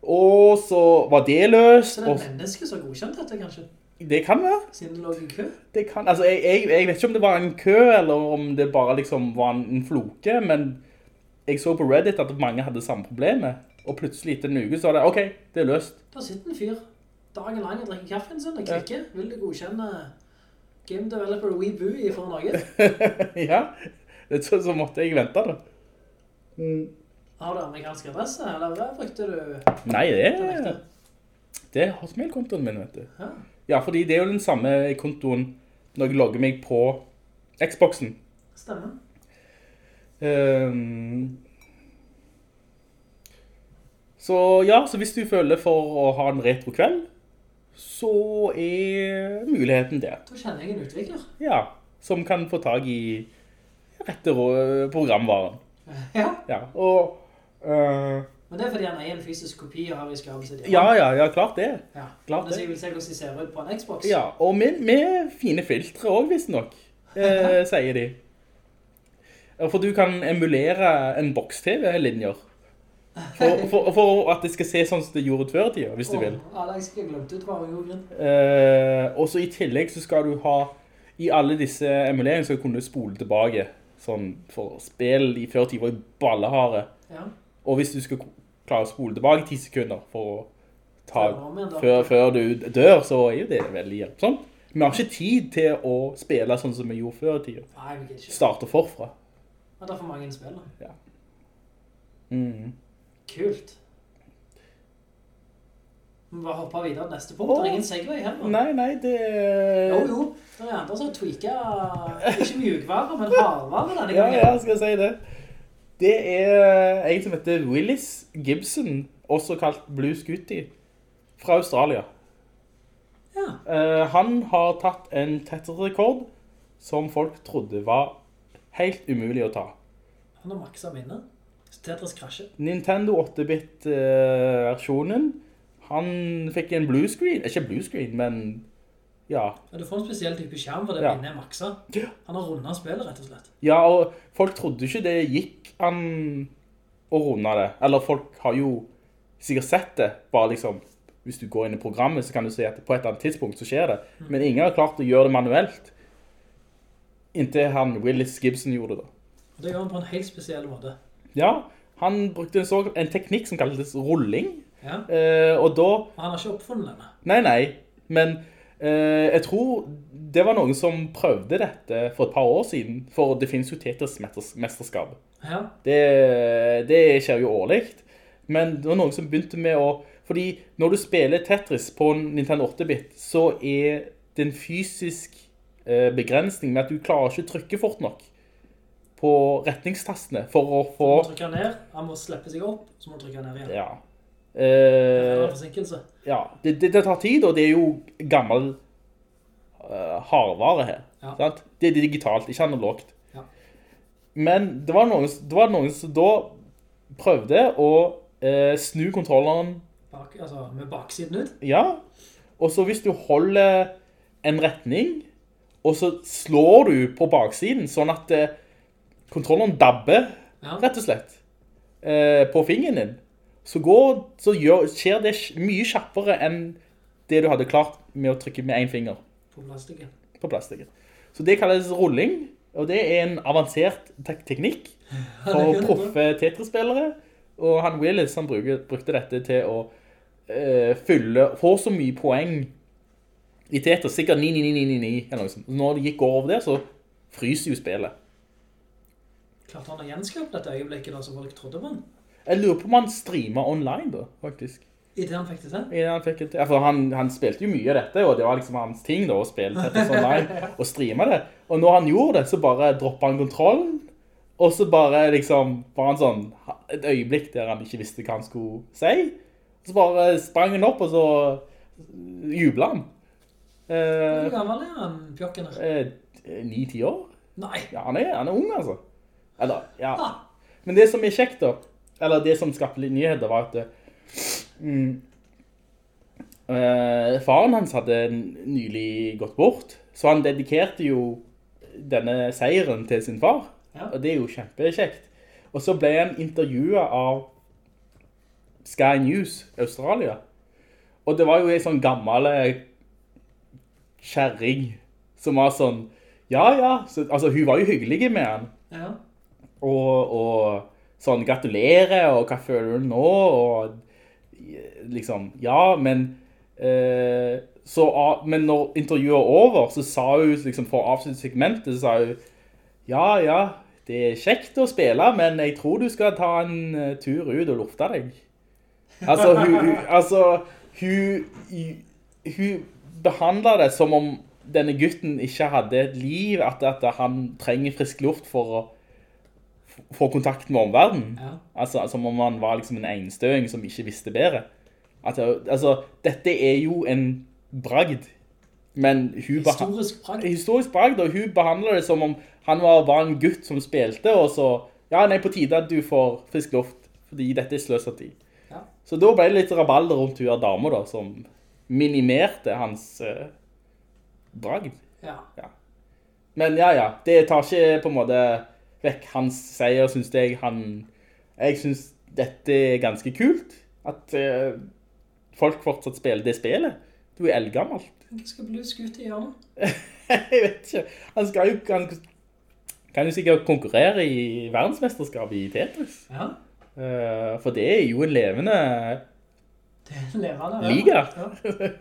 Og så var det løst. Så det Og en menneske som godkjente dette, kanskje? det kan være. Siden det lå i kø? Det kan, altså jeg, jeg, jeg vet ikke om det var en kø, eller om det bare liksom var en, en floke, men jeg så på Reddit at mange hadde samme problemet. Og plutselig etter en uke så var det, ok, det er løst. Da sitter en fyr dagen lang og drikker kaffen sin og klikker. Vil du godkjenne Game Developer Weeboo foran Norge? ja, så, så måtte jeg vente da. Har du amerikansk adresse, eller hva brukte du? Nei, det er, det er hotmail-kontoen min, vet du. Ja, Ja, fordi det er jo den samme kontoen når jeg logger meg på Xboxen. stemmer. Um, så ja, så hvis du føler for å ha en retro kveld, så er muligheten der. Da kjenner jeg en utvikler. Ja, som kan få tag i rette programvaren. Ja, Ja, og... øh, men det er fordi han er en fysisk kopi og har i skapet sitt. ja, ja, ja, klart det. ja. klart Men så det. jeg vil se hvordan de ser ut på en Xbox. Ja, og med, med fine filtre også, visst nok, eh, sier de. For du kan emulere en boks-TV-linjer. For, for, for at det skal se sånn som det gjorde før tida, hvis du vil. Ja, det jeg skulle glemt ut hva jeg gjorde. Eh, og så i tillegg så skal du ha, i alle disse emuleringene skal du kunne spole tilbake, sånn for spill i før tida var jo ballehare. Ja. Og hvis du skal klare å spole tilbake 10 sekunder for å ta, Før før, du dør, så er jo det veldig hjelpsomt. Vi har ikke tid til å spille sånn som vi gjorde før i ikke. Starte forfra. Ja, det er for mange spill. da. Mm. Kult. Vi bare hopper videre til neste punkt. Det er ingen segway heller. Nei, nei, det... Jo, jo. Det er andre som har tweaket, ikke mjukvare, men hardvare denne Ja, gangen. ja, skal jeg si det. Det er en som heter Willis Gibson, også kalt Blue Scooty, fra Australia. Ja. Eh, han har tatt en tettere som folk trodde var helt umulig å ta. Han har maksa minnet. Tetris krasjer. Nintendo 8-bit-versjonen, han fikk en blue screen, ikke blue screen, men ja. Ja, du får en spesiell type skjerm, for det Ja. minnet er maksa. Han har rundet spillet, rett og slett. Ja, og folk trodde ikke det gikk an å runde det. Eller folk har jo sikkert sett det, bare liksom, hvis du går inn i programmet, så kan du se at på et eller annet tidspunkt så skjer det. Men ingen har klart å gjøre det manuelt. Inntil han Willis Gibson gjorde det. Og det gjør han på en helt spesiell måte. Ja, han brukte en, såkalt, en teknikk som kalles rulling. Ja. Eh, og da han har ikke oppfunnet denne. Nei, nei, men jeg tror det var noen som prøvde dette for et par år siden, for det finnes jo Tetris-mesterskap. Ja. Det, det skjer jo årligt, men det var noen som begynte med å, fordi når du spiller Tetris på Nintendo 8-bit, så er det en fysisk eh, begrensning med at du klarer ikke å trykke fort nok på retningstastene for å få... Du må trykke ned, han må slippe seg opp, så må du trykke ned igjen. Ja. Forsinkelse. Ja, det, det, det tar tid, og det er jo gammel uh, hardvare her. Ja. Det er digitalt, ikke analogt. Ja. Men det var, noen, det var noen som da prøvde å uh, snu kontrolleren, Bak, altså, med baksiden ut. ja, og så hvis du holder en retning, og så slår du på baksiden, sånn at kontrolleren dabber, Ja. rett og slett, på fingeren din, så, går, så gjør, skjer det mye kjappere enn det du hadde klart med å trykke med en finger På plastikken. på plastikken. Så det kalles rulling, og det er en avansert tek teknikk for proffe Tetris-spillere. Og han Willis han bruker, brukte dette til å uh, fylle, få så mye poeng i Tetris, sikkert 99999 eller noe sånt. Når det gikk over det, så fryser jo spillet. Klart han har gjenskapt dette øyeblikket da, som folk trodde på han? Jeg lurer på om han streamer online da, faktisk. I det han fikk det til? I det han, fikk det til. ja, for han, han spilte jo mye av dette, og det var liksom hans ting da, å spille Tetris Online og streame det. Og når han gjorde det, så bare droppet han kontrollen, og så bare liksom, var han sånn, et øyeblikk der han ikke visste hva han skulle si. Så bare sprang han opp, og så jublet han. Hvor Eh, gammel er han, pjokken her? eh, Ni-ti år? Nei. Ja, han er, han er ung, altså. Eller, ja. Ah. Men det som er kjekt da, eller det som skapte litt nyheter var at mm, eh, faren hans hadde nylig gått bort, så han dedikerte jo denne seieren til sin far. Ja. Og det er jo kjempekjekt. Og så ble han intervjuet av Sky News Australia. Og det var jo en sånn gammel kjæring som var sånn, ja, ja, så, altså hun var jo hyggelig med han Ja. og, og sånn gratulerer, og hva føler du nå, og liksom, ja, men eh, så, men når intervjuet var over, så sa hun, liksom, for å segmentet, så sa hun, ja, ja, det er kjekt å spille, men jeg tror du skal ta en eh, tur ut og lufte deg. Altså, hun, altså, hun, hun behandlet det som om denne gutten ikke hadde et liv, at, at han trenger frisk luft for å få kontakt med omverdenen. Ja. Altså, som om han var liksom en enstøing som ikke visste bedre. At, altså, dette er jo en bragd, men hun Historisk bragd. historisk bragd, og hun behandler det som om han var, bare en gutt som spilte, og så, ja, nei, på tide at du får frisk luft, fordi dette er sløset tid. Ja. Så da ble det litt rabalder rundt hun av damer da, som minimerte hans eh, bragd. Ja. Men ja, ja, det tar ikke på en måte vekk hans seier, synes jeg. Han, jeg synes dette er ganske kult, at uh, folk fortsatt spiller det spillet. Du er eldgammelt. Han skal bli skutt i hjørnet? jeg vet ikke. Han skal jo, han kan jo sikkert konkurrere i verdensmesterskapet i Tetris. Ja. Uh, for det er jo en levende Det er levende. ja. liga. Ja.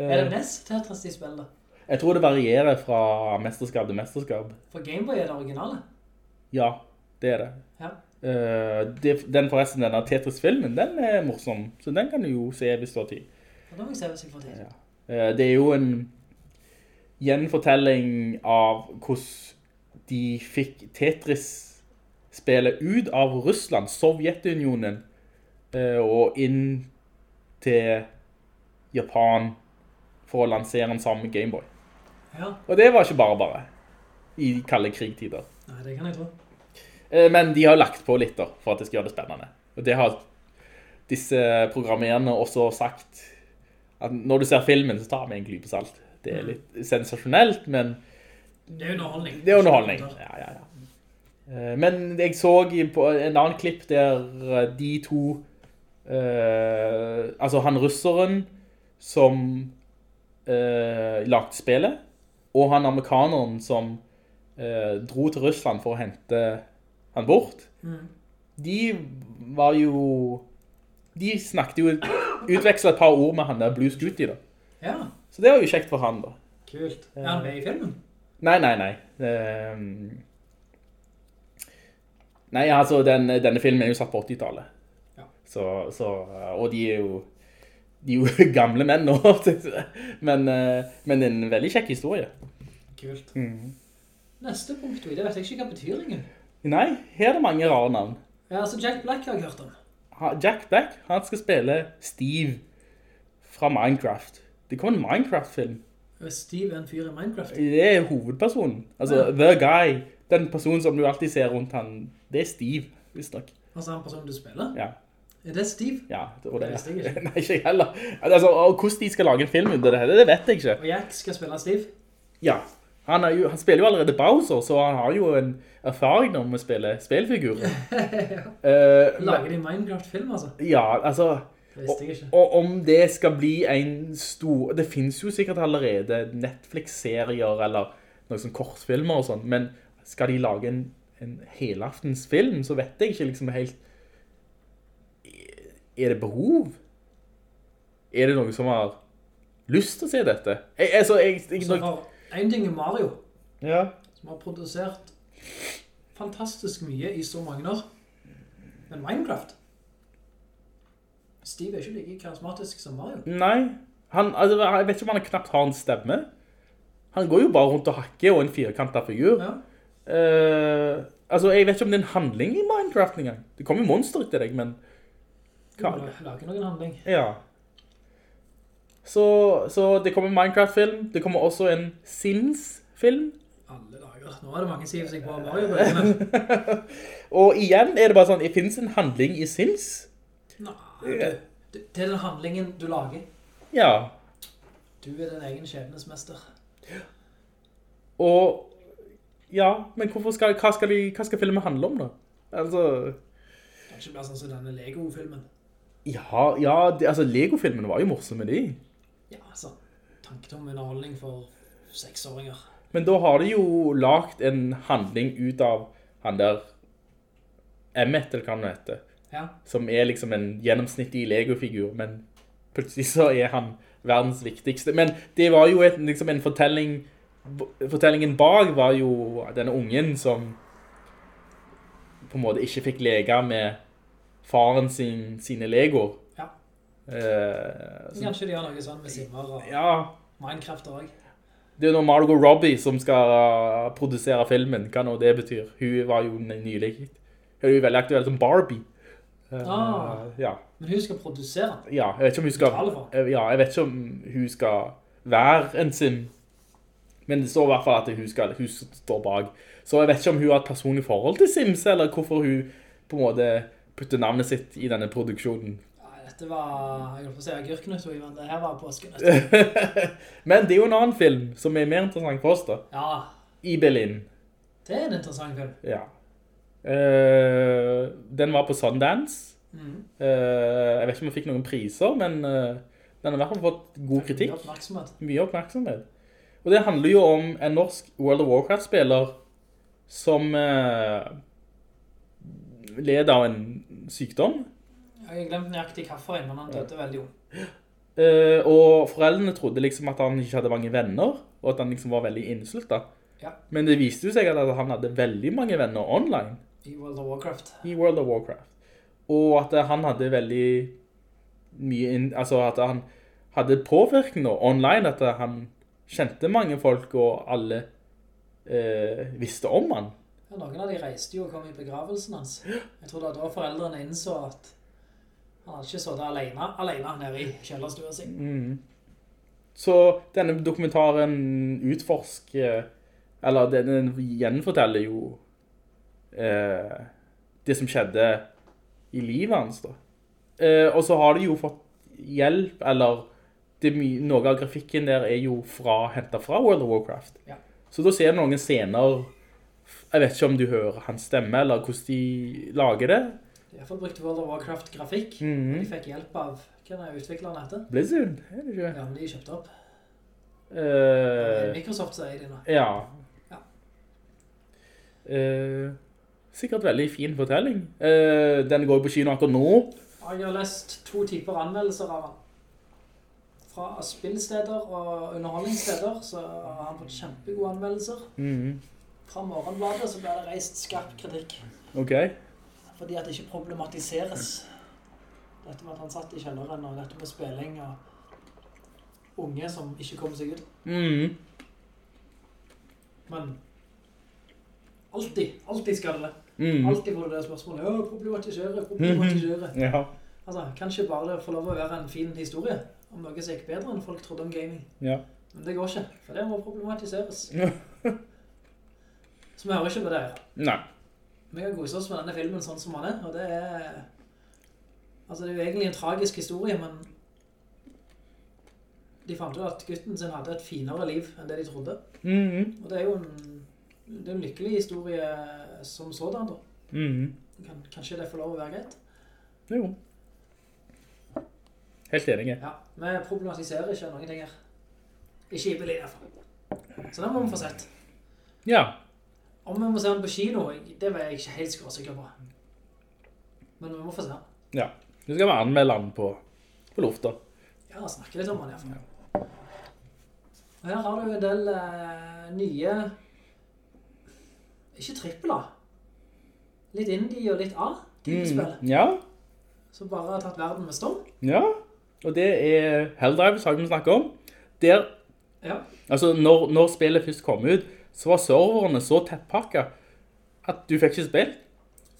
Er det mest Tetris de spiller? Jeg tror det varierer fra mesterskap til mesterskap. For Gameboy er det originale. Ja, det er det. Ja. Uh, det, den forresten, denne Tetris-filmen, den er morsom. Så den kan du jo se hvis du har tid. Og da må jeg se hvis jeg får tid. Ja. Eh, det er jo en gjenfortelling av hvordan de fikk Tetris-spillet ut av Russland, Sovjetunionen, uh, og inn til Japan for å lansere en samme Gameboy. Ja. Og det var ikke bare bare i kalde krigtider. Nei, det kan jeg tro. Eh, Men de har lagt på litt da, for at det skal gjøre det spennende. Og det har disse programmerende også sagt, at når du ser filmen, så tar vi en klype salt. Det er litt sensasjonelt, men Det er underholdning. det er underholdning. Ja, ja, ja. Eh, Men jeg så på en annen klipp der eh, de to, eh, altså han russeren som eh, lagde spillet, og han amerikaneren som dro til Russland for å hente han bort, de var jo, de snakket jo, utvekslet et par ord med han der Blue Scooty da. Ja, Så det var jo kjekt for han da. kult. Er han med i filmen? Nei, nei, nei. Um... nei, altså, den, denne filmen er jo satt på 80-tallet. Ja. Så, så, og de er jo, de er jo gamle menn nå. men, eh, men en veldig kjekk historie. Kult. Mm. Neste punkt, det vet jeg ikke hva betyr lenger. Nei, her er det mange rare navn. Ja, altså Jack Black har jeg hørt om. Jack Black, han skal spille Steve fra Minecraft. Det kommer en Minecraft-film. Steve er en fyr i Minecraft. Det er hovedpersonen. Altså, the guy. Den personen som du alltid ser rundt han, det er Steve, visst nok. Altså han personen du spiller. Ja. Er det Steve? Ja, det, Det visste jeg ikke. Nei, ikke heller. Altså, hvordan de skal lage en film under det det vet jeg ikke. Og Jack skal spille Steve? Ja, han, jo, han spiller jo allerede Bowser, så han har jo en erfaring om å spille spillfigurer. ja. uh, Lager de Minecraft-film, altså? ja, altså, jeg ikke. og om det skal bli en stor, det finnes jo sikkert allerede Netflix-serier eller noen sånn kortfilmer og sånn, men skal de lage en, en helaftensfilm, så vet jeg ikke liksom helt, er det behov? Er det noen som har lyst til å se dette? Jeg, altså, jeg, jeg, Så for en ting er Mario, ja. som har produsert fantastisk mye i så mange år. Men Minecraft? Steve er ikke like karismatisk som Mario. Nei, han, altså, jeg vet ikke om han knapt har en stemme. Han går jo bare rundt og hakker og en firkantet figur. Ja. Uh, altså, jeg vet ikke om det er en handling i Minecraft engang. Det kommer jo monster til deg, men... Du må lage noen handling. Ja. Så, så det kommer Minecraft-film. Det kommer også en Sims-film. Alle dager. Nå er det mange sier seg på Mario-bøkene. Og igjen er det bare sånn, det finnes en handling i Sims. Nei, det, er den handlingen du lager. Ja. Du er din egen skjebnesmester. Og, ja, men skal, hva skal, de, hva skal filmen handle om da? Altså, Kanskje blir sånn som denne Lego-filmen. ja, ja, det, altså Lego-filmen var jo morsom med de. Ja, altså, tanketom underholdning for seksåringer. Men da har de jo lagt en handling ut av han der Emmet, eller hva han heter. Ja, som er liksom en gjennomsnittlig Lego-figur, men plutselig så er han verdens viktigste. Men det var jo et, liksom en fortelling, fortellingen bak var jo denne ungen som på en måte ikke fikk leke med faren sin, sine Legoer. Eh, så, Kanskje de gjør noe sånn med simmer og ja, Minecraft også. det er jo noe Margot Robbie som skal uh, produsere filmen, hva nå det betyr. Hun var jo nylig. Hun er jo veldig aktuell som Barbie. Eh, Ah. Ja. Men hun skal produsere den. Ja, jeg vet ikke om hun skal. Eh, Ja, om hun skal være en sim. Men det står i hvert fall at hun, skal, hun står bak. Så jeg vet ikke om hun har et personlig forhold til Sims, eller hvorfor hun på en måte putter navnet sitt i denne produksjonen. Dette var, jeg holdt på å si agurknøtt, men det her var påskenøtt. Men det er jo en annen film som er mer interessant for oss da. Ja, I Berlin. det er en interessant film. Ja. Uh, den var på Sundance. Mm. Uh, jeg vet ikke om jeg fikk noen priser, men uh, den har i hvert fall fått god kritikk. Mye oppmerksomhet. mye oppmerksomhet. Og det handler jo om en norsk World of Warcraft-spiller som leder led av en sykdom. Jeg glemte glemt nøyaktig kaffe, men han døde veldig ung. Uh, og foreldrene trodde liksom at han ikke hadde mange venner, og at han liksom var veldig innsultet. Ja. Men det viste jo seg at han hadde veldig mange venner online I World of Warcraft. i World of Warcraft. Og at han hadde veldig mye, inn, altså at han hadde påvirkning online, at han kjente mange folk, og alle uh, visste om han. Ja, noen av de reiste jo og kom i begravelsen hans. Jeg tror det da foreldrene innså at han hadde ikke sittet alene, alene nede i kjellerstua si. Så denne dokumentaren utforsker, eller den, gjenforteller jo eh, det som skjedde i livet hans da. Eh, og så har de jo fått hjelp, eller det, er noe av grafikken der er jo fra, hentet fra World of Warcraft. Ja. Så da ser du noen scener, jeg vet ikke om du hører hans stemme, eller hvordan de lager det. De har i hvert fall brukt World of Warcraft grafikk. og De fikk hjelp av, hva er utviklerne heter? Blizzard, er det ikke? Ja, men de kjøpte opp. Uh, Microsoft sier de nå. Ja. Ja. Uh, sikkert veldig fin fortelling. Uh, den går på kino akkurat nå. Jeg har lest to typer anmeldelser av den. Fra spillsteder og underholdningssteder så har han fått kjempegode anmeldelser. Mhm. Fra Morgenbladet så ble det reist skarp kritikk. Ok. Fordi at det ikke problematiseres. Dette med at han satt i kjelleren og dette med spilling og unge som ikke kom seg ut. Mm. Men alltid, alltid skal det. Mhm. Alltid får du det spørsmålet. Ja, problematisere, problematisere. Ja. Altså, kanskje bare det får lov å være en fin historie om noe som gikk bedre enn folk trodde om gaming. Ja. Men det går ikke, for det må problematiseres. Så vi hører ikke på det her. Nei. Vi kan gose oss med denne filmen sånn som han er, og det er... Altså, det er jo egentlig en tragisk historie, men de fant jo at gutten sin hadde et finere liv enn det de trodde. Mhm. Og det er jo en, det er en lykkelig historie som sådan da. Mhm. Kan, kanskje det får lov å være greit? Jo. Helt enig. Ja, vi problematiserer ikke noen ting her. Ikke i Berlin i hvert fall. Så den må vi få sett. Ja. Om vi må se den på kino, det var jeg ikke helt skråsikker på. Men vi må få se den. Ja. Nu skal vi anmelde den på, på lufta. Ja, snakke litt om den i hvert fall. Og her har du en del eh, nye, ikke trippel A, litt indie og litt A, type spill. Mhm. Ja. som bare har tatt verden med storm. Ja, og det er Helldrive, saken vi snakket om. Der, Ja. altså når, når spillet først kom ut, så var serverne så tettpakket at du fikk ikke spilt.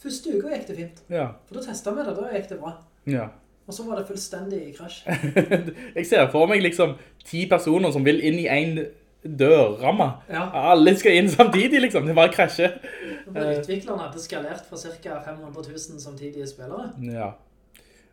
Første uka gikk det fint. Ja, For da testet vi det, da gikk det bra. ja. Og så var det fullstendig krasj. Jeg ser for meg liksom ti personer som vil inn i en dørramme. Ja. Alle skal inn samtidig liksom, det bare krasjer. Men utviklerne hadde skalert fra ca. 500 000 samtidige spillere, Ja.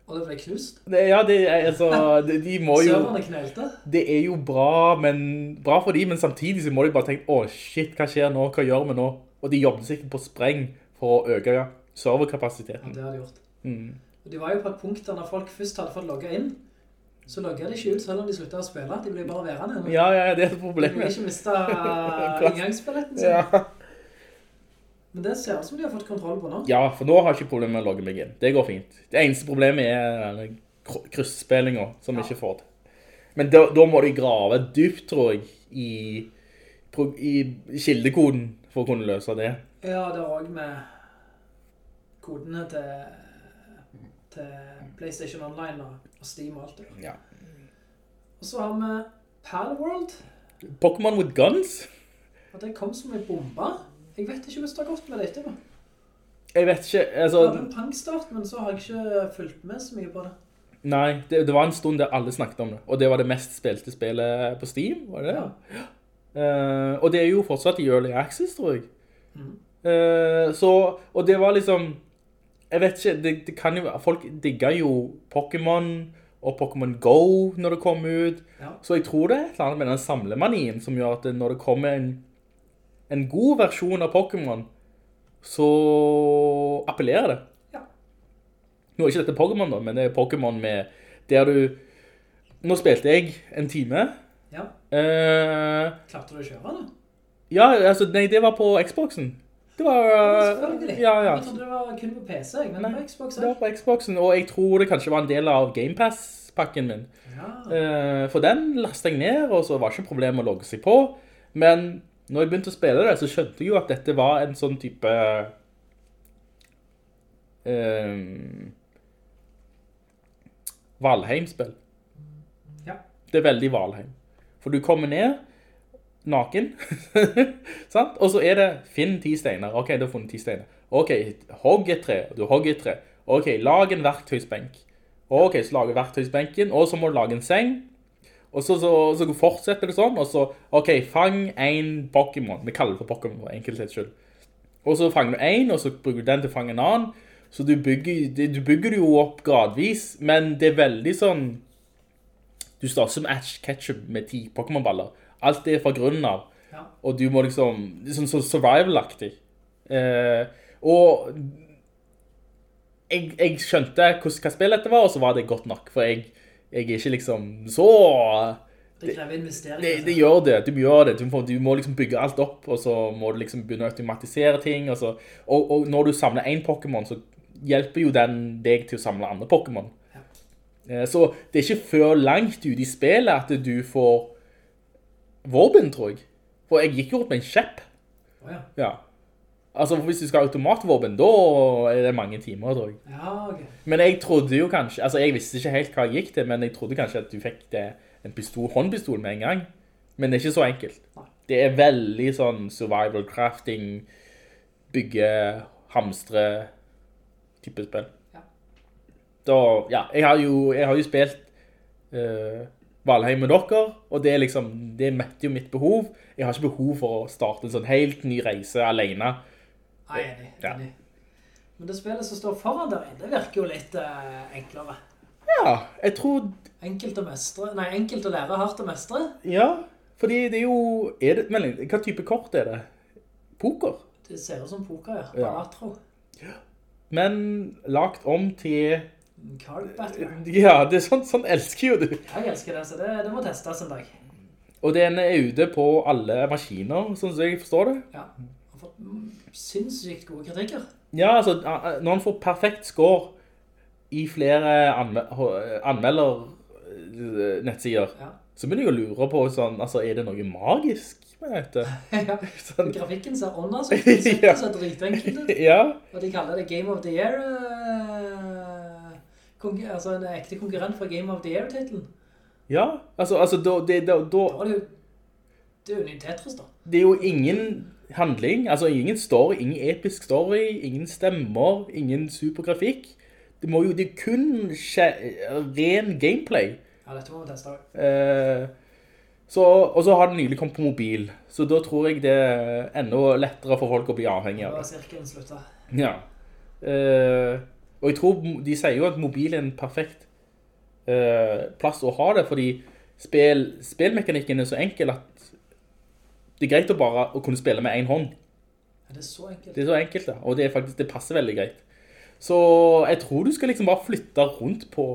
Og det ble knust. Det, ja, det altså, de, de må jo... Serverne knelte. det er jo bra, men, bra for de, men samtidig så må de bare tenke, åh shit, hva skjer nå, hva gjør vi nå? Og de jobber sikkert på spreng for å øke Ja, serverkapasiteten. det har de gjort. Mm. Og de var jo på et punkt der når folk først hadde fått logget inn, så logger de ikke ut selv om de slutter å spille. De blir bare værende. Ja, ja, det er et De ville problem. ikke miste inngangsbilletten sin. Ja. Men det ser ut som de har fått kontroll på nå. ja, for nå har jeg ikke problemer med å logge meg inn. Det går fint. Det eneste problemet er kryssspillinger som vi Ja. ikke får til. Men da, da må de grave dypt, tror jeg, i, i kildekoden for å kunne løse det. Ja, det er også med kodene til, til PlayStation Online og, Steam og alt det. Ja. Og så har vi Palworld, Pokémon with guns? og det kom som en bombe. Jeg vet ikke hvordan det har gått med det etterpå. Jeg vet ikke, Det altså... hadde en pangstart, men så har jeg ikke fulgt med så mye på det. Nei, det, det var en stund der alle snakket om det, og det var det mest spilte spillet på Steam, var det det? Ja. Uh, og det er jo fortsatt i Early Access, tror jeg. Mm. Uh, så, og det var liksom, jeg vet ikke, det, det kan jo, folk digger jo Pokémon og Pokémon Go når det kom ut, Ja. så jeg tror det er et eller annet med den samlemanien som gjør at det, når det kommer en, en god versjon av Pokémon, så appellerer det. Ja. Nå er ikke dette Pokémon da, men det er Pokémon med, der du, nå spilte jeg en time, Ja. eh, Klarte du å kjøre det? ja, altså, nei, det var på Xboxen. Det var... Selvfølgelig. Ja, ja. Jeg trodde det var kun på PC, men Nei, på Xboxen. Det var på Xboxen, og jeg tror det kanskje var en del av Game Pass-pakken min. Ja. Eh, for den lastet jeg ned, og så var det ikke problem å logge seg på. Men når jeg begynte å spille det, så skjønte jeg jo at dette var en sånn type... eh, Valheim-spill. Ja. Det er veldig Valheim. For du kommer ned, naken, sant? Og så er det, finn ti steiner. Ok, du har funnet ti steiner. Ok, hogg et tre, du hogger et tre. Ok, lag en verktøysbenk. Ok, så lager verktøysbenken, og så må du lage en seng. Og så, så, så fortsetter det sånn, og så, ok, fang en Pokémon. Vi kaller det for Pokémon for enkelthets skyld. Og så fanger du en, og så bruker du den til å fange en annen. Så du bygger, du bygger det jo opp gradvis, men det er veldig sånn, du starter som Ash Ketchup med ti Pokémon-baller. Alt er fra grunnen av. Ja. Og du må liksom, sånn så survival-aktig. Eh, og jeg, jeg skjønte hvordan, hva spillet dette var, og så var det godt nok, for jeg, jeg er ikke liksom så... Det krever investeringer. Det, det gjør det, du må det, du må, du må liksom bygge alt opp, og så må du liksom begynne å automatisere ting, og, så, og, og når du samler en Pokémon, så hjelper jo den deg til å samle andre Pokémon. Ja. Så det er ikke før langt ut i spillet at du får våpen, tror jeg. For jeg gikk jo opp med en kjepp. Åja. ja. Ja. Altså, hvis du skal ha automatvåpen, da er det mange timer, tror jeg. Ja, ok. Men jeg trodde jo kanskje, altså jeg visste ikke helt hva jeg gikk til, men jeg trodde kanskje at du fikk det, en pistol, håndpistol med en gang. Men det er ikke så enkelt. Det er veldig sånn survival crafting, bygge, hamstre type spill. Ja. Da, ja, jeg har jo, jeg har jo spilt uh, Valheim med dere, og det er liksom, det møtte jo mitt behov. Jeg har ikke behov for å starte en sånn helt ny reise alene. Nei, enig, Ja. enig. Men det spillet som står foran der, det virker jo litt eh, enklere. Ja, jeg tror Enkelt å mestre, nei, enkelt å lære, hardt å mestre. Ja, fordi det er jo... Er det, men hva type kort er det? Poker? Det ser ut som poker, ja. Ja. Balatro. Men lagt om til... Card battle. Ja, det er sånn, sånn elsker jo du. Jeg elsker det, så det, det må testes en dag. Og den er ute på alle maskiner, sånn som jeg forstår det. Ja. Fått mm, sinnssykt gode kritikker. Ja, altså, når han får perfekt score i flere anme anmelder-nettsider, Ja. så begynner jeg å lure på sånn, altså, er det noe magisk med dette? ja. Sånn, Grafikken ser åndsøkt ut, Ja. ser dritenkelt ut. ja, Og de kaller det Game of the Year. uh, altså en ekte konkurrent for Game of the Year-titlen. Ja, altså, altså da, det, da, da, Da er det jo, det er jo Tetris da. det er jo ingen handling, altså ingen story, ingen episk story, ingen stemmer, ingen supergrafikk. Det må jo, det er kun skje- ren gameplay. Ja, dette må vi teste. Eh, så, og så har den nylig kommet på mobil, så da tror jeg det er enda lettere for folk å bli avhengig av var det. sirkelen sluttet. Ja. Eh, og jeg tror, de sier jo at mobil er en perfekt eh, plass å ha det, fordi spill, spillmekanikken er så enkel at det er greit å bare å kunne spille med en hånd. Ja, det så enkelt? Det er så enkelt, ja. Og det, er faktisk, det passer veldig greit. Så jeg tror du skal liksom bare flytte rundt på...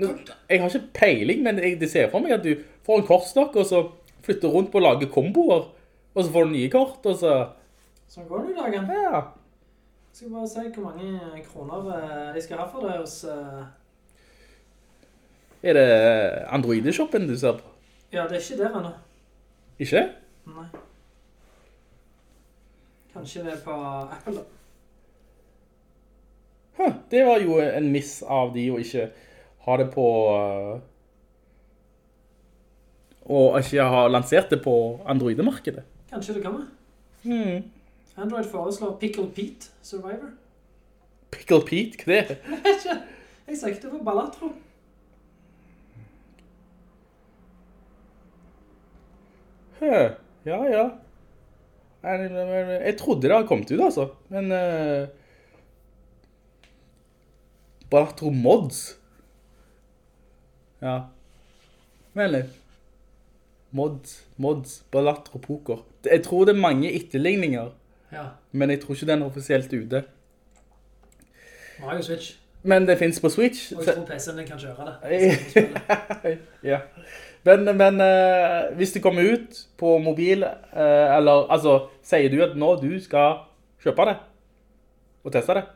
Jeg har ikke peiling, men jeg, det ser for meg at du får en kortstokk, og så flytter rundt på å lage komboer, og så får du nye kort, og så... Sånn går det i dagen. Ja, Jeg skal bare se hvor mange kroner jeg skal ha for det hos... eh, er det Android-shoppen du ser på? Ja, det er ikke der ennå. Ikke? Nei. Kanskje det er på Apple da. Huh, det var jo en miss av de å ikke ha det på... uh, og ikke ha lansert det på Android-markedet. Kanskje det kommer. Mm. Android foreslår Pickle Pete Survivor. Pickle Pete, hva er det? Jeg søkte på Ballatro. Ja, ja. Jeg trodde det hadde kommet ut, altså. Men... Uh, Balatro Mods. Ja. Men litt. Mods, mods, Balatro Poker. Jeg tror det er mange etterligninger, Ja, men jeg tror ikke den er offisielt ute. Mario Switch. Men det finnes på Switch. Og jeg tror PC-en din kan kjøre det. ja. Men, men eh, hvis det kommer ut på mobil, eh, eller altså, sier du at nå du skal kjøpe det og teste det?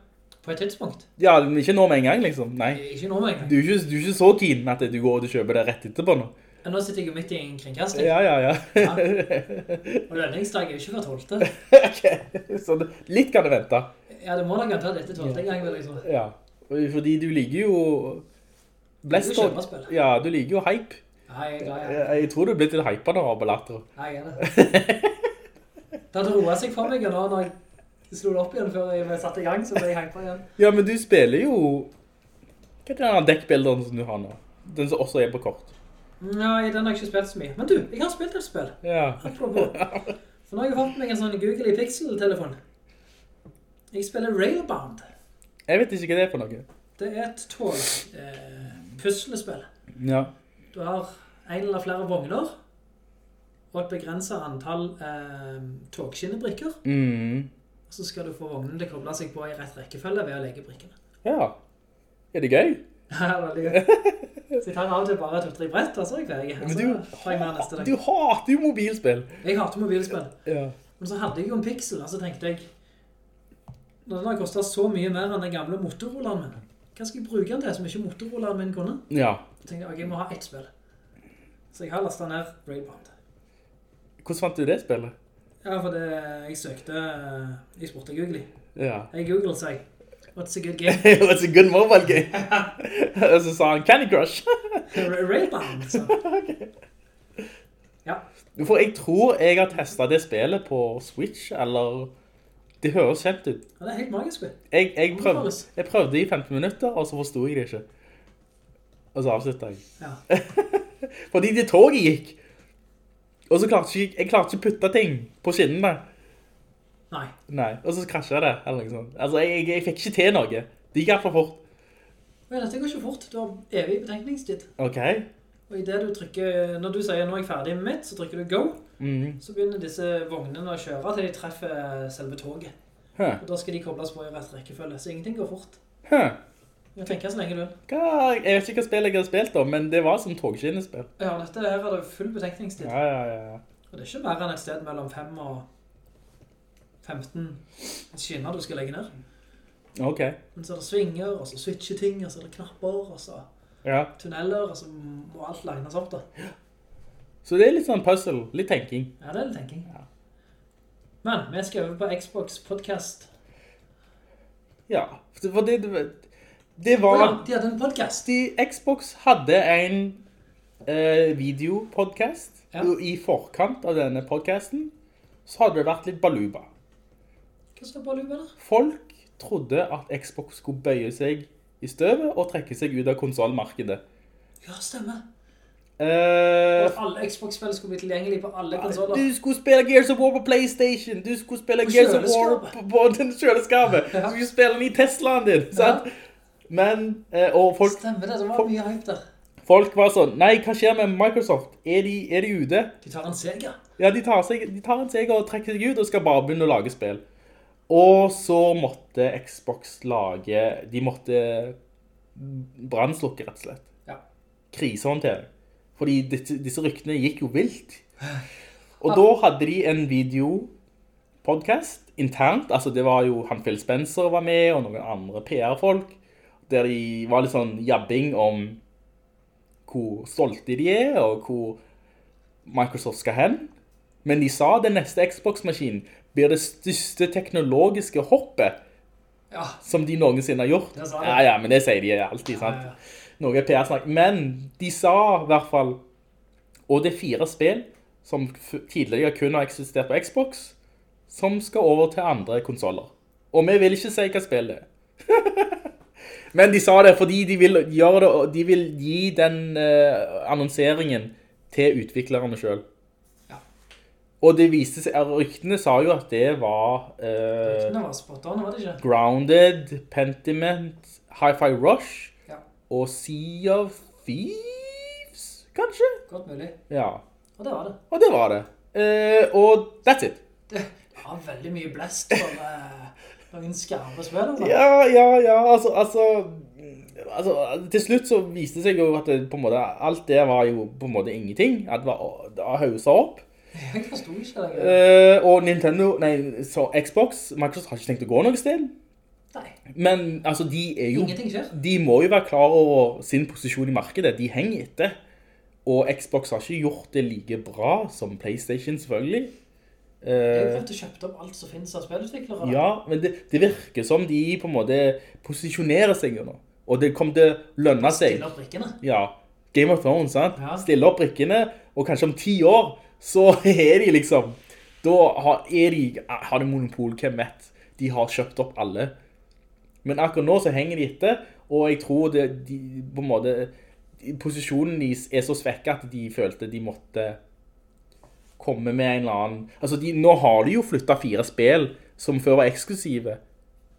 På et tidspunkt. Ja, men ikke nå med en gang liksom, nei. Ikke nå med en gang. Du er ikke, du er ikke så keen at du går og kjøper det rett etterpå nå. Ja, Nå sitter jeg jo midt i en kringkasting. Ja, ja, ja. Og lønningsdag er jo ikke for 12. ok, så det, litt kan det vente. Ja, det må da ta dette 12. gang, vil jeg tro. Ja, fordi du liker jo... Blest Du kjøper spill. Ja, du liker jo hype. Ja, jeg er glad. Jeg, jeg tror du er blitt litt hypet da, av Balatro. Ja, jeg er det. Det hadde roet seg for meg, da, nå når jeg slo det opp igjen før jeg satte i gang, så ble jeg hypet igjen. Ja, men du spiller jo... Hva er denne dekkbilderen som du har nå? Den som også er på kort. Nei, den har jeg ikke spilt så mye. Men du, jeg har spilt et spill. Ja. For nå har jeg fått meg en sånn Google i Pixel-telefon. Jeg spiller Railbound. Jeg vet ikke hva det er for noe. Det er et tog eh, puslespill. Ja. Du har en eller flere vogner og et begrenset antall eh, togskinnebrikker. Mm. Så skal du få vognen til å koble seg på i rett rekkefølge ved å legge brikkene. Ja. Er det gøy? Ja, veldig gøy. Så jeg tar av og til bare to-tre brett, og så er jeg ferdig. Men du, dag. du hater jo mobilspill. Jeg hater mobilspill. Ja. Men så hadde jeg jo en Pixel, og så tenkte jeg, den har kostet så mye mer enn den gamle motorrolleren min, hva skal jeg bruke den til som ikke motorrolleren min kunne? Ja. Så tenkte jeg, ok, jeg må ha ett spill. Så jeg har lastet ned Railbound. Hvordan fant du det spillet? Ja, for det, jeg søkte, eh, jeg spurte Google. Ja. Jeg googlet seg, what's a good game? What's a good mobile game. Og så sa han Candy Crush. Ra- Railbound, så. Ja, For jeg tror jeg har testet det spillet på Switch, eller... Det høres kjent ut. ja, det er helt magisk. vel? Jeg, jeg, prøvde, jeg prøvde i 15 minutter, og så forstod jeg det ikke. Og så avsluttet jeg. Ja. Fordi det toget gikk. Og så klarte jeg, jeg klarte ikke putte ting på skinnene. Nei. Nei, og så krasjet det, eller noe sånt. Altså, jeg, jeg fikk ikke til noe. Det gikk alt for fort. Men dette går ikke fort. Du har evig betenkningstid. Ok. Og i det du trykker, når du sier nå er jeg ferdig med mitt, så trykker du go. Mhm. Så begynner disse vognene å kjøre til de treffer selve toget. Huh. Og da skal de kobles på i rett rekkefølge, så ingenting går fort. Huh. Jeg tenker så lenge du vil. Jeg vet ikke hva spill jeg har spilt da, men det var som togskinnespill. Ja, dette her er det full betenkningstid. Ja, ja, ja. ja. Og det er ikke mer enn et sted mellom 5 og 15 skinner du skal legge ned. Ok. Men så er det svinger, og så switcher ting, og så er det knapper, og så Ja. tunneler, og så må alt lines opp da. Så det er litt sånn puzzle, litt tenking. Ja, det er litt tenking. Men vi skal over på Xbox podcast. Ja, for det, det, Det var... ja, de hadde en podcast. de, Xbox hadde en eh, videopodcast, Ja. og i forkant av denne podcasten, så hadde det vært litt baluba. Hva skal baluba da? Folk trodde at Xbox skulle bøye seg i støvet og trekker seg ut av konsolmarkedet. Ja, stemmer. Uh, Og alle Xbox-spill skulle bli tilgjengelige på alle konsoler. du skulle spille Gears of War på Playstation, du skulle spille På Gears of War på, på den kjøleskapet, du skulle spille den i Teslaen din, sant? Men, eh, og folk, Stemmer det, det var mye hype der. folk var sånn, nei, hva skjer med Microsoft? Er de, er de ute? De tar en Sega. Ja, de tar, seg, de tar en sega og trekker seg ut og skal bare begynne å lage spill. Og så måtte Xbox lage, de måtte brannslukke rett og slett. Ja. Krisehåndtering. Fordi disse, ryktene gikk jo vilt. Og da hadde de en videopodcast internt, altså det var jo han Phil Spencer var med, og noen andre PR-folk, der de var litt sånn jabbing om hvor stolte de er, og hvor Microsoft skal hen. Men de sa den neste Xbox-maskinen blir det største teknologiske hoppet Ja, som de noensinne har gjort. Ja, ja, men det sier de alltid, sant? Noe PR-snakk. Men de sa i hvert fall, og det er fire spill som tidligere kun har eksistert på Xbox, som skal over til andre konsoler. Og vi vil ikke si hva spill det er. Men de sa det fordi de vil gjøre det, de vil gi den eh, annonseringen til utviklerne selv. Og det viste seg, ryktene sa jo at det var eh, det var spot on, var det ikke? Grounded, Pentiment, Hi-Fi Rush Ja, og Sea of Thieves, kanskje? godt mulig. Ja, Og det var det. og det var det. Eh, og that's it. Det var veldig mye blest for eh, noen skarpe spill. altså. Ja, ja, ja, altså, altså, altså, til slutt så viste det seg jo at det, på en måte, alt det var jo på en måte ingenting. At det var, det var hauset opp. Jeg forstod ikke det. Uh, og Nintendo, nei, så Xbox, Microsoft har ikke tenkt å gå noe sted. Nei, Men altså, de er jo... ingenting skjer. de må jo være klar over sin posisjon i markedet. De henger etter. Og Xbox har ikke gjort det like bra som PlayStation, selvfølgelig. Jeg har Eh, prøvd å kjøpe opp alt som finnes av spillutviklere. ja, men det, det virker som de på en måte posisjonerer seg jo nå. Og det kommer til å lønne seg. Stille opp brikkene. Ja, Game of Thrones, sant? Ja. Stille opp brikkene, og kanskje om ti år, så er de liksom, da har, de, har de monopol, hvem vet? De har kjøpt opp alle. Men akkurat nå så henger de etter, og jeg tror det, de, på en måte, posisjonen deres er så svekket at de følte de måtte komme med en eller annen... Altså, de, nå har de jo flyttet fire spill som før var eksklusive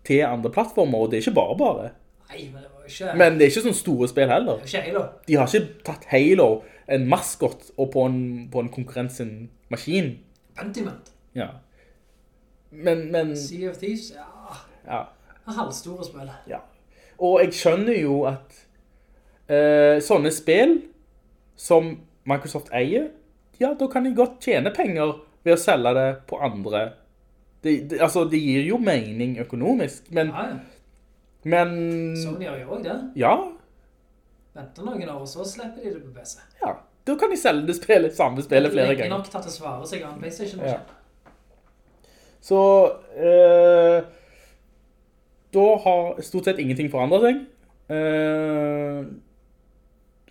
til andre plattformer, og det er ikke bare bare. Nei, men det var ikke... Men det er ikke sånne store spill heller. det var ikke Halo. De har ikke tatt Halo, en maskott og på en, på en konkurrensen maskin. Pentiment. Ja. Men, men, Sea of Thieves, ja. ja, Halvstore spill. ja. Og jeg skjønner jo at uh, sånne spill som Microsoft eier, ja, da kan de godt tjene penger ved å selge det på andre. Det, det, altså, det gir jo mening økonomisk, men, Ja, ja. men Sony gjør jo også det. ja, Venter noen år, og så slipper de det på PC. ja, da kan de selge det spillet, samme spillet flere har ikke nok tatt å svare seg an Playstation. Ja. Så eh, da har stort sett ingenting forandret seg. Eh,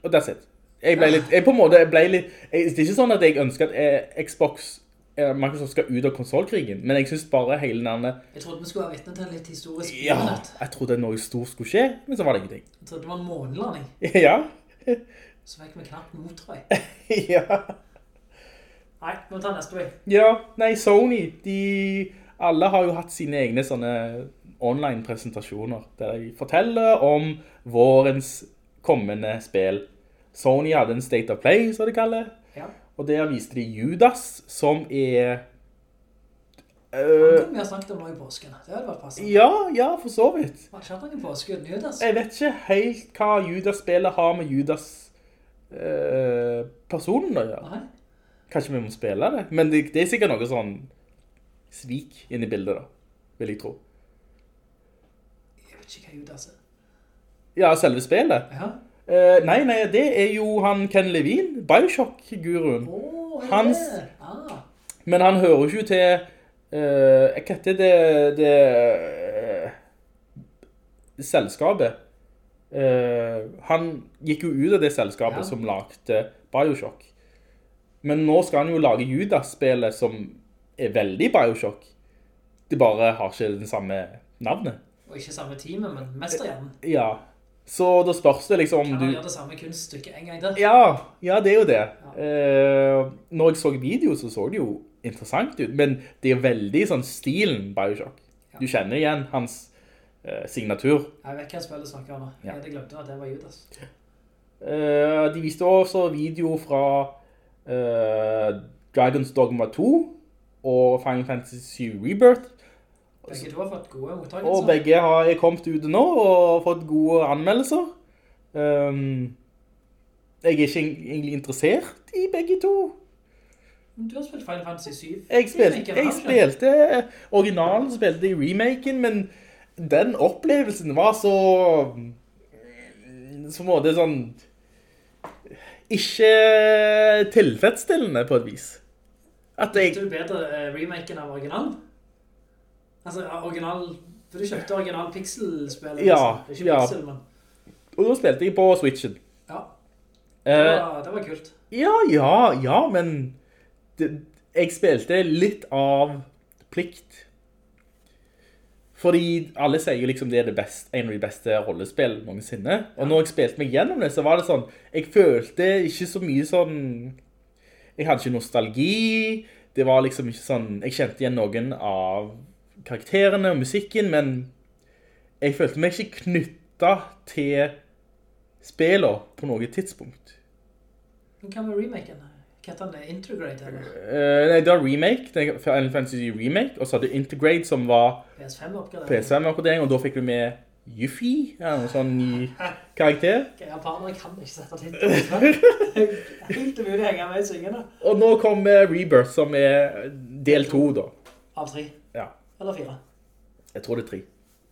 og that's it. Jeg ble litt, jeg på en måte jeg ble litt, jeg, det er ikke sånn at jeg ønsker at eh, Xbox, Microsoft skal ut av konsolkrigen, men jeg synes bare hele navnet... Jeg trodde vi skulle være vitne til en litt historisk ja, begivenhet. jeg trodde noe stort skulle skje, men så var det ingenting. Jeg trodde det var en månelanding. ja, Så fikk vi knapt jeg. ja. Nei, må ta neste vei. Ja, nei, Sony, de, alle har jo hatt sine egne sånne online-presentasjoner, der de forteller om vårens kommende spill. Sony hadde en State of Play, så det kaller, Ja. Og det har vist de Judas, som er... Kunne vi ha snakket om noe i påsken. Det hadde vært passende. ja, ja, for så vidt. Hva skjedde hatt i påsken Judas? Jeg vet ikke helt hva Judas-spillet har med Judas øh, personen å gjøre. Kanskje vi må spille det, men det, det er sikkert noe sånn svik inn i bildet da, vil jeg tro. jeg vet ikke hva Judas er. Ja, selve spillet. Ja. Eh, nei, nei, det er jo han Ken Levine, Bioshock-guruen. Åh, er Hans-? Ah, Men han hører jo ikke til, eh, hva heter det, det, eh, selskapet Uh, han gikk jo ut av det selskapet Ja. som lagde Bioshock. Men nå skal han jo lage Judas-spillet som er veldig Bioshock. Det bare har ikke den samme navnet. Og ikke samme teamet, men mesterhjernen. Ja. Så da spørs det liksom om Kan du... han gjøre det samme kunststykket en gang til? Ja, ja, det er jo det. Eh, når jeg så video, så så det jo interessant ut, men det er veldig sånn stilen Bioshock. Du kjenner igjen hans eh, signatur. Jeg vet hva spillet snakker om nå. Ja. Jeg hadde glemt at det var Judas. Eh, de viste også video fra eh, Dragon's Dogma 2 og Final Fantasy Rebirth. Begge to har fått gode Og begge har kommet ut nå og fått gode anmeldelser. Um, jeg er ikke egentlig interessert i begge to. Men Du har spilt Final Fantasy 7. Jeg spilte, jeg spilte originalen, spilte i remaken, men den opplevelsen var så så må måte sånn ikke tilfredsstillende på et vis. At jeg, du bedre eh, remaken av originalen? Altså, original... For du kjøpte original pixel-spillet. Ja, liksom. Ja. pixel, men... og da spilte jeg på Switchen. Ja, det Eh, var, det var kult. ja, ja, ja, men det, jeg spilte litt av plikt. Fordi alle sier jo liksom det er det beste, en av de beste rollespill noensinne. Og når jeg spilte meg gjennom det, så var det sånn, jeg følte ikke så mye sånn, jeg hadde ikke nostalgi, det var liksom ikke sånn, jeg kjente igjen noen av karakterene og musikken, men jeg følte meg ikke knytta til spillene på noe tidspunkt. Men Hva med remaken? Hva heter det? Integrate, eller? Uh, nei, det var remake. Det var Final Fantasy remake, og så hadde du Integrate, som var PS5-oppgradering, PS5 og da fikk du med Yuffie, ja, en sånn ny karakter. Japanere kan ikke sette til Helt umulig å henge med i syngene. Og nå kommer Rebirth, som er del 2, da. Av 3. Eller fire. jeg tror det er tre.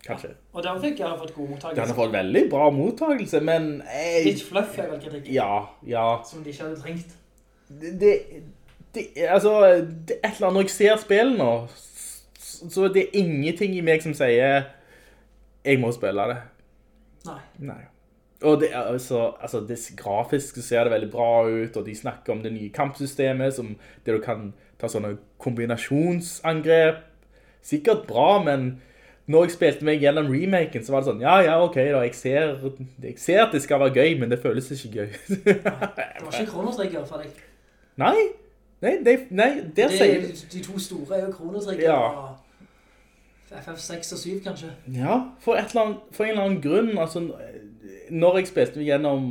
kanskje. Og den fikk jeg fått god Den har fått veldig bra mottagelse, men jeg, Litt fluff er vel kritikk. ja, ja, Som de ikke hadde trengt. det, det, det, altså, det er et eller annet, når jeg ser spill nå, så, det er ingenting i meg som sier, jeg må spille det. Nei. Nei. Og det altså, altså det, grafisk ser det veldig bra ut, og de snakker om det nye kampsystemet, som der du kan ta sånne kombinasjonsangrep. Sikkert bra, men når jeg spilte meg gjennom remaken, så var det sånn, ja, ja, ok da, jeg ser, jeg ser at det skal være gøy, men det føles ikke gøy. Det var ikke kronotrigger for deg. nei, nei, det, nei, der Det, sier de to store er jo kronotrigger Ja. og FF6 og 7 kanskje. Ja, for, annet, for en eller annen grunn, altså, når jeg spilte gjennom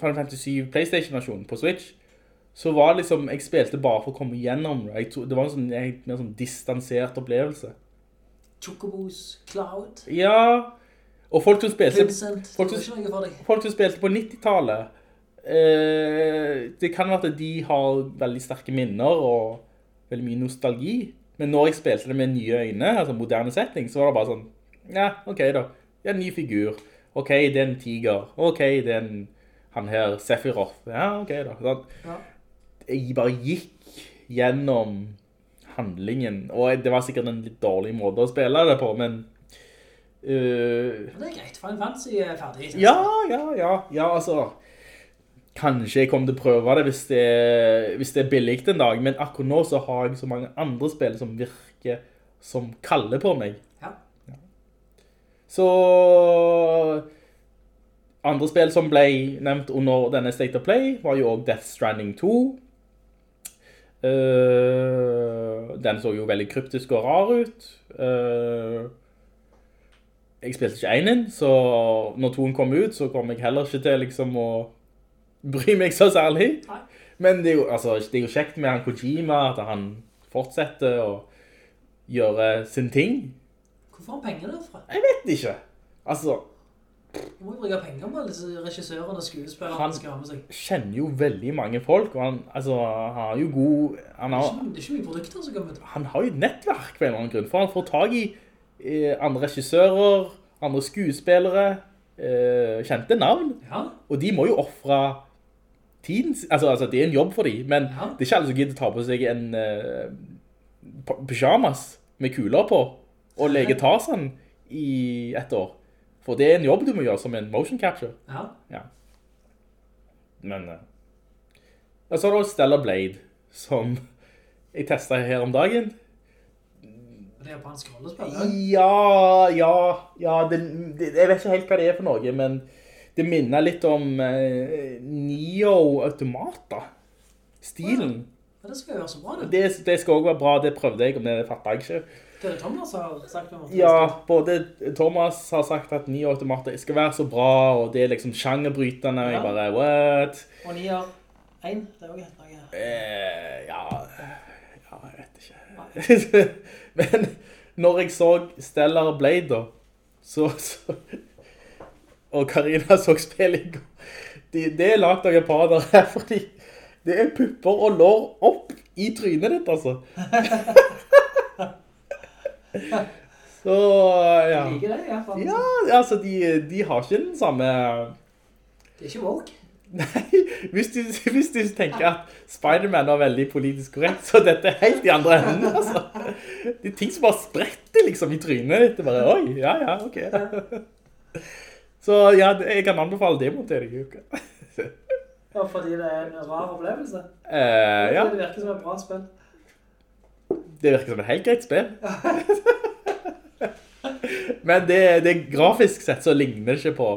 Final Fantasy 7 Playstation-versjonen på Switch, så var det liksom, jeg spilte bare for å komme gjennom det. Det var en sånn, mer sånn distansert opplevelse. Chocobos, Cloud, Ja, og folk som spilte, Vincent, folk som, folk som spilte på 90-tallet, eh, det kan være at de har veldig sterke minner og veldig mye nostalgi. Men når jeg spilte det med nye øyne, altså moderne setting, så var det bare sånn, ja, ok da, det er en ny figur. Ok, det er en tiger. Ok, det er en, han her, Sefiroth. Ja, ok da. Sånn. Ja. Jeg bare gikk gjennom handlingen, og det var sikkert en litt dårlig måte å spille det på, men... Uh, det er greit, for en fancy ferdig. ja, ja, ja, ja, altså Kanskje jeg kommer til å prøve det hvis det, hvis det er billigt en dag, men akkurat nå så har jeg så mange andre spill som virker som kaller på meg. Ja. Så andre spill som ble nevnt under denne State of Play var jo også Death Stranding 2. Eh, den så jo veldig kryptisk og rar ut. Uh, jeg spilte ikke enen, så når toen kom ut, så kom jeg heller ikke til liksom å bry meg så særlig. Nei. Men det er, jo, altså, det er jo kjekt med han Kojima, at han fortsetter å gjøre sin ting. Hvorfor får han penger derfra? Jeg vet ikke. Altså, Du må jo bruke penger på alle disse regissørene og skuespillerne Han- han skal ha med seg. kjenner jo veldig mange folk, og han, altså, har jo god... Han Det er ikke, det er ikke mye produkter som kommer til. han har jo et nettverk på en eller annen grunn, for han får tag i eh, andre regissører, andre skuespillere, eh, kjente navn, Ja, og de må jo offre tiden, altså, altså det er en jobb for dem, men Ja. det er ikke alle som gidder ta på seg en eh, pyjamas med kuler på, og lege Tarzan i et år. For det er en jobb du må gjøre som en motion capture. Ja. Ja. Men... uh, så er det også Stellar Blade, som jeg testet her om dagen. Det er japansk rollespill. ja. Ja, ja, det, det, jeg vet ikke helt hva det er for noe, men det minner litt om eh, Neo Automata. Stilen. Ja, det skal jo være så bra, det. Det, det skal også være bra, det prøvde jeg, om det fattet jeg ikke. Det er det Thomas har sagt om Ja, både Thomas har sagt at Neo Automata skal være så bra, og det er liksom sjangerbrytende, og jeg bare, what? Og Nier 1, det er også et noe. Eh, ja, ja, jeg vet ikke. Men når jeg så Stellar Blade da, så, så og Karina så spilling, det, det er lagt av japanere, fordi det er pupper og lår opp i trynet ditt, altså. så, ja. Jeg liker det, i hvert fall. Ja, altså, de, de har ikke den samme... Det er ikke woke. Nei, hvis du, hvis du tenker at Spider-Man var veldig politisk korrekt, så dette er helt i andre enden, altså. Det er ting som bare spretter liksom i trynet ditt, det bare, oi, ja, ja, ok. Så ja, jeg kan anbefale det mot deg i uka. Ja, fordi det er en rar opplevelse. Eh, ja, Det virker som en bra spill. Det virker som et helt greit spill. Men det, det grafisk sett så ligner det ikke på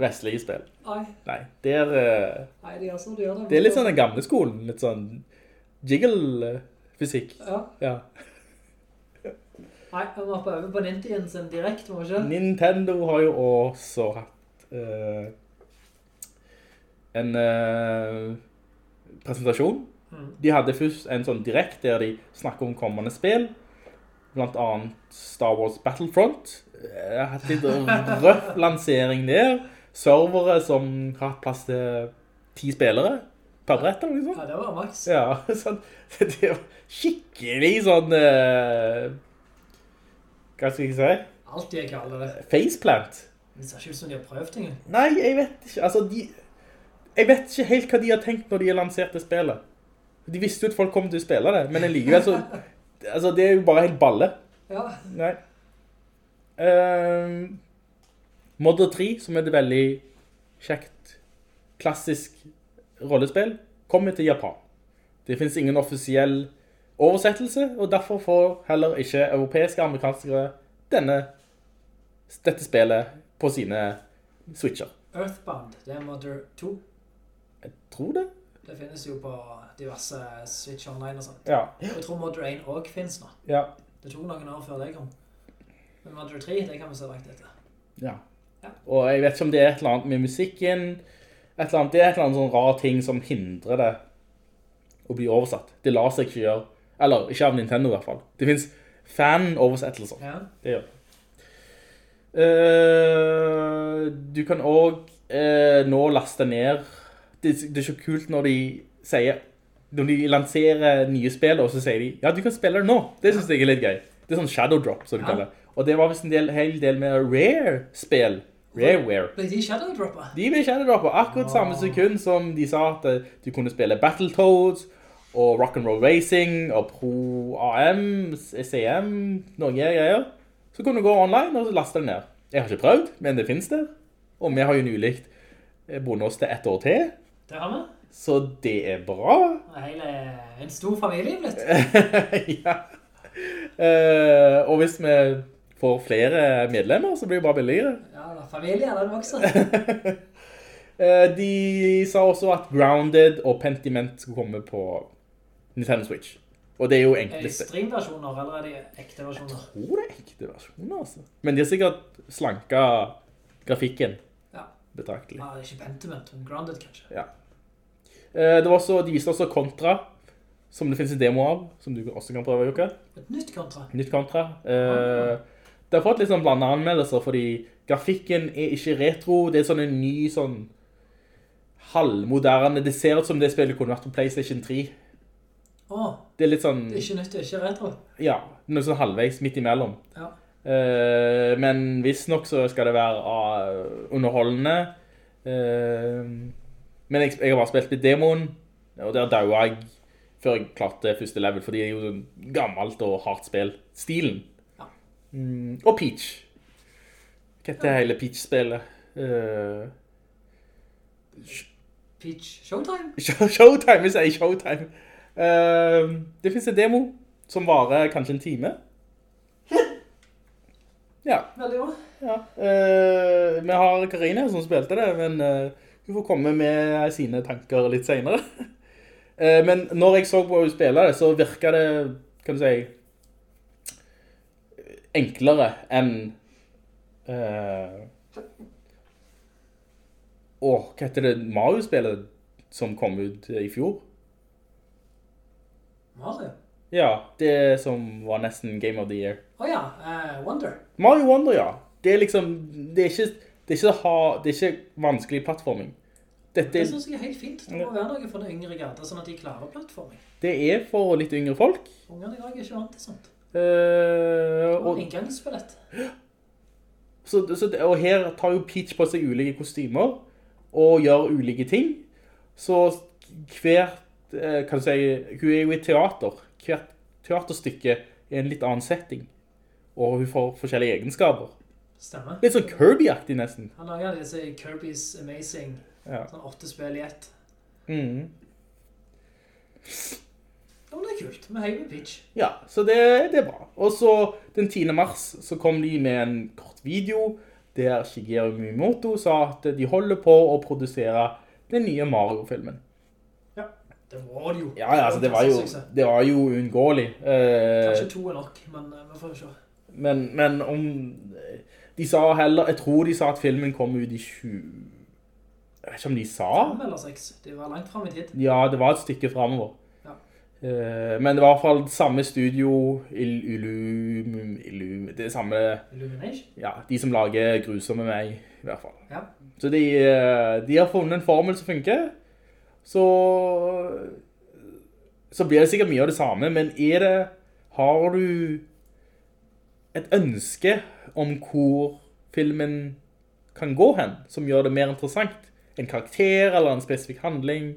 vestlige spill. Nei, Nei, det er, eh, nei, det er, sånn, det er, det. er litt sånn den gamle skolen, litt sånn jiggle-fysikk. Ja. Ja. Nei, vi må på over på Nintendo sin direkt, må ikke? Nintendo har jo også hatt uh, en uh, presentasjon. Mm. De hadde først en sånn direkt der de snakker om kommende spill, blant annet Star Wars Battlefront. Jeg hadde hatt litt røff lansering der. Servere som har hatt plass til ti spillere per brett eller noe sånt. Ja, det var maks. Ja, sånn, det var skikkelig sånn, uh, hva skal jeg si, Alt de kaller det. faceplant. Det ser ikke ut som de har prøvd ting. Nei, jeg vet ikke, altså de, jeg vet ikke helt hva de har tenkt når de har lansert det spillet. De visste jo at folk kom til å spille det, men likevel så, altså det er jo bare helt balle. Ja, Nei. Uh, Modder 3, som er et veldig kjekt, klassisk rollespill, kommer til Japan. Det finnes ingen offisiell oversettelse, og derfor får heller ikke europeiske amerikanskere denne, dette spillet på sine switcher. Earthbound, det er Mother 2. Jeg tror det. Det finnes jo på diverse Switch Online og sånt. Ja. Jeg tror 1 også finnes nå. Ja. Det tok noen år før det kom. Men Mother 3, det kan vi se langt etter. Ja. Ja. Og jeg vet ikke om det er et eller annet med musikken, et eller annet, det er et eller annet sånn rar ting som hindrer det å bli oversatt. Det lar seg ikke gjøre, eller ikke av Nintendo i hvert fall. Det finnes fan-oversettelser, Ja. det gjør det. Uh, du kan også nå laste ned, det, det er så kult når de sier, når de lanserer nye spill, og så sier de, ja, du kan spille det nå. Det synes jeg er litt gøy. Det er sånn shadow drop, som du Ja. kaller det. Og det var vist en del, hel del med Rare-spill. Rareware. Ble de Shadow Dropper? De ble shadow-droppet akkurat samme sekund som de sa at eh, du kunne spille Battletoads, og Rock'n'Roll Racing, og Pro AM, SEM, noen greier. Så kunne du gå online og laste det ned. Jeg har ikke prøvd, men det finnes der. Og vi har jo nylig eh, bundet oss til ett år til, Det har vi. så det er bra. Hele, en stor familie blitt. ja. Uh, og hvis vi får flere medlemmer, så blir det bare billigere. Ja, da, familie er den vokser. uh, de sa også at Grounded og Pentiment skulle komme på Nintendo Switch. Og det er jo Er det streamversjoner, eller er det ekte versjoner? Jeg tror det er ekte versjoner, altså. Men de har sikkert slanket grafikken. Betraktelig. Ja, det ikke Pentiment, men Grounded kanskje. Ja. Eh, det var også, de viste også Contra, som det finnes en demo av, som du også kan prøve, Jukka. Et nytt Contra. Nytt Contra. Eh, det har fått litt sånn blandet anmeldelser, fordi grafikken er ikke retro, det er sånn en ny, sånn halvmoderne, det ser ut som det spillet kunne vært på Playstation 3. Åh, Det er litt sånn, det er ikke nytt, det er ikke retro. ja, noe sånn halvveis midt imellom. Ja. Eh, men hvis nok så skal det være ah, underholdende. Eh, men jeg, jeg har bare spilt litt demoen, og der daua jeg før jeg klarte første level, fordi det er jo sånn gammelt og hardt spill. Stilen. Ja. Mm, og Peach. Hva heter hele Peach-spillet? Uh, Peach Showtime? Show- Showtime, vi sier Showtime. Uh, det finnes en demo som varer kanskje en time. Ja, Veldig bra. ja. Eh, vi har Karine som spilte det, men eh, hun får komme med sine tanker litt senere. Eh, men når jeg så på hun spille det, så virka det, kan du si, enklere enn eh, Åh, hva heter det Mario-spillet som kom ut i fjor? Mario? Ja, det som var nesten Game of the Year. Å ja, uh, Wonder. Mario Wonder, ja. Det er liksom, det er ikke, det er ikke, ha, det er ikke vanskelig plattforming. Dette Det synes jeg er helt fint. Det må være noe for den yngre gata, sånn at de klarer plattforming. det er for litt yngre folk. Unger i dag er ikke vant til sånt. Uh, Og og, inngangsbillett. så, så, det- og her tar jo Peach på seg ulike kostymer og gjør ulike ting. Så hvert, eh, kan du si, hun er jo i teater. Hvert teaterstykke er en litt annen setting. Og hun får forskjellige egenskaper. Stemmer. Litt sånn Kirby-aktig nesten. Han lager disse Kirby's Amazing, Ja. sånn åtte spill i ett. Mm. Ja, men det er kult. Vi heier med Peach. Ja, så det, det er bra. Og så den 10. mars så kom de med en kort video der Shigeru Miyamoto sa at de holder på å produsere den nye Mario-filmen. Det var det jo. Ja, ja, altså det var jo, det var jo uunngåelig. Eh, Kanskje to er nok, men vi får jo se. men, men om... De sa heller, jeg tror de sa at filmen kom ut i 20... Jeg vet ikke om de sa? Fem eller seks. Det var langt frem i tid. Ja, det var et stykke fremover. Ja. Eh, men det var i hvert fall samme studio, Il, Illum, Illum, det samme, Illumination. ja, de som lager Grusomme meg, i hvert fall. Ja. Så de, eh, de har funnet en formel som funker, så, så blir det sikkert mye av det samme, men er det, har du et ønske om hvor filmen kan gå hen, som gjør det mer interessant? En karakter eller en spesifikk handling?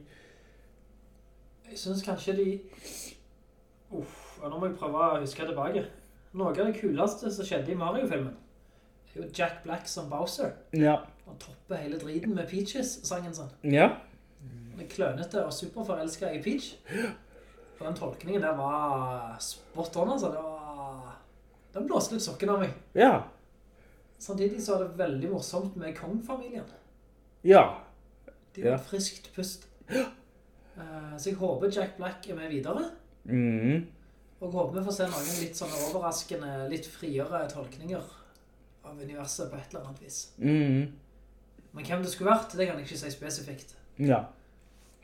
Jeg synes kanskje de... Uff, nå må jeg prøve å huske tilbake. Noe av det kuleste som skjedde i Mario-filmen, er jo Jack Black som Bowser. Ja. Og topper hele driten med Peaches-sangen sånn. Ja. Klønete og superforelsket i Peach. For den tolkningen der var spot on, altså. Det var... Den blåste litt sokken av meg. Ja. Samtidig så var det veldig morsomt med Kong-familien. Ja. De var Ja. friskt pust. Eh, så jeg håper Jack Black er med videre. Mhm. Og håper vi får se noen litt sånne overraskende, litt friere tolkninger av universet på et eller annet vis. Mhm. Men hvem det skulle vært, det kan jeg ikke si spesifikt. Ja.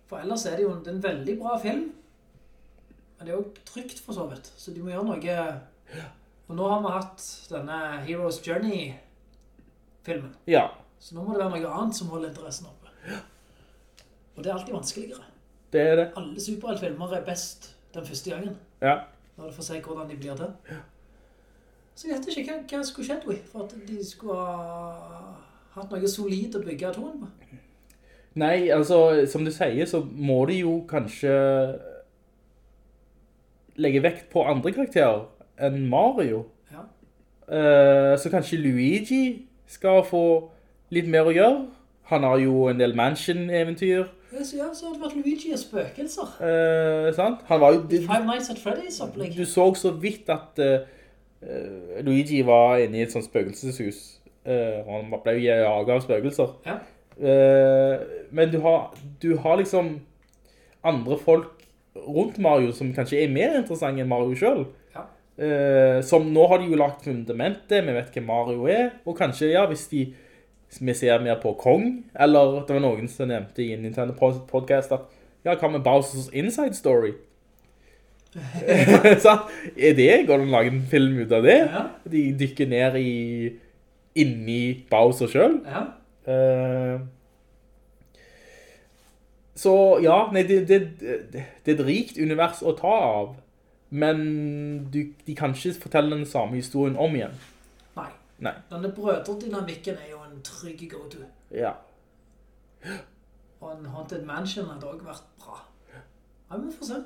For ellers er det jo en, veldig bra film. Men det er jo trygt for så vidt. Så de må gjøre noe... Og nå har vi hatt denne Heroes Journey-filmen. Ja. Så nå må det være noe annet som holder interessen oppe. Og det er alltid vanskeligere. Det er det. Alle superheltfilmer er best den første gangen. Ja. Når du får se hvordan de blir til. Så jeg vet ikke hva, hva skulle skjedd, for at de skulle ha hatt noe solid å bygge atomen på. Nei, altså, som du sier, så må de jo kanskje legge vekt på andre karakterer enn Mario. Ja. Eh, så kanskje Luigi skal få litt mer å gjøre. Han har jo en del Mansion-eventyr, Ja, så har det vært Luigi og spøkelser. eh, sant? Han var jo... Five Nights at Freddy's opplegg. Du så så vidt at eh, Luigi var inne i et sånt spøkelseshus. Uh, han ble jo jaget av spøkelser. Ja. Eh, men du har, du har liksom andre folk rundt Mario som kanskje er mer interessante enn Mario selv. Ja. Eh, som nå har de jo lagt fundamentet, vi vet hvem Mario er, og kanskje, ja, hvis de vi ser mer på Kong, eller det var noen som nevnte i en Nintendo podcast at, ja, hva med Bowser's Inside Story? Så, er det, går det å lage en film ut av det? Ja. De dykker ned i, inni Bowser selv. Ja. Eh, så ja, nei, det, det, det, det er et rikt univers å ta av, men du, de kan ikke fortelle den samme historien om igjen. Nei. Nei, Denne brødredynamikken er jo en trygg go-to. ja. Og en Haunted Mansion hadde også vært bra. Ja, vi får se.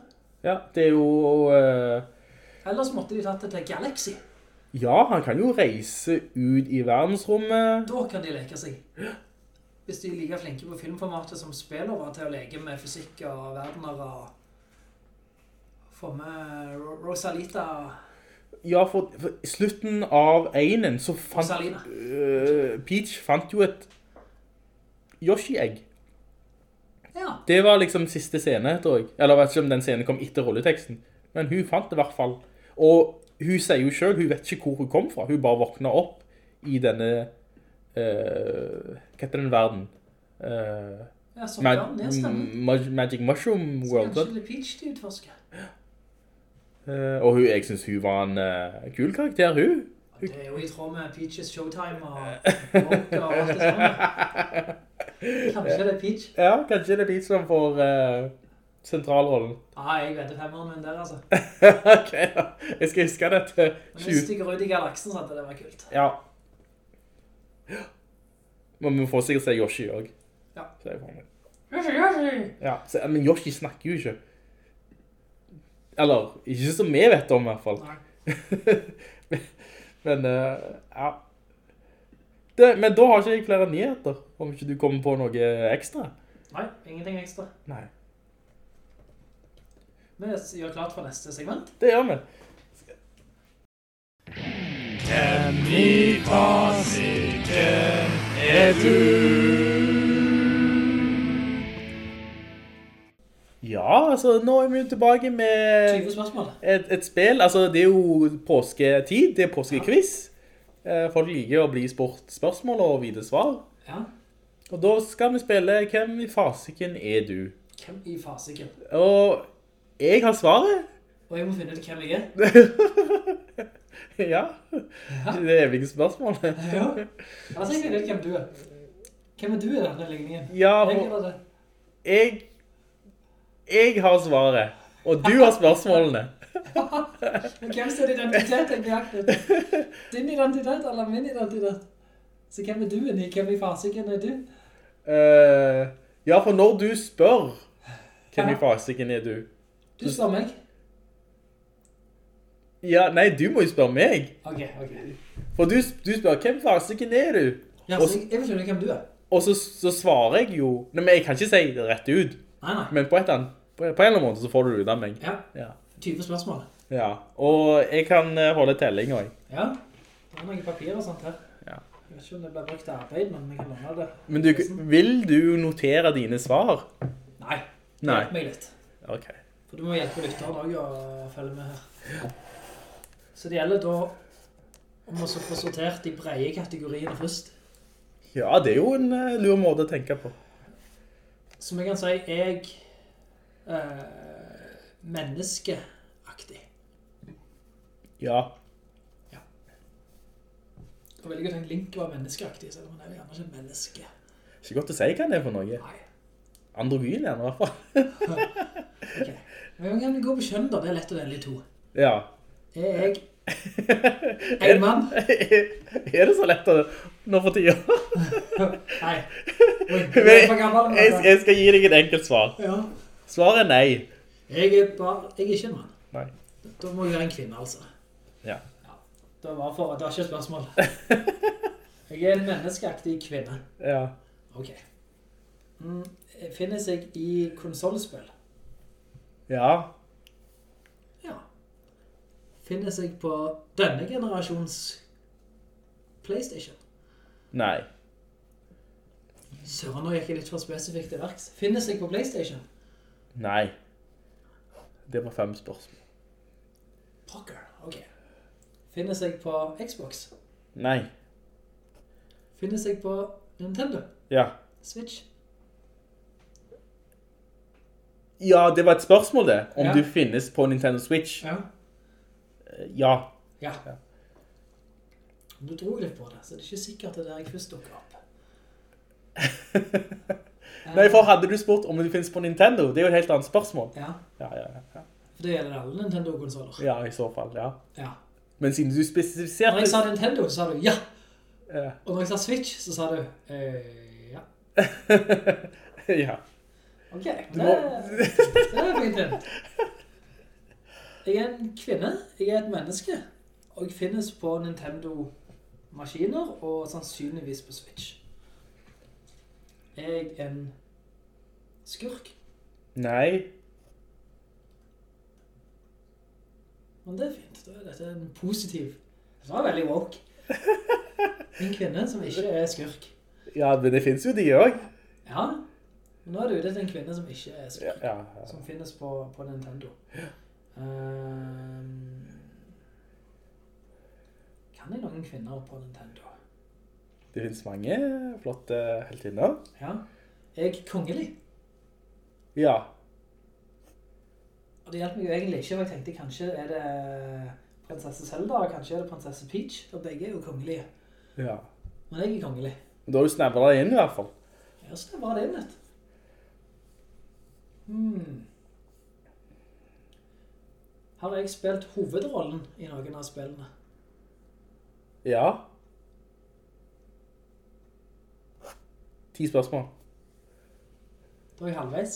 Ja, det er jo... Uh... Ellers måtte de tatt det til Galaxy. Ja, han kan jo reise ut i verdensrommet. Da kan de leke seg. Hvis de er like flinke på filmformatet som spiller til å leke med fysikk og verdener og få med Rosalita Ja, for, for i slutten av einen så fant... Øh, Peach fant jo et Yoshi-egg. Ja. Det var liksom siste scene, tror jeg. Eller jeg vet ikke om den scenen kom etter rolleteksten. Men hun fant det i hvert fall. Og hun sier jo selv, hun vet ikke hvor hun kom fra. Hun bare våkna opp i denne... uh, hva heter den verden? Uh, Ja, så Mag kan det Magic Mushroom World. Kanskje det er Peach de utforsker. Uh, og hun, jeg synes hun var en uh, kul karakter, hun. Det er jo i tråd med Peaches Showtime og Woke og alt det samme. Kanskje det er Peach. Ja, kanskje det er Peach som får eh, sentralrollen. Ja, jeg vet femmeren min der, altså. ok, ja. Jeg skal huske det til Men hvis 20... de går ut i galaksen, så hadde det vært kult. Ja. Men vi får sikkert se Yoshi også. Ja. Så jeg får med. Yoshi, Yoshi! Ja, så, men Yoshi snakker jo ikke. Eller, ikke som vi vet om i hvert fall. Nei. Men, uh, ja. Det, men da har ikke jeg flere nyheter, om ikke du kommer på noe ekstra. Nei, ingenting ekstra. Nei, Vi gjør klart for neste segment. det gjør vi. Hemmelig fasiken er du. Ja, altså nå er vi jo tilbake med 20 spørsmål. et, et spill. Altså det er jo påsketid, det er påskekviss. Ja. Folk liker å bli spurt spørsmål og vite svar. Ja. Og da skal vi spille Hvem i fasiken er du? Hvem i fasiken? Og jeg har svaret. Og jeg må finne ut hvem jeg er. ja, det er evige spørsmål. Ja. Altså, jeg finner ut hvem du er. Hvem er du i denne ligningen? Ja, Jeg for jeg, jeg har svaret, og du har spørsmålene. Men hvem sin identitet er på jakt? Din identitet eller min identitet? Så hvem er du i? Hvem i fasiken er du? Uh, ja, for når du spør hvem i Ja. er du? Du spør meg. Ja, nei, du må jo spørre meg. Ok, ok. For du, du spør hvem farsiken er du? Ja, så jeg, jeg vil skjønne hvem du er. Og så, så svarer jeg jo Nei, men jeg kan ikke si det rett ut. Nei, nei. Men på, et annet, på, på en eller annen måte så får du det ut av meg. Ja, Ja. 20 spørsmål. ja. Og jeg kan eh, holde telling også. Ja, det er noen papir og sånt her. Ja. Jeg vet ikke om det blir brukt til arbeid, men vi kan låne det. Men du, vil du notere dine svar? Nei, hjelp meg litt. Ok. For du må hjelpe lytteren også å følge med her. Så det gjelder da om å få sortert de breie kategoriene først. Ja, det er jo en uh, lur måte å tenke på. Som jeg kan si, jeg eh, menneskeaktig. Ja. Og jeg ikke tenkt Link var menneskeaktig, selv om han er jo gjerne ikke menneske. Ikke godt å si hva det er for noe. Nei, Androgyn er det i hvert fall. ok. Men vi kan gå på kjønn da, det er lett å dele to. Ja. Er jeg en mann? er det så lett å nå for tida? Nei. Oi, jeg gammel. jeg, jeg skal gi deg et enkelt svar. Ja. Svaret er nei. Jeg er bare, jeg er ikke en mann. Nei. Da må jeg være en kvinne, altså. Ja. Det var for, det var ikke et spørsmål. Jeg er en menneskeaktig kvinne. Ja. Ok. Mm, finnes jeg i konsolspill? Ja. Ja. Finnes jeg på denne generasjons Playstation? Nei. Søren, nå gikk jeg litt for spesifikt til verks. Finnes jeg på Playstation? Nei. Det var fem spørsmål. Pokker, ok. Finnes jeg på Xbox? Nei. Finnes jeg på Nintendo? Ja. Switch? Ja, det var et spørsmål det. Om Ja. du finnes på Nintendo Switch. Ja. Eh, Ja. Ja. Du dro litt på det, så det er ikke sikkert det er der jeg først dukker opp. Nei, for hadde du spurt om du finnes på Nintendo, det er jo et helt annet spørsmål. Ja, Ja, ja, ja. for det gjelder alle Nintendo-konsoler. Ja, i så fall, ja. Ja. Men siden du spesifiserte... Når jeg sa Nintendo, så sa du ja. Ja. Og når jeg sa Switch, så sa du eh, ja. ja. Ok, det, må... det er fint. Jeg er en kvinne, jeg er et menneske, Og jeg finnes på Nintendo-maskiner, og sannsynligvis på Switch. Er jeg en skurk? Nei. Men det er fint, da er dette en positiv. Det var veldig woke. En kvinne som ikke er skurk. Ja, men det finnes jo de også. Ja, nå er det ute etter en kvinne som ikke er Ja, ja, ja. Som finnes på, på Nintendo. Um, kan jeg noen kvinner på Nintendo? Det finnes mange flotte heltinner. Ja. Jeg kongelig? Ja. Og det hjelper meg jo egentlig ikke, for jeg tenkte kanskje er det prinsesse Zelda, og kanskje er det prinsesse Peach, og begge er jo kongelige. ja. Men jeg er kongelig. Da har du snevret deg inn i hvert fall. Jeg har det deg inn, vet hmm. Har jeg spilt hovedrollen i noen av spillene? Ja. Ti spørsmål. Da er jeg halvveis.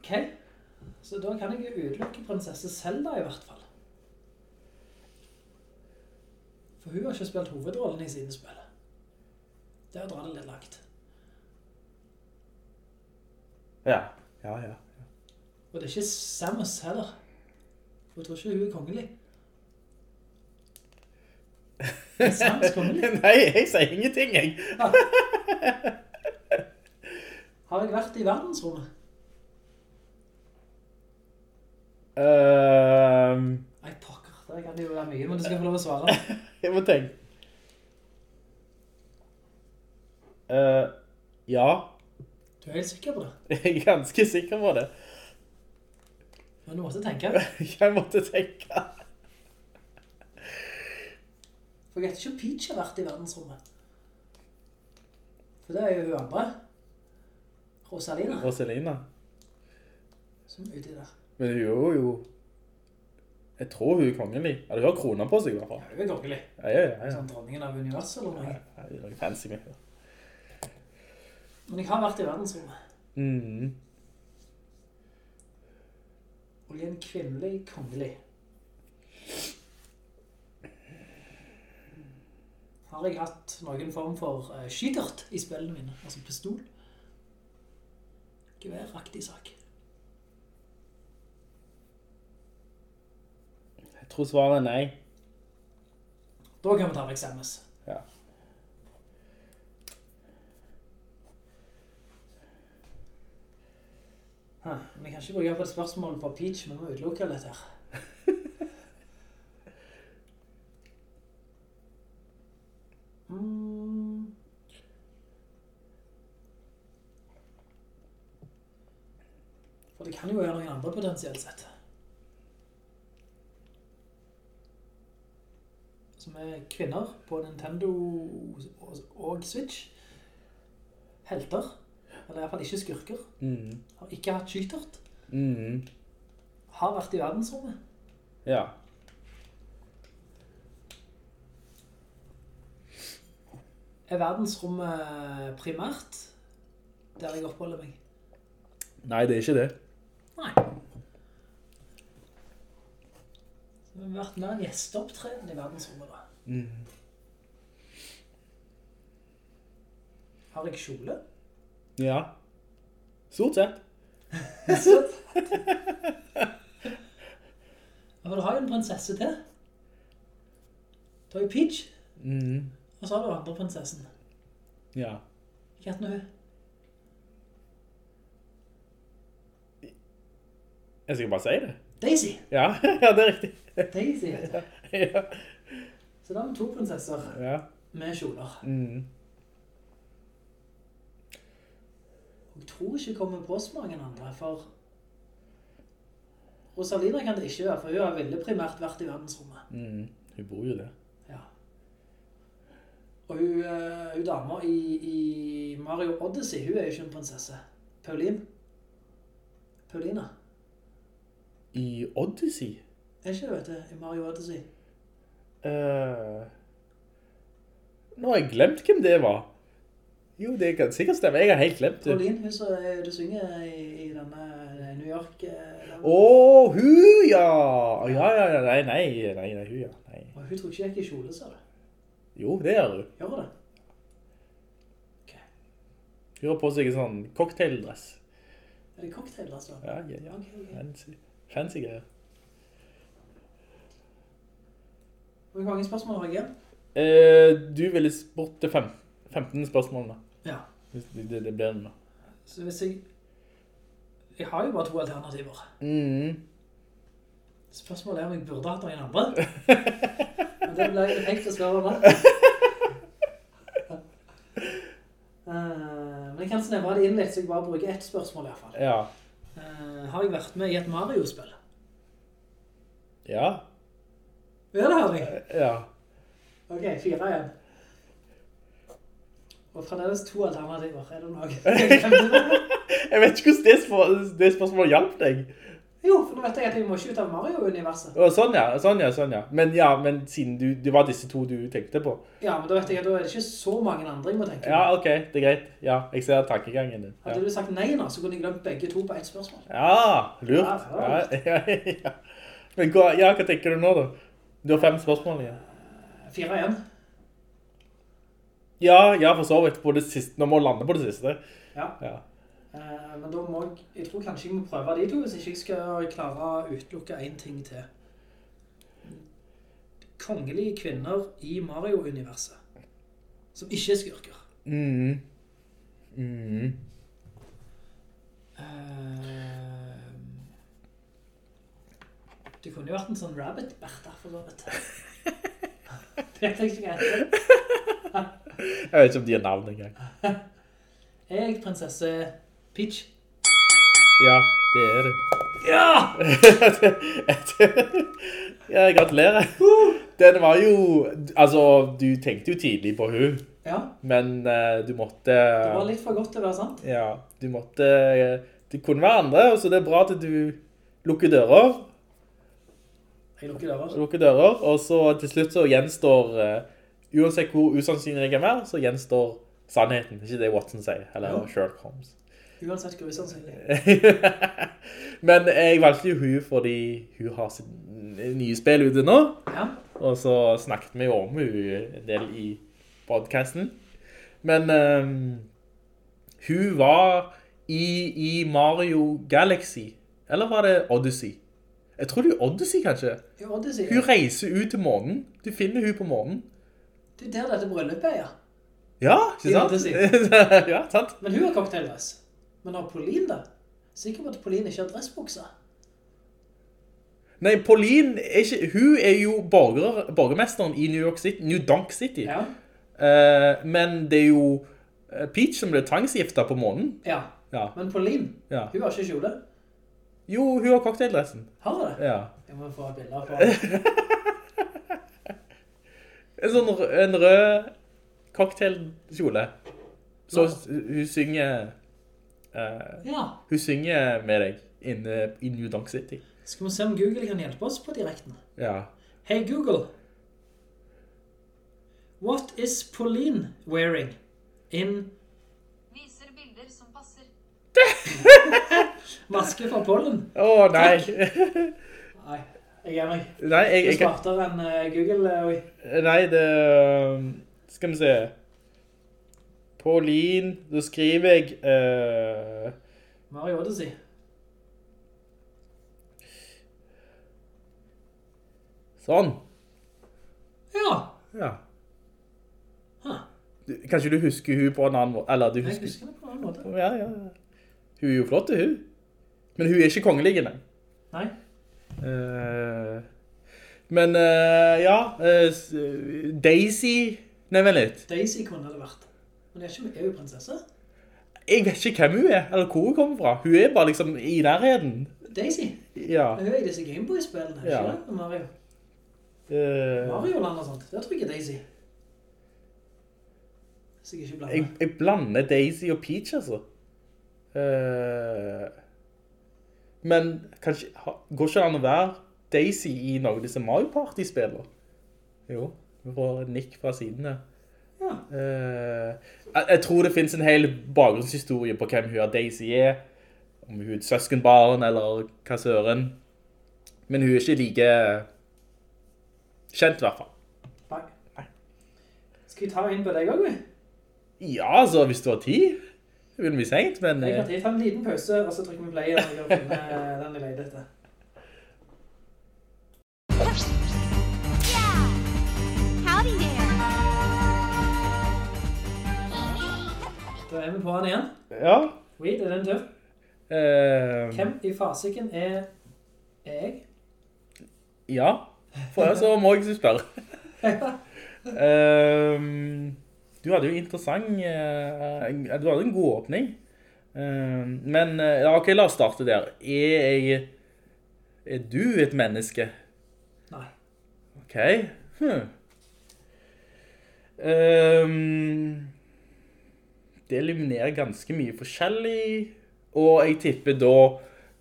Ok, så da kan jeg utelukke prinsesse Zelda i hvert fall. For hun har ikke spilt hovedrollen i sine spill. Det er å dra det litt langt. Ja. Ja, ja. Og det er ikke Samus heller. Jeg tror ikke hun er kongelig. Er Samus kongelig? Nei, jeg sier ingenting, jeg. Har jeg vært i verdensrommet? Um... Nei, pokker. Det kan jo være mye, men du skal få lov å svare. jeg må tenke. Eh, ja, Du er helt sikker på det? jeg er ganske sikker på det. Men du måtte tenke. Jeg måtte tenke. For jeg vet ikke om Peach har vært i verdensrommet. For det er jo hun andre. Rosalina, Rosalina. som er ute der. Men hun er jo. Jeg tror hun er kongelig. Ja, hun har kroner på seg i hvert fall. Ja, hun er kongelig. Ja, ja, ja. ja. Sånn dronningen av universet eller noe. Ja, det er noe fancy med. Men jeg har vært i verdensrommet. Mm. En kvinnelig kongelig. Har jeg hatt noen form for uh, skytert i spillene mine? Altså pistol? Geværaktig sak. Jeg tror svaret er nei. Da kan vi ta vekk Semmes. Ja. Hæ, men kan ikke bruke på et spørsmål på Peach, men vi må utelukke litt her. Mm. For det kan jo være noen andre potensielt sett. Som er kvinner på Nintendo og Switch. Helter. Eller i hvert fall ikke skurker. Mm. Har ikke hatt skytert. Mm. Har vært i verdensrommet. Ja. Er verdensrommet primært der jeg oppholder meg? Nei, det er ikke det. Nei. Så vi har vært mer en gjesteopptreden i verdensrommet da. Mm. Har jeg kjole? Ja. Stort sett. Stort sett. Men du har jo en prinsesse til. Du har jo Peach, Mm. og så har du andre prinsessen. Ja. Hatt noe hun. Jeg skal bare si det. Daisy. Ja, ja det er riktig. Daisy heter det. Ja. Så da har vi to prinsesser Ja. med kjoler. Mm. Og jeg tror ikke jeg kommer på så mange andre, for Rosalina kan det ikke være, for hun har veldig primært vært i verdensrommet. Mm. Hun bor jo der. Ja. Og hun, eh, hun damer i, i Mario Odyssey, hun er jo ikke en prinsesse. Pauline. Paulina. I Odyssey? Er ikke det, vet du, i Mario Odyssey? Uh, nå har jeg glemt hvem det var. Jo, det kan sikkert stemme. Jeg har helt glemt det. Pauline, hun som eh, du synger i, i denne eh, New York... Åh, oh, Åh, hun, ja! Ja, ja, ja, nei, nei, nei, nei, hun, ja. Nei. Og hun tror ikke jeg gikk i kjole, sa du. Jo, det gjør hun. Gjør hun det? Ok. Hun har på seg en sånn cocktaildress. Er det cocktail, altså? Ja, ja, ja. Ok, ok. Fancy, fancy greier. Hvor mange spørsmål har jeg igjen? Eh, du ville spurt til fem, 15 spørsmål nå. Ja. Det, det, det blir den da. Så hvis jeg... Jeg har jo bare to alternativer. Mm. Spørsmålet er om jeg burde hatt noen andre. Men det ble jeg tenkt å svare med. Eh, men jeg kan snevre det inn litt, så jeg bare bruker ett spørsmål i hvert fall. Ja. Eh, har jeg vært med i et Mario-spill? Ja. Ja, det har jeg. Ja. Ok, fire igjen. Og fremdeles to alternativer. Er det noe? Jeg vet ikke hvordan det, spør det spørsmålet hjalp deg. jo, for nå vet jeg at vi må ikke ut av Mario-universet. Sånn ja, sånn ja, sånn ja. Men ja, men siden du, det var disse to du tenkte på. Ja, men da vet jeg at da er det ikke så mange andre jeg må tenke på. Ja, ok, det er greit. Ja, jeg ser tankegangen din. Hadde du sagt nei nå, så kunne jeg glemt begge to på ett spørsmål. ja lurt. Ja, Ja, ja, ja. Men hva, ja, hva tenker du nå da? Du har fem spørsmål igjen. Fire igjen. Ja, ja, for så vidt på det siste. Nå må lande på det siste. Ja. Ja. Eh, men da må jeg, jeg tror kanskje jeg må prøve de to, hvis ikke jeg skal klare å utelukke en ting til. Kongelige kvinner i Mario-universet, som ikke er skurker. Mhm. Mhm. Eh, det kunne jo vært en sånn rabbit-berta, for så vidt. Det tenkte jeg ikke. Jeg vet ikke om de har navn engang. Jeg prinsesse Peach? Ja, det er det. Ja! ja, gratulerer. Den var jo, altså, du tenkte jo tidlig på hun, Ja, men uh, du måtte... det var litt for godt til å være sant. Ja, du måtte... eh, Det kunne være andre, så det er bra at du lukker dører, Jeg lukker dører. lukker dører, og så til slutt så gjenstår, eh, uansett hvor usannsynlig jeg være, så gjenstår sannheten. Ikke det Watson sier, eller Ja. Sherlock Holmes. Uansett hvor usannsynlig. Men jeg valgte jo hun fordi hun har sitt nye spill ute nå, Ja, og så snakket vi jo om hun en del i podcasten. Men um, hun var i, i Mario Galaxy, eller var det Odyssey? Jeg tror det er Odyssey kanskje. Ja, Odyssey. ja. Hun reiser ut til månen. Du finner hun på månen. Det er der dette bryllupet er, ja. Ja, ikke sant? Ja, sant. Men hun har cocktaildress. Men har Pauline det? Sikker på at Pauline ikke har dressbukser. Nei, Pauline er ikke, hun er jo borger, borgermesteren i New York City, New Donk City. Ja. Uh, men det er jo eh, Peach som ble tvangsgifta på månen. Ja. Ja. Men Pauline, Ja. hun har ikke kjole. Jo, hun har cocktaildressen. Har hun det? Ja. Jeg må få et bilde på. En sånn en rød cocktailkjole. Så hun synger uh, Ja. Hun synger med deg inne i New Donk City. Skal vi se om Google kan hjelpe oss på direkten. Ja. Hey Google. What is Pauline wearing in Viser bilder som passer. maske for pollen? Å, nei. Nei, jeg er meg. nei, jeg, jeg, smartere enn eh, Google. eh, oi. nei, det Skal vi se. Pauline, da skriver jeg Uh, Mario Odyssey. Sånn. Ja. Ja. Huh. Du, kanskje du husker hun på en annen måte? Eller du Jeg husker... henne på en annen måte. Ja, ja, ja. Hun er jo flott, hun. Men hun er ikke kongelig, nei. Nei. Eh, men eh, ja, eh, Daisy, nei, vent litt. Daisy kunne det vært. Men er, ikke, er hun prinsesse? Jeg vet ikke hvem hun er, eller hvor hun kommer fra. Hun er bare liksom i nærheten. Daisy? Ja. Hun er i disse Gameboy-spillene, Ja. ikke det? Mario. Uh... Mario-land og sånt. Det tror jeg er Daisy. Hvis jeg ikke blander. jeg, jeg blander Daisy og Peach, altså. Eh, men kanskje, går ikke det an å være Daisy i noen av disse Mario Party-spillene? Jo, vi får Nick fra siden her. Ja. Uh, Jeg, tror det finnes en hel bakgrunnshistorie på hvem hun er Daisy er. Om hun er et søskenbarn, eller hva søren. Men hun er ikke like kjent i hvert fall. Nei. Skal vi ta inn på deg også, vi? Ja, altså, hvis du har tid. Det vil bli sent, men... Jeg kan eh, tid, ta en liten pause, og så trykker vi play og finne eh, den vi leide etter. Da er vi på den igjen. Ja. Weed, er den tur? eh, Hvem i fasiken er er jeg? Ja. For jeg så må jeg ikke spørre. Ehm, du hadde jo interessant... eh, du hadde en god åpning. Ehm, men, eh, ja, ok, la oss starte der. Er jeg... Er du et menneske? Nei. Ok. Hm. Um, det eliminerer ganske mye forskjellig, og jeg tipper da,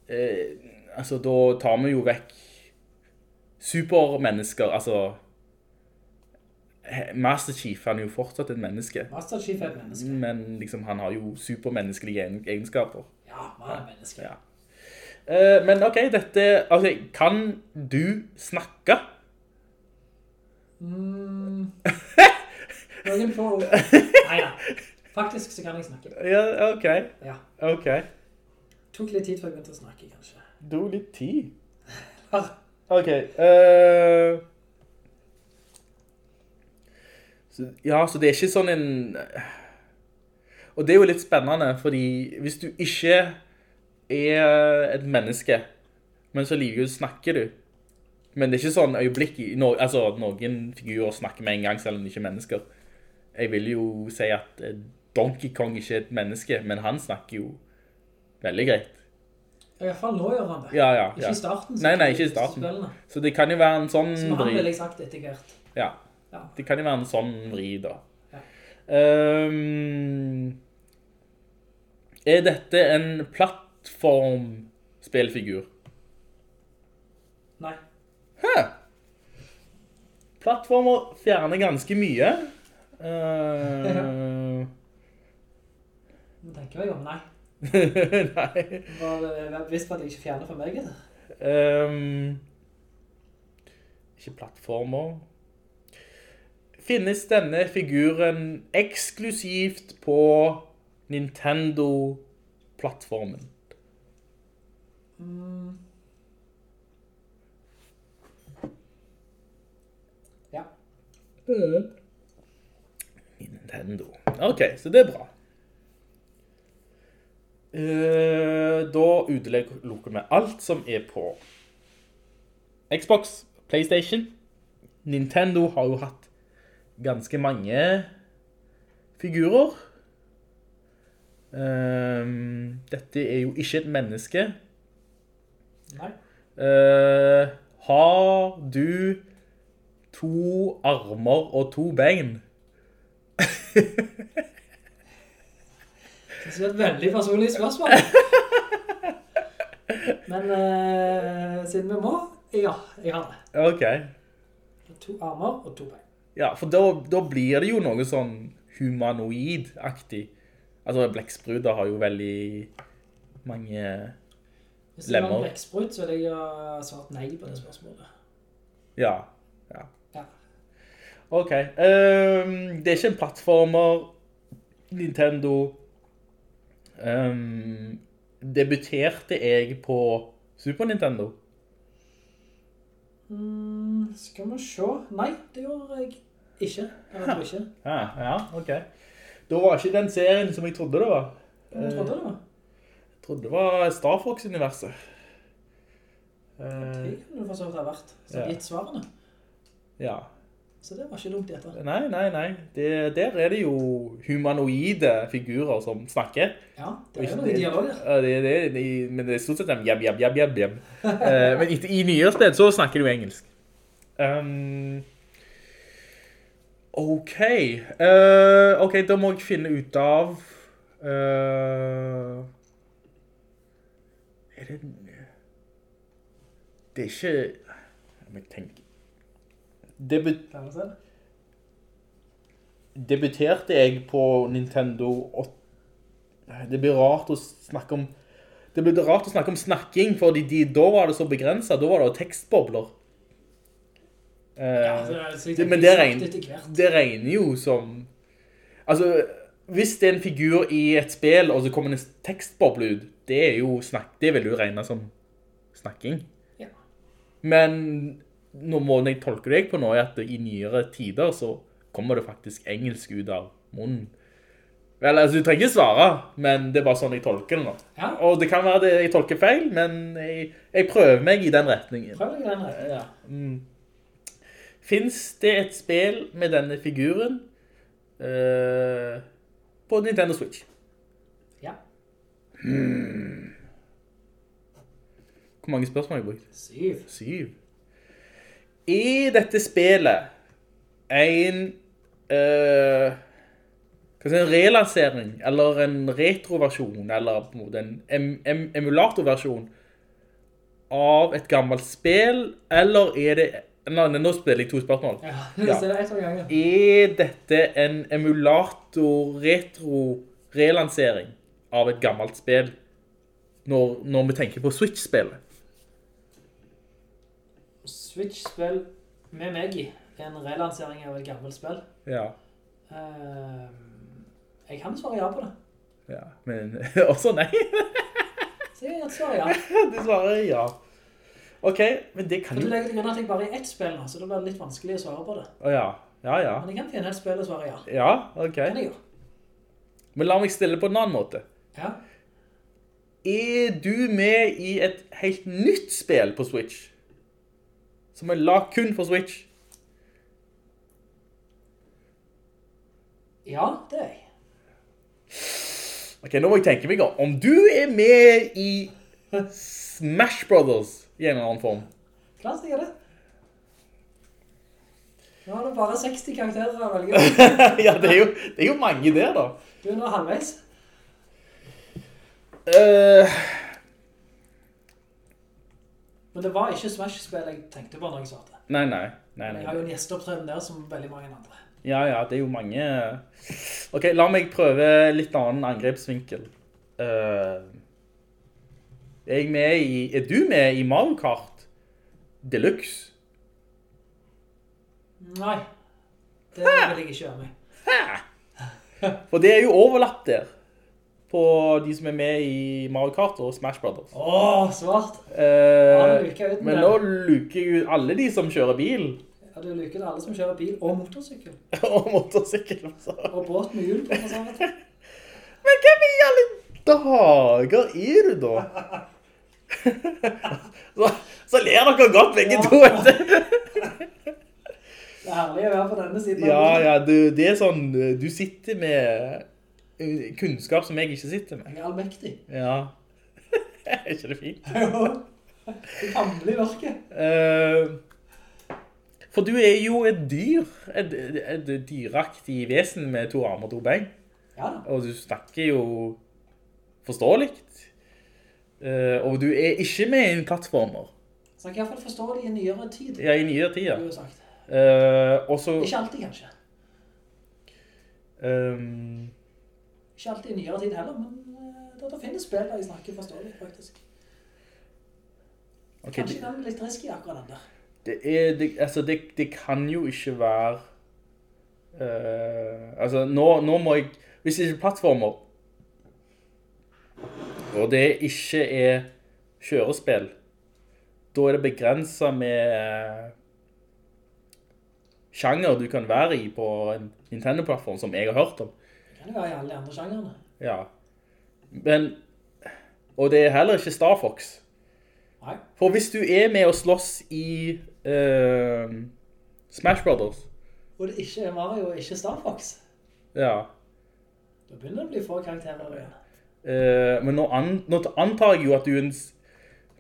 eh, altså da tar vi jo vekk supermennesker, altså Master Chief han er jo fortsatt et menneske, Master Chief er et menneske. men liksom han har jo supermenneskelige egenskaper. Ja, han er menneske. Ja. Uh, men ok, dette, altså, kan du snakke? Mm. Noen få ord. Neida. Faktisk så kan jeg snakke. Ja, ok, Ja. ok. Tok litt tid før jeg begynte å snakke, kanskje. Du, tok litt tid. Ok. eh, så, ja, så det er ikke sånn en... Og det er jo litt spennende, fordi hvis du ikke er et menneske, men så liker du snakker du. Men det er ikke sånn øyeblikk. No, altså, noen figurer snakker med en gang, selv om de ikke er mennesker. Jeg vil jo si at eh, Donkey Kong ikke er et menneske, men han snakker jo veldig greit. I hvert fall nå gjør han det. Ja, ja, ja. Ikke i starten. Nei, nei, ikke i starten. Så det kan jo være en sånn Som han ville jeg sagt etter hvert. Ja, Ja. det kan jo være en sånn vri da. Ja. Um, er dette en plattformspillfigur? Nei. Hæ? Plattformer fjerner ganske mye. Uh, Nå tenker jeg om nei. nei. Bare visst at jeg ikke fjerner for meg. Eller? Ehm, ikke plattformer. Finnes denne figuren eksklusivt på Nintendo-plattformen? Mm. Ja. Nintendo. Ok, så det er bra. Eh, da utelukker vi alt som er på Xbox, Playstation. Nintendo har jo hatt ganske mange figurer. Um, dette er jo ikke et menneske. Nei. Uh, har du to armer og to bein? Det er et veldig personlig spørsmål. Men uh, siden vi må, ja, jeg har det. Ok. To armer og to bein. Ja, for da, da blir det jo noe sånn humanoid-aktig. Altså, blekkspruter har jo veldig mange... lemmer. Hvis det var en blekksprut, så ville jeg ha svart nei på det spørsmålet. Ja, ja. Ja. Ok, um, det er ikke en plattformer. Nintendo. Um, debuterte jeg på Super Nintendo? Mm, skal vi se. Nei, det gjorde jeg ikke. Jeg tror ikke. Ja, ja, ok. Da var ikke den serien som jeg trodde det var. Hvem trodde det var. Jeg trodde det var Star Fox-universet. Eh, Det kunne det for så vidt ha vært. Så Ja. gitt svarene. ja. Så det var ikke dumt etter. Nei, nei, nei. Det, der er det jo humanoide figurer som snakker. Ja, det er jo noen dialoger. Ja, det, det, det, men det er stort sett dem jab, jab, jab, jab, jab. Eh, men i, i nyere sted så snakker de jo engelsk. Um, ok. Uh, ok, da må jeg finne ut av... uh, er det... Det er ikke... Jeg må tenke. Det bet... Kan vi se? debuterte jeg på Nintendo 8. Det blir rart å snakke om det blir rart å snakke om snakking, fordi de, da var det så begrenset. Da var det jo tekstbobler. Eh, Ja, det er- det, men det regner, det regner jo som... Altså, hvis det er en figur i et spill, og så kommer en tekstboble ut, det er jo snakk... Det vil jo regne som snakking. Ja. Men nå må jeg tolke deg på nå, at i nyere tider så kommer det faktisk engelsk ut av munnen. Vel, altså, du trenger ikke svare, men det er bare sånn jeg tolker det nå. Ja. Og det kan være det jeg tolker feil, men jeg, jeg prøver meg i den retningen. Prøv deg i den retningen. Ja. Mm. Finns det et spill med denne figuren uh, på Nintendo Switch? Ja. Hvor mange spørsmål har jeg brukt? Syv. Syv. I dette spillet en uh, hva si, en relansering, eller en retroversjon, eller på en måte en em em emulatorversjon av et gammelt spill, eller er det... Nå, spiller jeg to spørsmål. Ja, Ja. det er dette en emulator retro relansering av et gammelt spill når, når vi tenker på Switch-spillet? Switch-spill med meg i en relansering av et gammelt spill. Ja. Eh, jeg kan svare ja på det. Ja, men også nei. Så jeg svarer ja. Du svarer ja. Ok, men det kan For du jo... legger til grunn at jeg bare er ett spill nå, så det blir litt vanskelig å svare på det. Å ja, ja, ja. Men jeg kan finne et spill og svare ja. Ja, ok. Kan jeg gjøre. Men la meg stille på en annen måte. Ja. Er du med i et helt nytt spill på Switch? Som er lagt kun for Switch? Ja, det er jeg. Ok, nå må jeg tenke meg om. Om du er med i Smash Brothers i en eller annen form. Klart jeg er det. Nå har du bare 60 karakterer å velge. ja, det er, jo, det er jo mange der da. Du er nå halvveis. Uh... Men det var ikke Smash-spill jeg tenkte på når jeg svarte. nei, nei. nei, nei. Jeg har jo en gjesteopptreden der som veldig mange andre. Ja, ja, det er jo mange... Ok, la meg prøve litt annen angrepsvinkel. Eh, er i... Er du med i Mario Kart Deluxe? Nei, det vil jeg ikke gjøre med. For det er jo overlapp der. På de som er med i Mario Kart og Smash Brothers. Åh, svart. Eh, men nå luker jeg ut alle de som kjører bil. Ja, du luker alle som kjører bil og motorsykkel. og motorsykkel. også. Og båt med hjul på, for sånn. Men hvem i alle dager er du da? så, så ler dere godt begge to. Det er herlig å være på denne siden. Ja, ja, du, det er sånn, du sitter med eh, kunnskap som jeg ikke sitter med. Jeg er allmektig. Ja. er ikke det fint? Jo, det kan bli verket. Uh, for du er jo et dyr, et, et dyraktig vesen med to armer og to bein. Ja. Og du snakker jo forståeligt. Eh, og du er ikke med i en plattformer. Så jeg i hvert fall forstå det i nyere tid. Ja, i nyere tider. ja. Uh, sagt. Eh, og så... Ikke alltid, kanskje. Um, Ikke alltid i nyere tid heller, men uh, det finnes spill der jeg snakker forståelig, faktisk. Okay, Kanskje det, den er litt risky akkurat den der. det, er, det, altså, det, det kan jo ikke være... Uh, altså, nå, nå må jeg... Hvis det ikke er plattformer, og det ikke er kjørespill, da er det begrenset med eh, sjanger du kan være i på en Nintendo-plattform, som jeg har hørt om. Det kan være i alle de andre sjangerne. Ja. Men, og det er heller ikke Star Fox. Nei. For hvis du er med og slåss i uh, Smash Brothers, Og det ikke er Mario og ikke Star Fox. ja, Da begynner det å bli få karakterer igjen. Eh, men nå, an, nå antar jeg jo at du er en,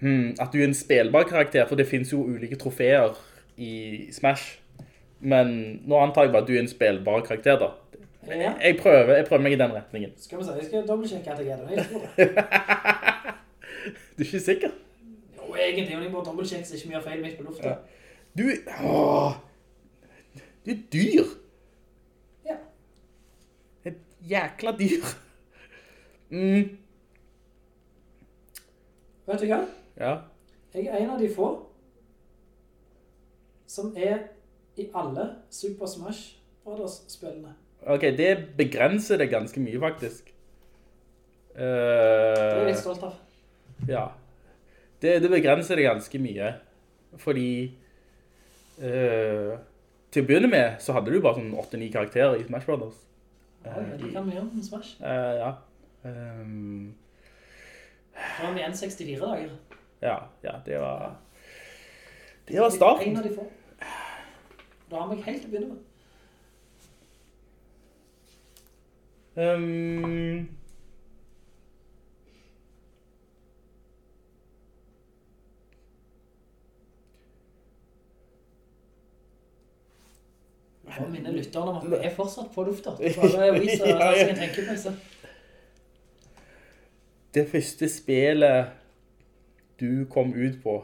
hmm, at du er en spelbar karakter, for det finnes jo ulike trofeer i Smash. Men nå antar jeg bare at du er en spilbar karakter da. Ja. Jeg prøver, jeg prøver meg i den retningen. Skal vi se, jeg skal dobbeltsjekke at jeg er det. Jeg tror det. Du er ikke sikker? Jo, egentlig, men jeg må dobbeltsjekke så ikke mye feil midt på lufta. Du, åh, du er dyr. Ja. jækla dyr. Mm, Vet du hva? ja. Jeg er en av de få som er i alle Super Smash Brothers-spillene. Ok, det begrenser det ganske mye, faktisk. Det er jeg Uh, litt stolt av. ja. Det, det begrenser det ganske mye. Fordi uh, til å begynne med så hadde du bare sånn 8-9 karakterer i Smash Brothers. Ja, det kan vi gjøre med Smash. Eh, ja. Ehm, Det var med 1.64 dager. ja, ja, det var Det var starten. En av de få. Da har vi helt å begynne med. Um, Jeg minner minne lytterne om at vi er fortsatt på lufta. Bare vise Ja, ja. en tenkepause. Det første spillet du kom ut på,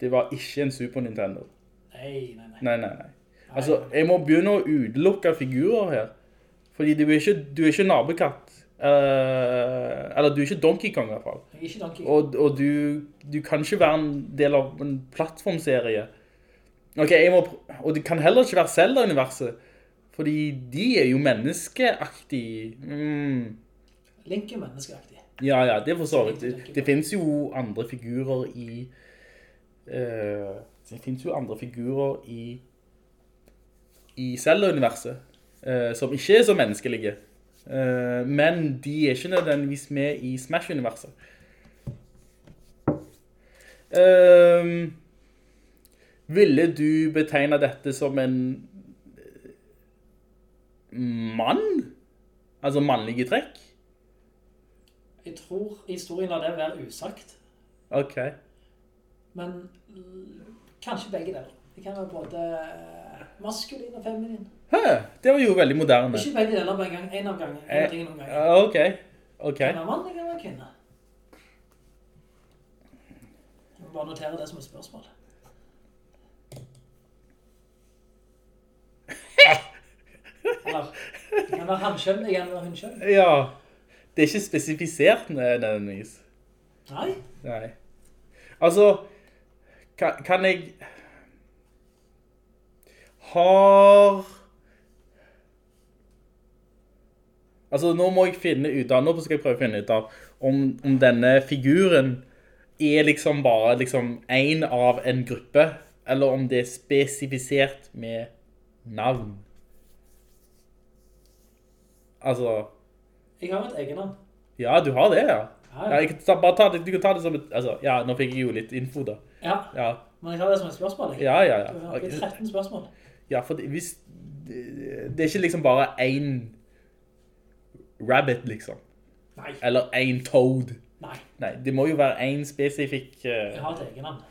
det var ikke en Super Nintendo. Nei, nei, nei. Nei, nei, nei. Altså, jeg må begynne å utelukke figurer her. Fordi du er ikke, du er ikke nabekatt. Uh, eller du er ikke Donkey Kong i hvert fall. Jeg er ikke Donkey. Og, og du, du kan ikke være en del av en plattformserie. Ok, jeg må, og du kan heller ikke være Zelda-universet. Fordi de er jo menneskeaktige. Mm. Link er menneskeaktig. Ja, ja, det for så vidt. Det, det finnes jo andre figurer i... uh, det finnes jo andre figurer i... I Zelda-universet. eh, som ikke er så menneskelige. Uh, men de er ikke nødvendigvis med i Smash-universet. Ehm, ville du betegne dette som en mann? Altså mannlige trekk? Jeg tror historien lar det være usagt. Ok. Men kanskje begge deler. Det kan være både eh, maskulin og feminin. Hæ, det var jo veldig moderne. Ikke begge deler på en gang. En av gangen. En Eh, av tingene noen ganger. ok, ok. Kan være mann, det kan være kvinne. Jeg må bare notere det som et spørsmål. Eller, det kan være hanskjønn, det kan være hunnkjønn. Ja, det er ikke spesifisert nødvendigvis. Nei, Nei. Altså, kan, kan jeg... Har... Altså, nå må jeg finne ut av, nå skal jeg prøve å finne ut av om, om denne figuren er liksom bare liksom en av en gruppe, eller om det er spesifisert med navn. Altså, jeg har et egennavn. ja, du har det, ja. Ja, Ja, jeg kan ta, bare ta det, du kan ta det som et, altså, ja, nå fikk jeg jo litt info da. Ja, Ja, men jeg tar det som et spørsmål. jeg. ja, ja. Du ja. har blitt 13 spørsmål. Ja, for det, hvis, det, det er ikke liksom bare en rabbit, liksom. Nei, Eller en toad. nei, Nei, det må jo være en spesifikk... Uh, jeg har et egennavn.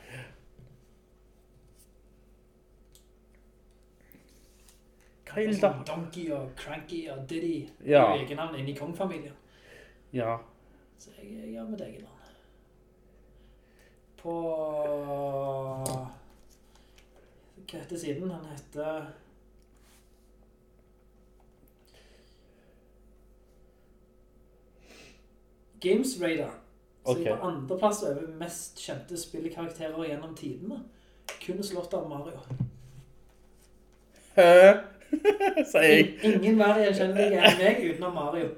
Er da? Donkey og Cranky og Diddy. Ja. Det er jo egennavn inne i Kong-familien. Ja, Så jeg, jeg har mitt eget navn. På... Hva heter siden? Han heter... Games Radar. Så okay. er på andre plass over mest kjente spillekarakterer gjennom tidene. Kun slått av Mario. Hæ? Sier jeg. Ingen Ingen mer deg enn meg utenom Mario.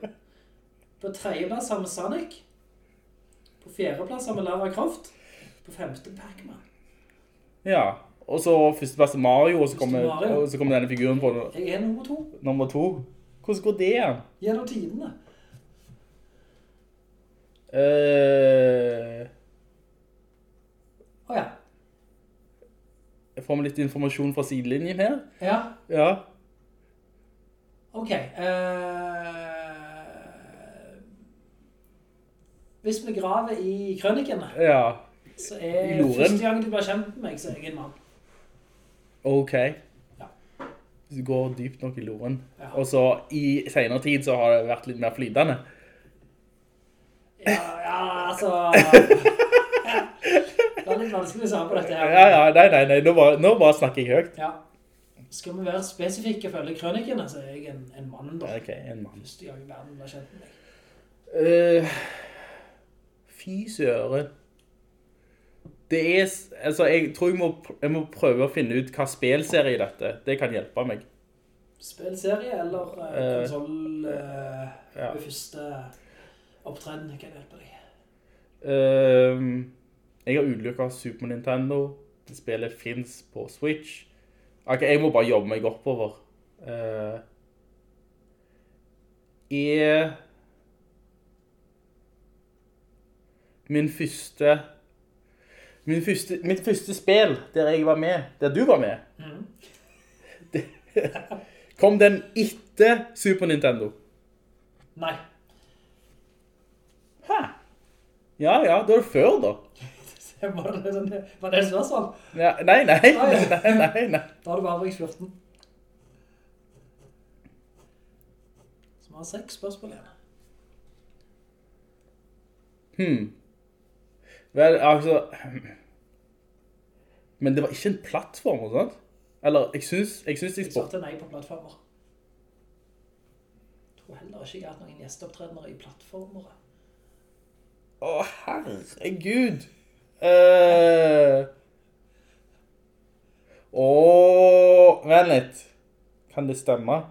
På tredjeplass har vi Sonic. På fjerdeplass har vi Lara Croft. På femte Pac-Man. Ja, og så førsteplass er Mario, og så kommer, kommer denne figuren på Jeg er nummer to. nummer to. Hvordan går det igjen? Gjennom tidene. Uh... Åja. jeg får med litt informasjon fra sidelinjen her. Ja, Ja. Ok. eh, hvis vi graver i krønikene, Ja, så I er loren. første gang du ble kjent med meg, så er jeg en mann. ok. Ja. Du går dypt nok i loren. Ja. Og så i senere tid så har det vært litt mer flytende. Ja, ja, altså... Det er litt vanskelig å svare på dette her. Ja, ja, nei, nei, nei, nå bare, nå bare snakker jeg høyt. Ja. Skal vi være spesifikke følge krønikene, så er jeg en, en mann da. Ok, en mann. Første gang i verden ble kjent meg. Uh, fy søren. Det er, altså, jeg tror jeg må, jeg må prøve å finne ut hva spilserie dette. Det kan hjelpe meg. Spilserie eller uh, Eh, konsol uh, ja. ved første opptreden kan hjelpe deg. Uh, jeg har utlykket Super Nintendo. Det spillet finnes på Switch. Ok, jeg må bare jobbe meg oppover. Uh, er min første min første, mitt første spill der jeg var med, der du var med, det, kom den etter Super Nintendo. Nei. Hæ? Ja, ja, da er det før da. Var det, sånn, var det et spørsmål? Ja, nei, nei, nei, nei, nei. Da har du bare brukt 14. Så vi har seks spørsmål igjen. Hmm. Vel, altså... Men det var ikke en plattform, og sånt? Eller, jeg synes, jeg synes jeg Jeg spør... svarte nei på plattformer. Jeg tror heller ikke jeg har hatt noen gjesteopptredener i plattformer. Å, herregud! Uh... Åh, vent litt. Kan det stemme?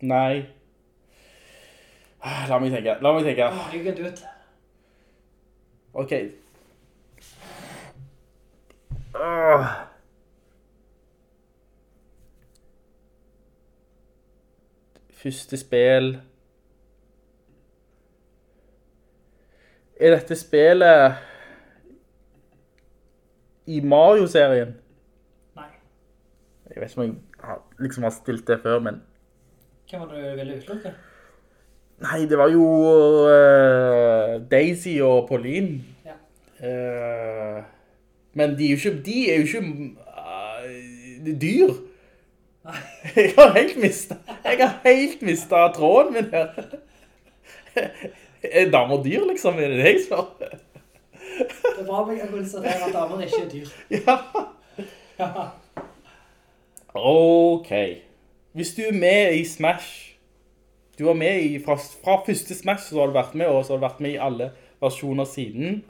Nei. Ah, La meg tenke, la meg tenke. Can do it. Ok. Åh. Første spill. Er dette spillet i Mario-serien? Nei. Jeg vet ikke om jeg har- liksom har stilt det før, men... Hvem var det du ville utelukke? Nei, det var jo uh, Daisy og Pauline. Ja. Uh, men de er jo ikke, de er jo ikke uh, dyr. Jeg har helt mistet, jeg har helt mistet tråden min her. Er damer dyr, liksom? Er det det jeg spør? Det er bra jeg kan konstatere at damer ikke er dyr. Ja. Ok. Hvis du er med i Smash, du var med i, fra, fra første Smash, så har du vært med, og så har du vært med i alle versjoner siden.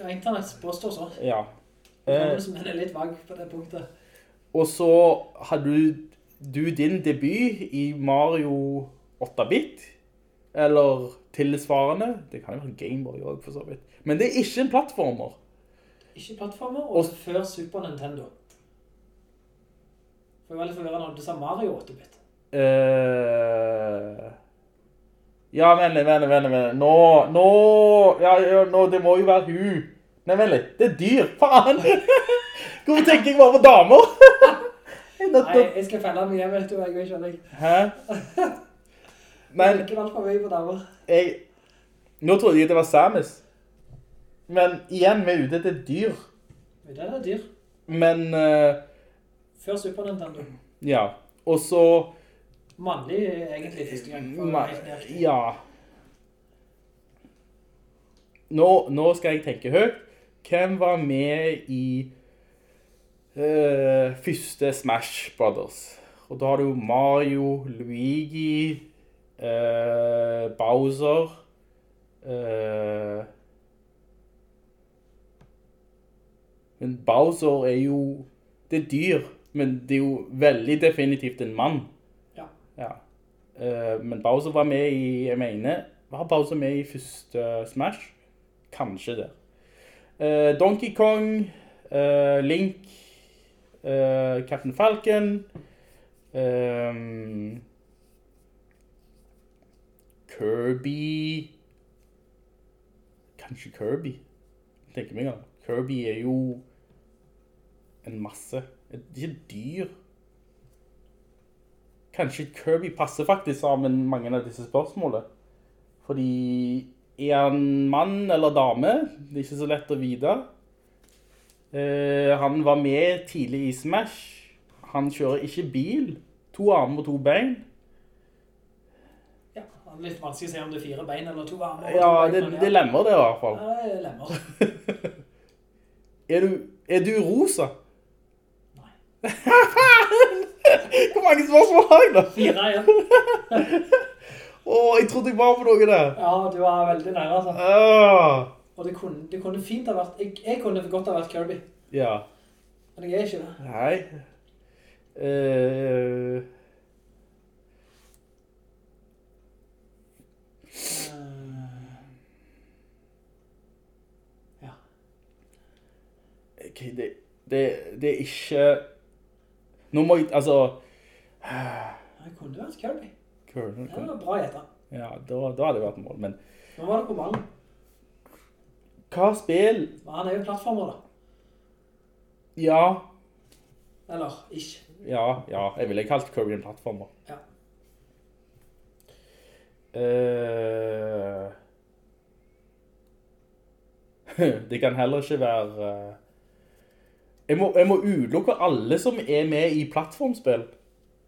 Ja, internett påstår så. Ja. Eh, Hukommelsen min er litt vag på det punktet. og så hadde du, du din debut i Mario 8-bit, eller tilsvarende. Det kan jo være Gameboy også, for så vidt. Men det er ikke en plattformer. Ikke plattformer, og før Super Nintendo. For jeg var litt forvirrende om du sa Mario 8-bit. Uh... ja, vent litt, vent litt, vent litt. Nå, nå, ja, ja, nå, det må jo være hun. Nei, vent litt, det er dyr, faen. Hvorfor tenker jeg bare på damer? Nei, jeg skal felle meg hjem, vet du, jeg vet ikke jeg... Hæ? Men... Men Jeg ikke valgt for mye på damer. jeg, nå trodde jeg det var Samus. Men igjen, vi er ute etter dyr. Det er dyr. Men, Uh, Før Super Nintendo. ja, og så... Mannlig egentlig første gang. ned. Ja. Nå, nå skal jeg tenke høyt. Hvem var med i uh, første Smash Brothers? Og da har du Mario, Luigi, uh, Bowser, eh, Men Bowser er jo, det er dyr, men det er jo veldig definitivt en mann. Ja. Ja. Uh, men Bowser var med i, jeg mener, var Bowser med i første Smash? Kanskje det. Uh, Donkey Kong, uh, Link, eh, Captain Falcon, um, Kirby, kanskje Kirby, tenker meg om. Kirby er jo en masse, det er ikke dyr. Kanskje Kirby passer faktisk sammen mange av disse spørsmålene. Fordi er han mann eller dame? Det er ikke så lett å vite. Eh, han var med tidlig i Smash. Han kjører ikke bil. To armer og to bein. Ja, det litt vanskelig å si om det er fire bein eller to armer. Ja, to bein, det, det lemmer det i hvert fall. Ja, det lemmer. Er du, er du rosa? Nei. Hvor mange spørsmål har jeg da? Fire ja. Åh, jeg trodde jeg var på noe der. Ja, du var veldig nær, altså. Åh. Og det kunne, det kunne fint ha vært... Jeg, jeg kunne godt ha vært Kirby. Ja. Men jeg er ikke det. Nei. Eh, Ja. Ok, det, det, det er ikke... Nå må jeg, altså... Det kunne vært Kirby. Kirby. Det var bra gjetter. Ja, da, da hadde det vært mål, men... Nå var det på ballen. Hva spill? Han er jo plattformer da. Ja, Eller, ikke. ja, ja, jeg ville kalt Kirby en plattformer. Ja. Uh... det kan heller ikke være... Jeg må, jeg må utelukke alle som er med i plattformspill.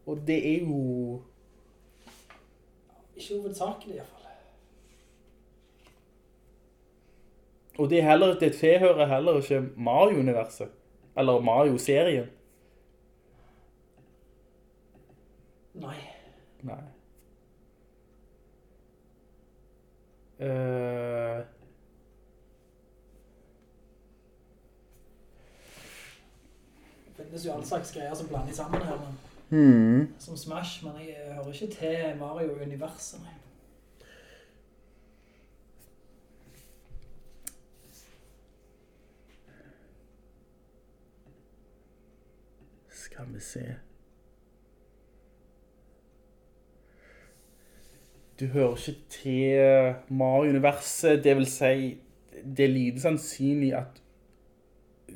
Og det er jo... Ikke hovedsakelig i hvert fall. Og det er heller, det tilhører heller ikke Mario-universet. Eller Mario-serien. Nei. Nei. Eh, finnes jo all slags greier som blander sammen her, men... mm. Som Smash, men jeg hører ikke til Mario-universet, nei. Skal vi se. Du hører ikke til Mario-universet, det vil si, det er lite sannsynlig at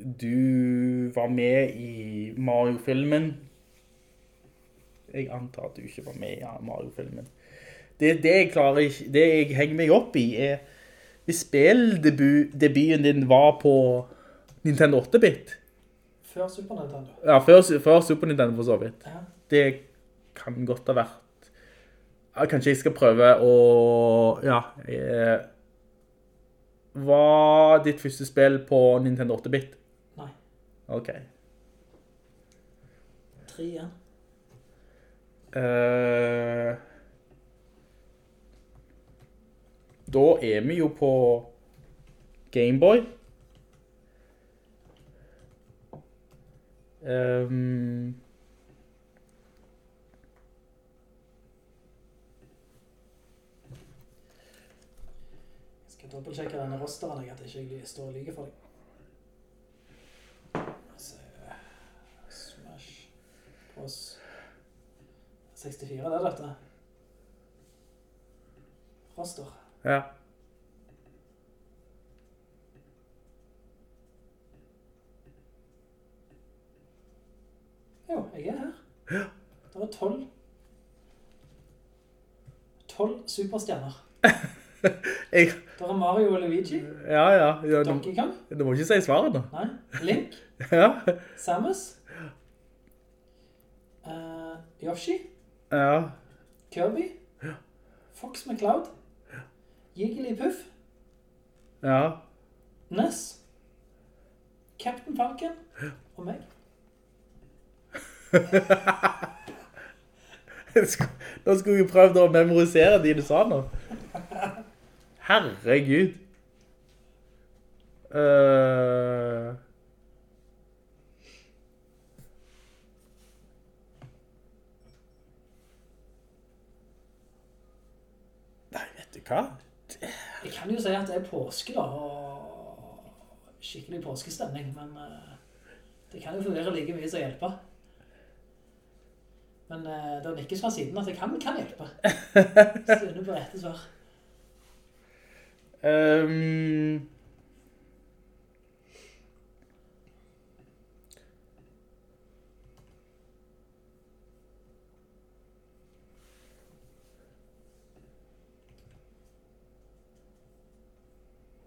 du var med i Mario-filmen. Jeg antar at du ikke var med i Mario-filmen. Det, det jeg klarer det jeg henger meg opp i er, hvis spilldebuten din var på Nintendo 8-bit, Før Super Nintendo. ja, før, før Super Nintendo for så vidt. Ja. Det kan godt ha vært ja, Kanskje jeg skal prøve å Ja. Eh, var ditt første spill på Nintendo 8-bit? Ok. Tre ja. Eh, da er vi jo på Gameboy. Um, dobbeltsjekke denne rosteren, jeg, at jeg ikke står lyger for deg. Så, Smash Bros. 64, det er dette. Roster. ja. Jo, jeg er her. Ja. Det er 12. 12 superstjerner. Jeg, Det er Mario og Luigi, ja, ja. ja Donkey Kong, du må ikke si svaret da. nei, Link, Ja. Samus, eh, Yoshi, Ja. Kirby, Ja. Fox McCloud, Jigglypuff, Ja. Ness, Captain Falcon og meg. Nå skulle vi prøvd å memorisere de du sa nå. Herregud. Uh, Hva? Jeg kan jo si at det er påske da, og skikkelig påskestemning, men eh, det kan jo fungere like mye som å hjelpe. Men uh, det er nikkes fra siden at det kan, kan hjelpe. Nå på rette svar. Um,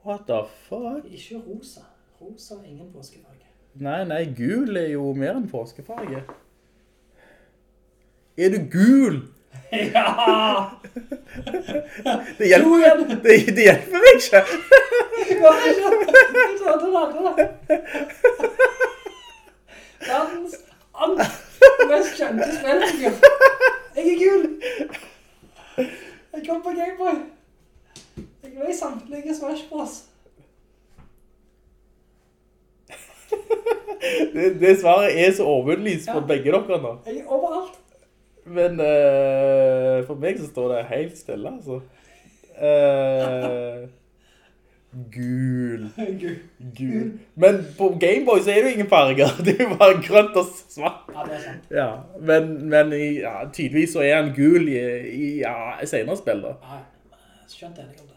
What the fuck? Ikke rosa. Rosa er ingen påskefarge. Nei, nei, gul er jo mer enn påskefarge. Er du gul? Ja! Det hjelper, det, det hjelper meg ikke. Verdens femte spillfigur. Jeg er gul. Jeg kom på Gameboy. Jeg var i samtlige Smash Bros. Det, det svaret er så overlyst for Ja. begge dere nå. Jeg er overalt. Men uh, for meg så står det helt stille, altså. Uh, gul. Gul. Gul. Men på Gameboy så er det jo ingen farger. Det er jo bare grønt og svart. Ja, det er sant. Ja, men, men ja, tydeligvis så er han gul i, i ja, senere spill da. Ja, skjønt enig om det.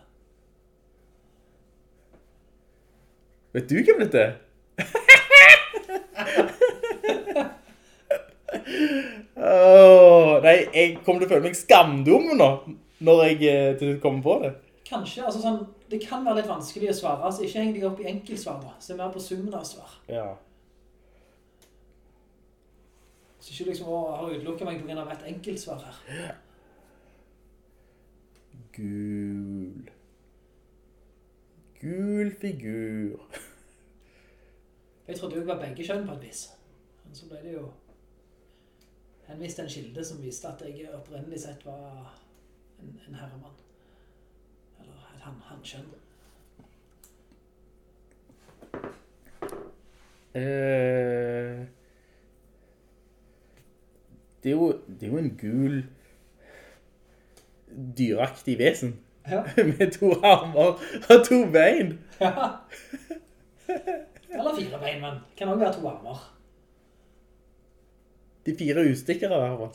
Vet du hvem dette er? oh, nei, jeg kommer til å føle meg skamdum nå, når jeg eh, til slutt kommer på det. Kanskje, altså sånn, det kan være litt vanskelig å svare, altså ikke heng deg opp i enkeltsvar da, se mer på summen av svar. Ja. Så ikke liksom å, har utelukket meg på grunn av et enkeltsvar her. Gul. Gul figur. Jeg trodde jo jeg var begge kjønn på et vis. Men så ble det jo henvist en kilde som viste at jeg opprinnelig sett var en, en herremann. Eller et han, hankjønn. Uh, det, er jo, det er jo en gul dyraktig vesen. Ja. Med to armer og to bein. Ja. Eller fire bein, men det kan også være to armer. De fire ustikkere da.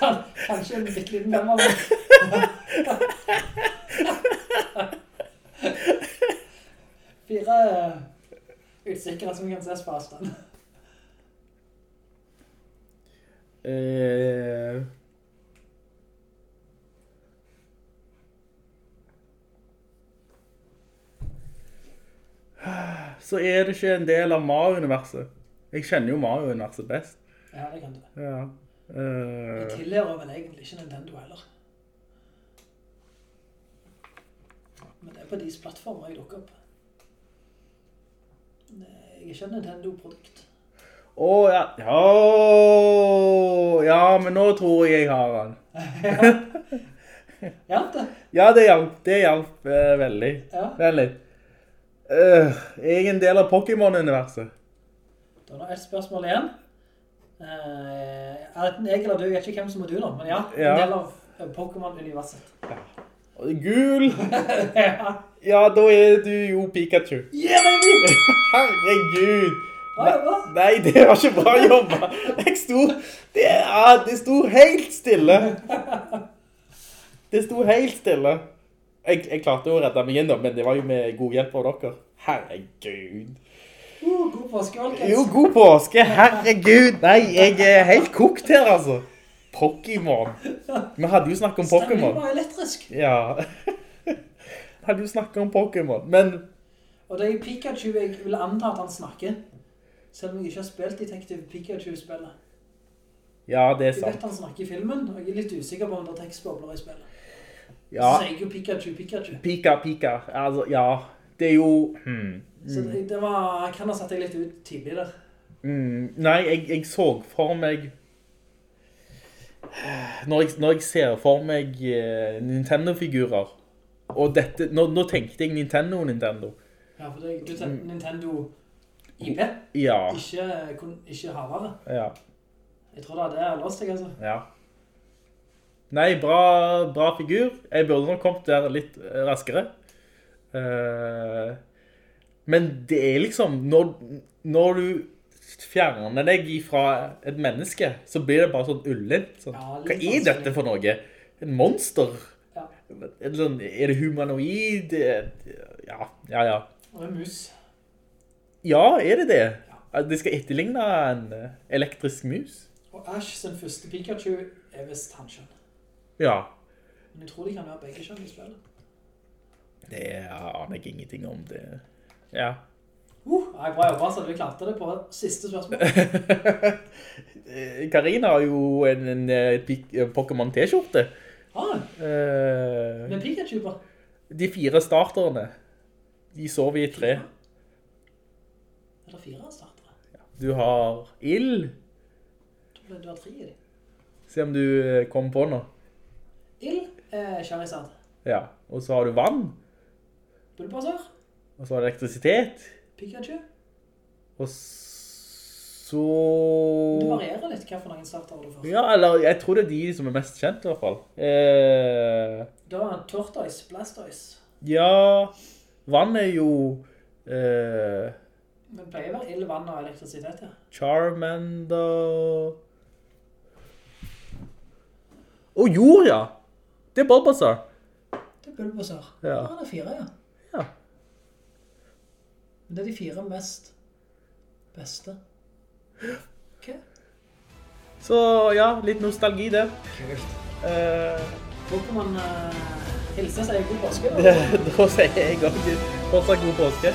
Sånn, kanskje en litt liten gammel. Fire eh, utstikkere som kan ses på avstand. Eh, så er det ikke en del av Mario-universet. Jeg kjenner jo Mario-universet best. Ja, det kan du. Ja. Jeg Eh, tilhører vel egentlig ikke Nintendo heller. Men det er på deres plattformer jeg dukker opp. Jeg er ikke en Nintendo-produkt. Å, ja. ja. Ja, men nå tror jeg jeg har den. Hjelp det? Ja, det hjelper, Det hjelper eh, veldig. Ja. Vent Eh, jeg er en del av Pokémon-universet. Da er det et spørsmål igjen. Uh, jeg eller du, jeg vet ikke hvem som er du nå, men ja, Ja. en del av eh, Pokémon-universet. Gul. ja. Ja, da er du jo Pikachu. Yeah, baby! Herregud. Jobba. Nei, det var ikke bra jobba. Jeg sto, det, ja, det sto helt stille. Det sto helt stille. Jeg, jeg klarte å redde meg da, men det var jo med god hjelp av dere. Herregud. Uh, god påske, folkens. Jo, god påske. Herregud. Nei, jeg er helt kokt her, altså. Pokémon. Vi hadde jo snakket om Stemmen Stemmer var elektrisk. Ja. Vi hadde jo snakket om Pokémon, men... Og det er Pikachu jeg vil anta at han snakker. Selv om jeg ikke har spilt Detective Pikachu-spillet. Ja, det er sant. Jeg vet han snakker i filmen, og jeg er litt usikker på om det er tekstbobler i spillet. Ja, Så sier jo Pikachu, Pikachu. Pika, Pika. Altså, ja. Det er jo... Hmm. Så det, det var, jeg kan ha satt deg litt ut tidlig der. Mm, nei, jeg, jeg så for meg når jeg, når jeg ser for meg eh, Nintendo-figurer Og dette, nå, nå tenkte jeg Nintendo, Nintendo Ja, for det, du tenkte Nintendo IP, Ja, ikke, kun- ikke havere. ja, Jeg tror det er det jeg har låst deg, altså. ja Nei, bra, bra figur Jeg burde nok kommet der litt eh, raskere Eh, Men det er liksom Når, når du fjerner deg fra et menneske Så blir det bare sånn ullent sånn. Ja, Hva er dette for noe? En monster? Ja. Er det, sånn, er det humanoid? Ja, ja, ja. Og en mus. Ja, er det det? Det skal etterligne en eh, elektrisk mus? Og Ash sin første Pikachu er vist hanskjønn. Ja. Men jeg tror de kan være begge kjønn i spillet. Det aner jeg ingenting om det. Ja. Uh, nei, bra jobba, så du klarte det på siste spørsmål. Eh, Karina har jo en, en, en eh, Pokémon T-skjorte. Ah, Eh, med Pikachu på. de fire starterne, de sover i tre. Er det fire startere? Du har ild, Du har tre i dem. Se om du eh, kommer på noe. Ild, eh, Charizard. Ja, og så har du vann, Bulbasaur, og så har du elektrisitet, Pikachu. og så... Det varierer litt hva for noen starter du først. Ja, eller jeg tror det er de som er mest kjent i hvert fall. Eh, Da er Tortoise, Blastoise. ja, vann er jo eh, Det pleier å være ild, vann og elektrisitet, ja. Charmander... Og jord, ja! Det er Bulbasaur. Det er Bulbasaur. Ja. Han er fire, ja. Ja. Men det er de fire mest beste. Ok. Så ja, litt nostalgi det. Kult. Eh, Pokémon uh, hilser seg god påske. da. da sier jeg også fortsatt god påske.